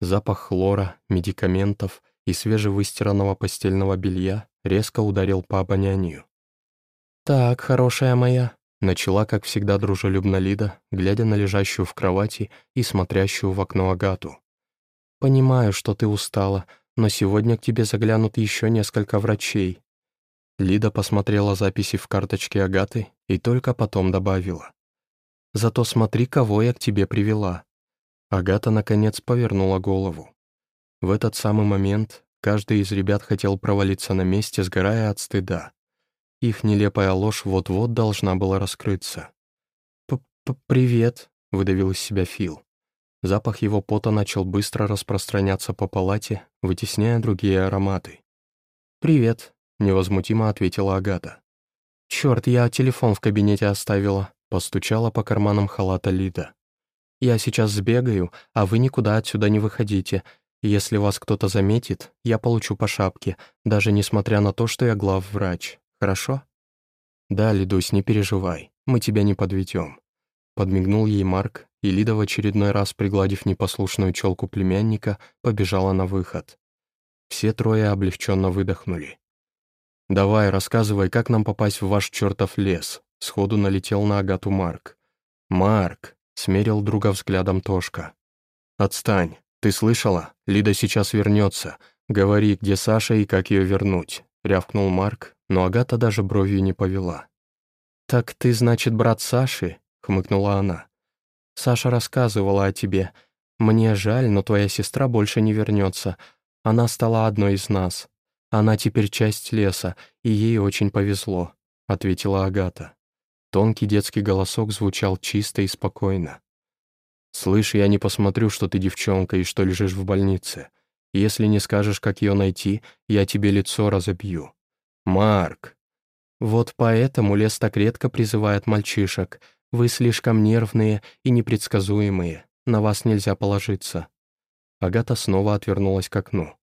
Speaker 1: Запах хлора, медикаментов и свежевыстиранного постельного белья резко ударил по обонянию. «Так, хорошая моя», — начала, как всегда, дружелюбно Лида, глядя на лежащую в кровати и смотрящую в окно Агату. «Понимаю, что ты устала, но сегодня к тебе заглянут еще несколько врачей». Лида посмотрела записи в карточке Агаты и только потом добавила. «Зато смотри, кого я к тебе привела». Агата, наконец, повернула голову. В этот самый момент каждый из ребят хотел провалиться на месте, сгорая от стыда. Их нелепая ложь вот-вот должна была раскрыться. П -п «Привет», — выдавил из себя Фил. Запах его пота начал быстро распространяться по палате, вытесняя другие ароматы. «Привет», — невозмутимо ответила Агата. «Чёрт, я телефон в кабинете оставила», — постучала по карманам халата Лида. «Я сейчас сбегаю, а вы никуда отсюда не выходите. Если вас кто-то заметит, я получу по шапке, даже несмотря на то, что я главврач. Хорошо?» «Да, Лидусь, не переживай, мы тебя не подведем», — подмигнул ей Марк, и Лида в очередной раз, пригладив непослушную челку племянника, побежала на выход. Все трое облегченно выдохнули. «Давай, рассказывай, как нам попасть в ваш чертов лес?» Сходу налетел на Агату Марк. «Марк!» — смерил друга взглядом Тошка. «Отстань! Ты слышала? Лида сейчас вернется. Говори, где Саша и как ее вернуть?» — рявкнул Марк, но Агата даже бровью не повела. «Так ты, значит, брат Саши?» — хмыкнула она. Саша рассказывала о тебе. Мне жаль, но твоя сестра больше не вернется. Она стала одной из нас. Она теперь часть леса, и ей очень повезло», — ответила Агата. Тонкий детский голосок звучал чисто и спокойно. «Слышь, я не посмотрю, что ты девчонка и что лежишь в больнице. Если не скажешь, как ее найти, я тебе лицо разобью. Марк!» «Вот поэтому лес так редко призывает мальчишек», вы слишком нервные и непредсказуемые. На вас нельзя положиться». Агата снова отвернулась к окну.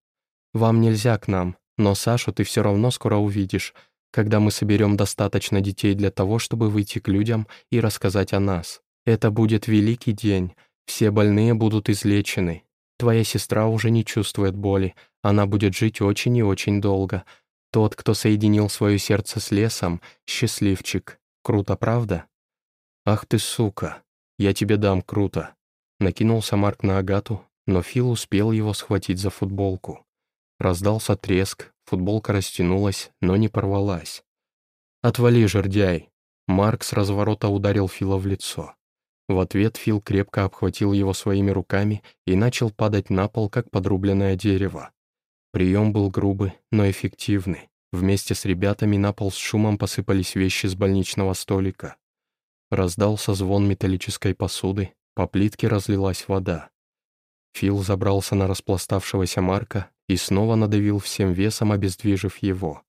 Speaker 1: «Вам нельзя к нам, но Сашу ты все равно скоро увидишь, когда мы соберем достаточно детей для того, чтобы выйти к людям и рассказать о нас. Это будет великий день, все больные будут излечены. Твоя сестра уже не чувствует боли, она будет жить очень и очень долго. Тот, кто соединил свое сердце с лесом, счастливчик. Круто, правда?» «Ах ты, сука! Я тебе дам круто!» Накинулся Марк на Агату, но Фил успел его схватить за футболку. Раздался треск, футболка растянулась, но не порвалась. «Отвали, жердяй!» Марк с разворота ударил Фила в лицо. В ответ Фил крепко обхватил его своими руками и начал падать на пол, как подрубленное дерево. Прием был грубый, но эффективный. Вместе с ребятами на пол с шумом посыпались вещи с больничного столика. Раздался звон металлической посуды, по плитке разлилась вода. Фил забрался на распластавшегося Марка и снова надавил всем весом, обездвижив его.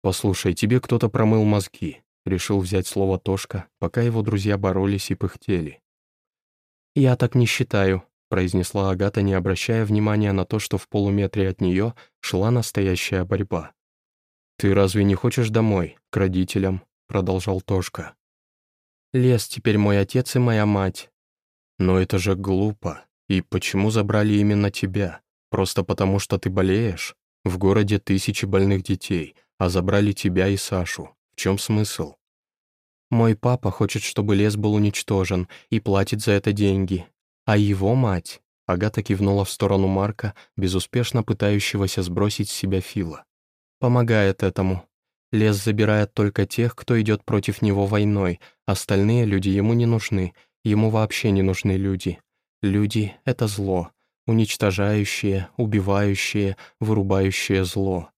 Speaker 1: «Послушай, тебе кто-то промыл мозги», — решил взять слово Тошка, пока его друзья боролись и пыхтели. «Я так не считаю», — произнесла Агата, не обращая внимания на то, что в полуметре от нее шла настоящая борьба. «Ты разве не хочешь домой, к родителям?» — продолжал Тошка. «Лес теперь мой отец и моя мать». «Но это же глупо. И почему забрали именно тебя? Просто потому, что ты болеешь? В городе тысячи больных детей, а забрали тебя и Сашу. В чем смысл? Мой папа хочет, чтобы лес был уничтожен, и платит за это деньги. А его мать... Агата кивнула в сторону Марка, безуспешно пытающегося сбросить с себя Фила. «Помогает этому. Лес забирает только тех, кто идет против него войной, остальные люди ему не нужны, ему вообще не нужны люди. Люди — это зло, уничтожающее, убивающее, вырубающее зло.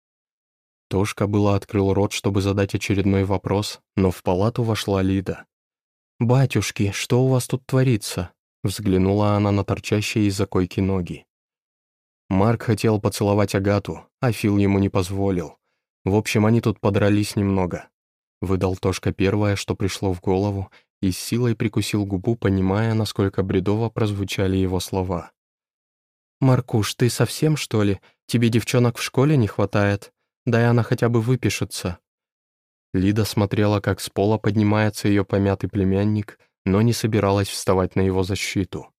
Speaker 1: Тошка было открыл рот, чтобы задать очередной вопрос, но в палату вошла Лида. «Батюшки, что у вас тут творится?» Взглянула она на торчащие из-за койки ноги. Марк хотел поцеловать Агату, а Фил ему не позволил. В общем, они тут подрались немного. Выдал Тошка первое, что пришло в голову, и с силой прикусил губу, понимая, насколько бредово прозвучали его слова. «Маркуш, ты совсем, что ли? Тебе девчонок в школе не хватает? Дай она хотя бы выпишется». Лида смотрела, как с пола поднимается ее помятый племянник, но не собиралась вставать на его защиту.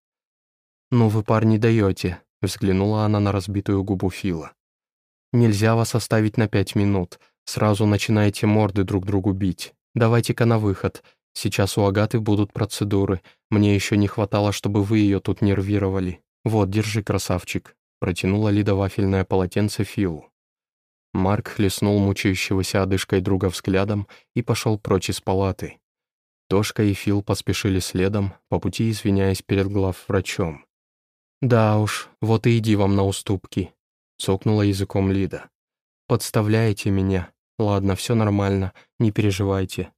Speaker 1: «Ну вы, парни, даете», — взглянула она на разбитую губу Фила. «Нельзя вас оставить на пять минут. Сразу начинаете морды друг другу бить. Давайте-ка на выход. Сейчас у Агаты будут процедуры. Мне еще не хватало, чтобы вы ее тут нервировали. Вот, держи, красавчик», — протянула Лида вафельное полотенце Филу. Марк хлестнул мучающегося одышкой друга взглядом и пошел прочь из палаты. Тошка и Фил поспешили следом, по пути извиняясь перед главврачом. «Да уж, вот и иди вам на уступки», — цокнула языком Лида. «Подставляете меня. Ладно, все нормально, не переживайте.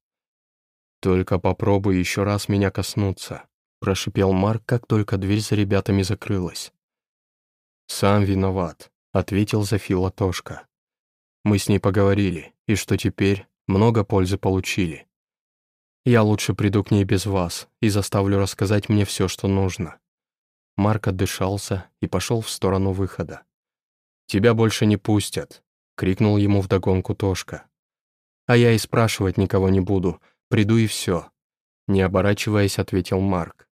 Speaker 1: «Только попробуй еще раз меня коснуться», — прошипел Марк, как только дверь за ребятами закрылась. «Сам виноват», — ответил за Фила Тошка. «Мы с ней поговорили, и что теперь? Много пользы получили. Я лучше приду к ней без вас и заставлю рассказать мне все, что нужно». Марк отдышался и пошел в сторону выхода. «Тебя больше не пустят», — крикнул ему вдогонку Тошка. «А я и спрашивать никого не буду», Приду и все», — не оборачиваясь, ответил Марк.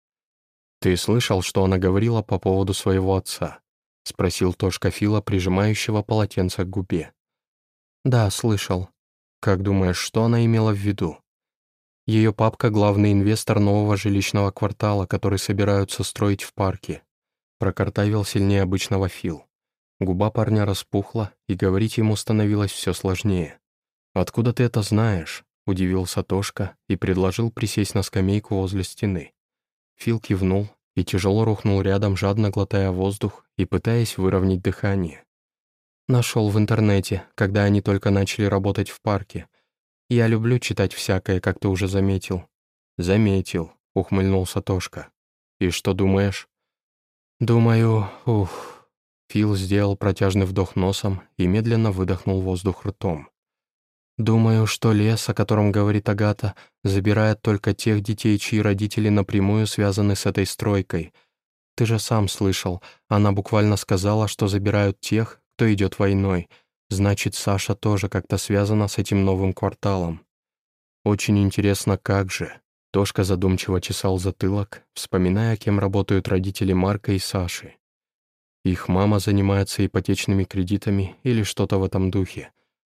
Speaker 1: «Ты слышал, что она говорила по поводу своего отца?» — спросил Тошка Фила, прижимающего полотенце к губе. «Да, слышал. Как думаешь, что она имела в виду?» Ее папка — главный инвестор нового жилищного квартала, который собираются строить в парке. Прокартавил сильнее обычного Фил. Губа парня распухла, и говорить ему становилось все сложнее. «Откуда ты это знаешь?» — удивился Тошка и предложил присесть на скамейку возле стены. Фил кивнул и тяжело рухнул рядом, жадно глотая воздух и пытаясь выровнять дыхание. Нашел в интернете, когда они только начали работать в парке. Я люблю читать всякое, как ты уже заметил. Заметил, ухмыльнулся Тошка. И что думаешь? Думаю, ух. Фил сделал протяжный вдох носом и медленно выдохнул воздух ртом. Думаю, что лес, о котором говорит Агата, забирает только тех детей, чьи родители напрямую связаны с этой стройкой. Ты же сам слышал, она буквально сказала, что забирают тех, кто идет войной. Значит, Саша тоже как-то связана с этим новым кварталом. Очень интересно, как же. Тошка задумчиво чесал затылок, вспоминая, кем работают родители Марка и Саши. Их мама занимается ипотечными кредитами или что-то в этом духе.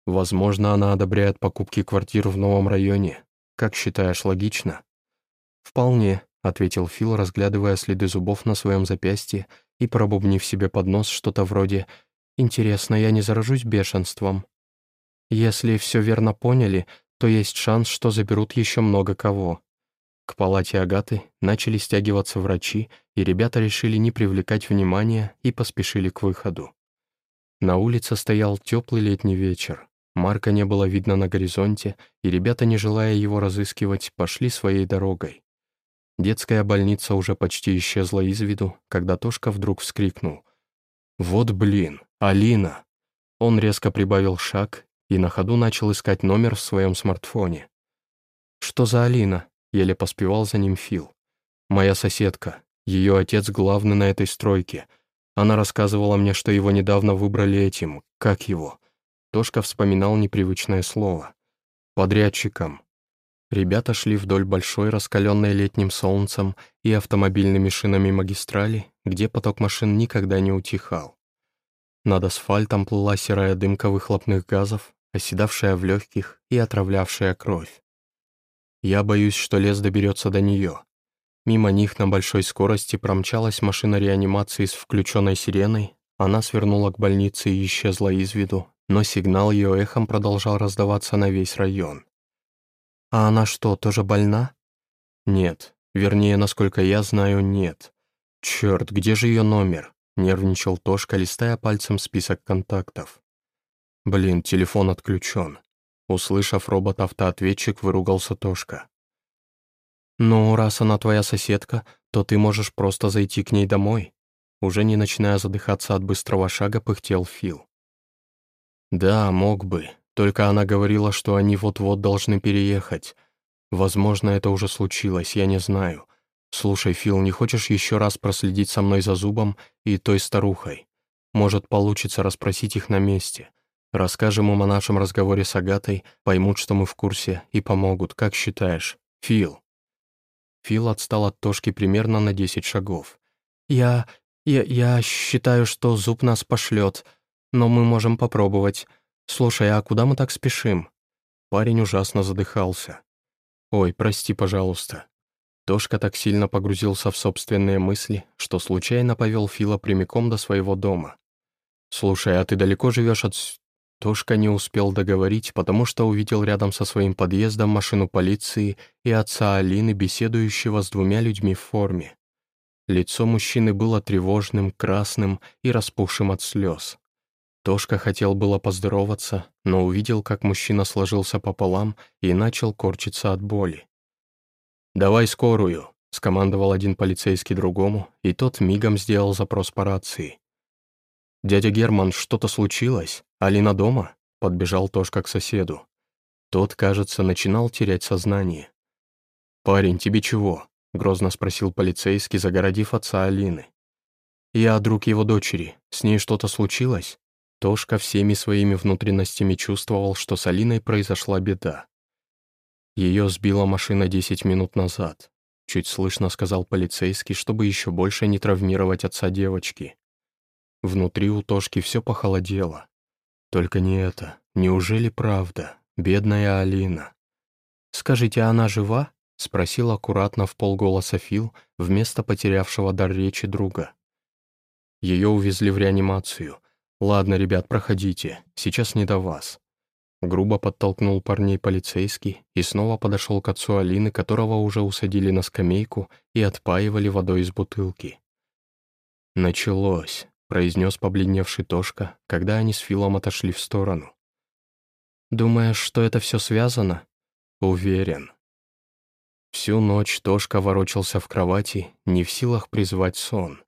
Speaker 1: Возможно, она одобряет покупки квартир в новом районе. Как считаешь, логично? Вполне, ответил Фил, разглядывая следы зубов на своем запястье и пробубнив себе под нос что-то вроде «Интересно, я не заражусь бешенством?» Если все верно поняли, то есть шанс, что заберут еще много кого. К палате Агаты начали стягиваться врачи, и ребята решили не привлекать внимания и поспешили к выходу. На улице стоял теплый летний вечер. Марка не было видно на горизонте, и ребята, не желая его разыскивать, пошли своей дорогой. Детская больница уже почти исчезла из виду, когда Тошка вдруг вскрикнул. «Вот блин, Алина!» Он резко прибавил шаг и на ходу начал искать номер в своем смартфоне. «Что за Алина?» — еле поспевал за ним Фил. «Моя соседка. Ее отец главный на этой стройке. Она рассказывала мне, что его недавно выбрали этим, как его?» Тошка вспоминал непривычное слово. «Подрядчиком. Ребята шли вдоль большой, раскаленной летним солнцем и автомобильными шинами магистрали, где поток машин никогда не утихал. Над асфальтом плыла серая дымка выхлопных газов, оседавшая в легких и отравлявшая кровь. Я боюсь, что лес доберется до нее. Мимо них на большой скорости промчалась машина реанимации с включенной сиреной, она свернула к больнице и исчезла из виду, но сигнал ее эхом продолжал раздаваться на весь район. «А она что, тоже больна?» «Нет. Вернее, насколько я знаю, нет. Черт, где же ее номер?» — нервничал Тошка, листая пальцем список контактов. «Блин, телефон отключен». Услышав робот-автоответчик, выругался Тошка. «Ну, раз она твоя соседка, то ты можешь просто зайти к ней домой». Уже не начиная задыхаться от быстрого шага, пыхтел Фил. «Да, мог бы. Только она говорила, что они вот-вот должны переехать. Возможно, это уже случилось, я не знаю. Слушай, Фил, не хочешь еще раз проследить со мной за зубом и той старухой? Может, получится расспросить их на месте. Расскажем им о нашем разговоре с Агатой, поймут, что мы в курсе, и помогут, как считаешь? Фил. Фил отстал от Тошки примерно на 10 шагов. «Я... я... я считаю, что зуб нас пошлет, но мы можем попробовать. «Слушай, а куда мы так спешим?» Парень ужасно задыхался. «Ой, прости, пожалуйста». Тошка так сильно погрузился в собственные мысли, что случайно повел Фила прямиком до своего дома. «Слушай, а ты далеко живешь от...» Тошка не успел договорить, потому что увидел рядом со своим подъездом машину полиции и отца Алины, беседующего с двумя людьми в форме. Лицо мужчины было тревожным, красным и распухшим от слез. Тошка хотел было поздороваться, но увидел, как мужчина сложился пополам и начал корчиться от боли. «Давай скорую», — скомандовал один полицейский другому, и тот мигом сделал запрос по рации. «Дядя Герман, что-то случилось? Алина дома?» — подбежал Тошка к соседу. Тот, кажется, начинал терять сознание. «Парень, тебе чего?» — грозно спросил полицейский, загородив отца Алины. «Я друг его дочери. С ней что-то случилось?» Тошка всеми своими внутренностями чувствовал, что с Алиной произошла беда. Ее сбила машина 10 минут назад. Чуть слышно сказал полицейский, чтобы еще больше не травмировать отца девочки. Внутри у Тошки все похолодело. Только не это. Неужели правда? Бедная Алина. «Скажите, она жива?» — спросил аккуратно в полголоса Фил вместо потерявшего дар речи друга. Ее увезли в реанимацию. «Ладно, ребят, проходите, сейчас не до вас». Грубо подтолкнул парней полицейский и снова подошел к отцу Алины, которого уже усадили на скамейку и отпаивали водой из бутылки. «Началось», — произнес побледневший Тошка, когда они с Филом отошли в сторону. «Думаешь, что это все связано?» «Уверен». Всю ночь Тошка ворочался в кровати, не в силах призвать сон.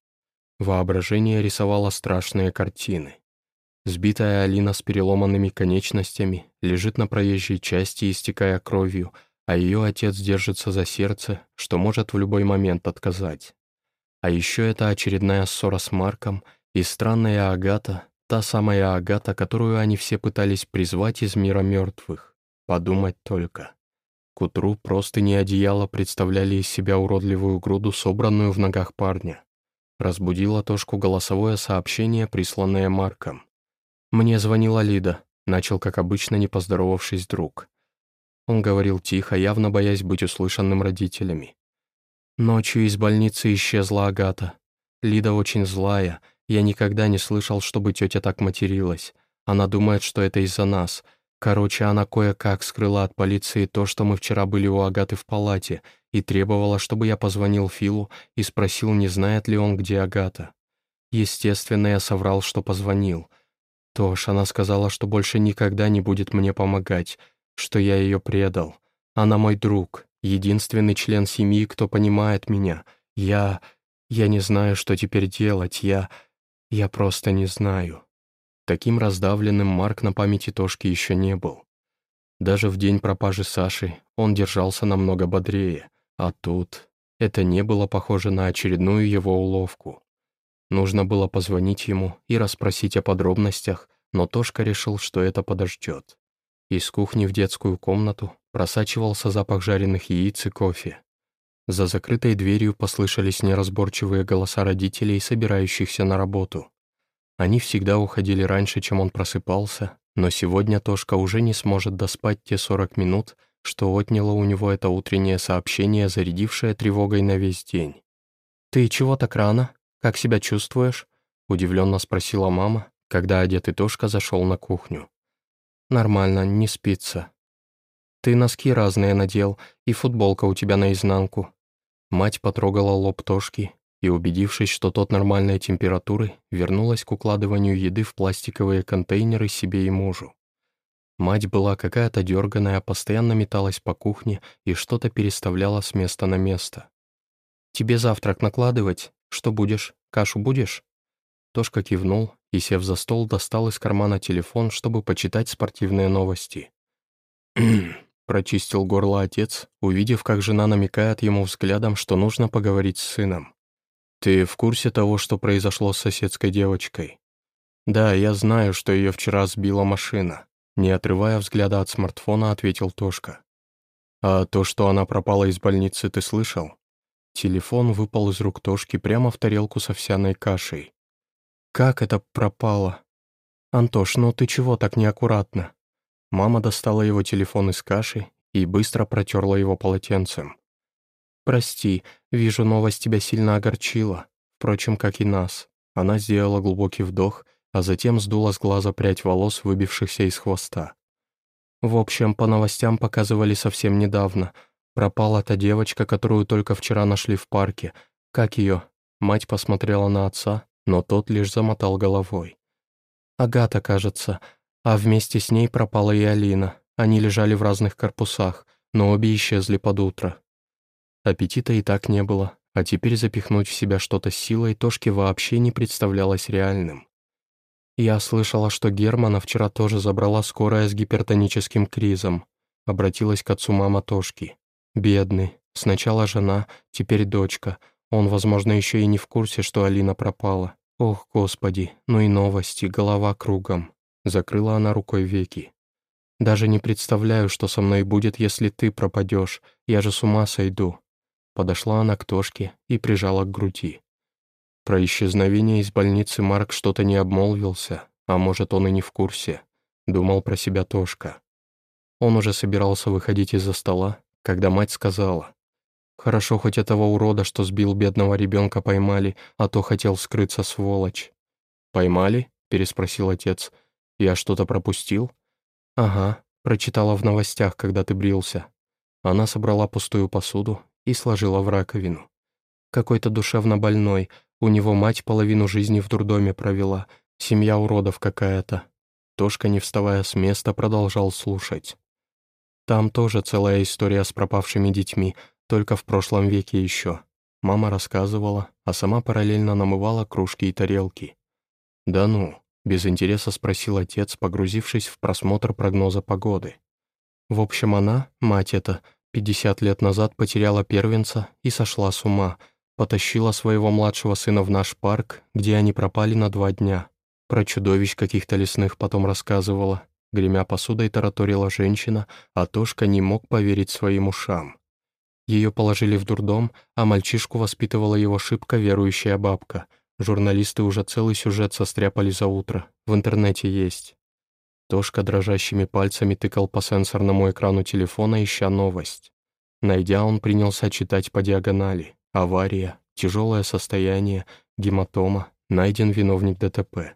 Speaker 1: Воображение рисовало страшные картины. Сбитая Алина с переломанными конечностями лежит на проезжей части, истекая кровью, а ее отец держится за сердце, что может в любой момент отказать. А еще это очередная ссора с Марком и странная Агата, та самая Агата, которую они все пытались призвать из мира мертвых. Подумать только. К утру просто не одеяло представляли из себя уродливую груду, собранную в ногах парня. Разбудило Тошку голосовое сообщение, присланное Марком. «Мне звонила Лида», — начал, как обычно, не поздоровавшись друг. Он говорил тихо, явно боясь быть услышанным родителями. Ночью из больницы исчезла Агата. Лида очень злая, я никогда не слышал, чтобы тетя так материлась. Она думает, что это из-за нас. Короче, она кое-как скрыла от полиции то, что мы вчера были у Агаты в палате, и требовала, чтобы я позвонил Филу и спросил, не знает ли он, где Агата. Естественно, я соврал, что позвонил. Тош, она сказала, что больше никогда не будет мне помогать, что я ее предал. Она мой друг, единственный член семьи, кто понимает меня. Я... я не знаю, что теперь делать, я... я просто не знаю». Таким раздавленным Марк на памяти Тошки еще не был. Даже в день пропажи Саши он держался намного бодрее, а тут это не было похоже на очередную его уловку. Нужно было позвонить ему и расспросить о подробностях, но Тошка решил, что это подождет. Из кухни в детскую комнату просачивался запах жареных яиц и кофе. За закрытой дверью послышались неразборчивые голоса родителей, собирающихся на работу. Они всегда уходили раньше, чем он просыпался, но сегодня Тошка уже не сможет доспать те 40 минут, что отняло у него это утреннее сообщение, зарядившее тревогой на весь день. «Ты чего так рано?» «Как себя чувствуешь?» — удивленно спросила мама, когда одетый Тошка зашел на кухню. «Нормально, не спится. Ты носки разные надел, и футболка у тебя наизнанку». Мать потрогала лоб Тошки и, убедившись, что тот нормальной температуры, вернулась к укладыванию еды в пластиковые контейнеры себе и мужу. Мать была какая-то дерганая, постоянно металась по кухне и что-то переставляла с места на место. «Тебе завтрак накладывать?» «Что будешь? Кашу будешь?» Тошка кивнул и, сев за стол, достал из кармана телефон, чтобы почитать спортивные новости. прочистил горло отец, увидев, как жена намекает ему взглядом, что нужно поговорить с сыном. «Ты в курсе того, что произошло с соседской девочкой?» «Да, я знаю, что ее вчера сбила машина», не отрывая взгляда от смартфона, ответил Тошка. «А то, что она пропала из больницы, ты слышал?» Телефон выпал из рук Тошки прямо в тарелку с овсяной кашей. «Как это пропало?» «Антош, ну ты чего так неаккуратно?» Мама достала его телефон из каши и быстро протерла его полотенцем. «Прости, вижу, новость тебя сильно огорчила. Впрочем, как и нас». Она сделала глубокий вдох, а затем сдула с глаза прядь волос, выбившихся из хвоста. В общем, по новостям показывали совсем недавно — Пропала та девочка, которую только вчера нашли в парке. Как ее? Мать посмотрела на отца, но тот лишь замотал головой. Агата, кажется. А вместе с ней пропала и Алина. Они лежали в разных корпусах, но обе исчезли под утро. Аппетита и так не было, а теперь запихнуть в себя что-то силой Тошке вообще не представлялось реальным. «Я слышала, что Германа вчера тоже забрала скорая с гипертоническим кризом», обратилась к отцу мама Тошки. Бедный. Сначала жена, теперь дочка. Он, возможно, еще и не в курсе, что Алина пропала. Ох, господи, ну и новости, голова кругом. Закрыла она рукой веки. Даже не представляю, что со мной будет, если ты пропадешь. Я же с ума сойду. Подошла она к Тошке и прижала к груди. Про исчезновение из больницы Марк что-то не обмолвился, а может, он и не в курсе. Думал про себя Тошка. Он уже собирался выходить из-за стола, когда мать сказала, «Хорошо, хоть этого урода, что сбил бедного ребенка, поймали, а то хотел скрыться, сволочь». «Поймали?» — переспросил отец. «Я что-то пропустил?» «Ага», — прочитала в новостях, когда ты брился. Она собрала пустую посуду и сложила в раковину. «Какой-то душевно больной, у него мать половину жизни в дурдоме провела, семья уродов какая-то». Тошка, не вставая с места, продолжал слушать. Там тоже целая история с пропавшими детьми, только в прошлом веке еще. Мама рассказывала, а сама параллельно намывала кружки и тарелки. «Да ну?» — без интереса спросил отец, погрузившись в просмотр прогноза погоды. В общем, она, мать эта, 50 лет назад потеряла первенца и сошла с ума, потащила своего младшего сына в наш парк, где они пропали на два дня. Про чудовищ каких-то лесных потом рассказывала. Гремя посудой тараторила женщина, а Тошка не мог поверить своим ушам. Ее положили в дурдом, а мальчишку воспитывала его шибко верующая бабка. Журналисты уже целый сюжет состряпали за утро. В интернете есть. Тошка дрожащими пальцами тыкал по сенсорному экрану телефона, ища новость. Найдя, он принялся читать по диагонали. Авария, тяжелое состояние, гематома, найден виновник ДТП.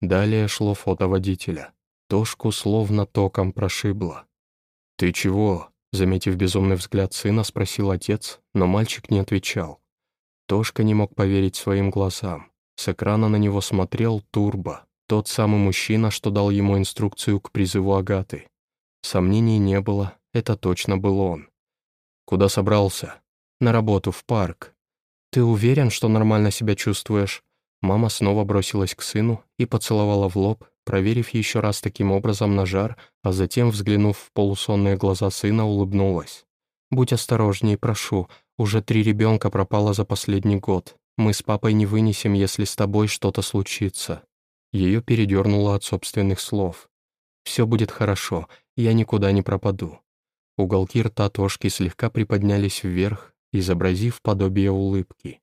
Speaker 1: Далее шло фото водителя. Тошку словно током прошибло. «Ты чего?» — заметив безумный взгляд сына, спросил отец, но мальчик не отвечал. Тошка не мог поверить своим глазам. С экрана на него смотрел Турбо, Тот самый мужчина, что дал ему инструкцию к призыву Агаты. Сомнений не было, это точно был он. «Куда собрался?» «На работу, в парк». «Ты уверен, что нормально себя чувствуешь?» Мама снова бросилась к сыну и поцеловала в лоб, проверив еще раз таким образом на жар, а затем, взглянув в полусонные глаза сына, улыбнулась. «Будь осторожней, прошу, уже три ребенка пропало за последний год. Мы с папой не вынесем, если с тобой что-то случится». Ее передернуло от собственных слов. «Все будет хорошо, я никуда не пропаду». Уголки рта Тошки слегка приподнялись вверх, изобразив подобие улыбки.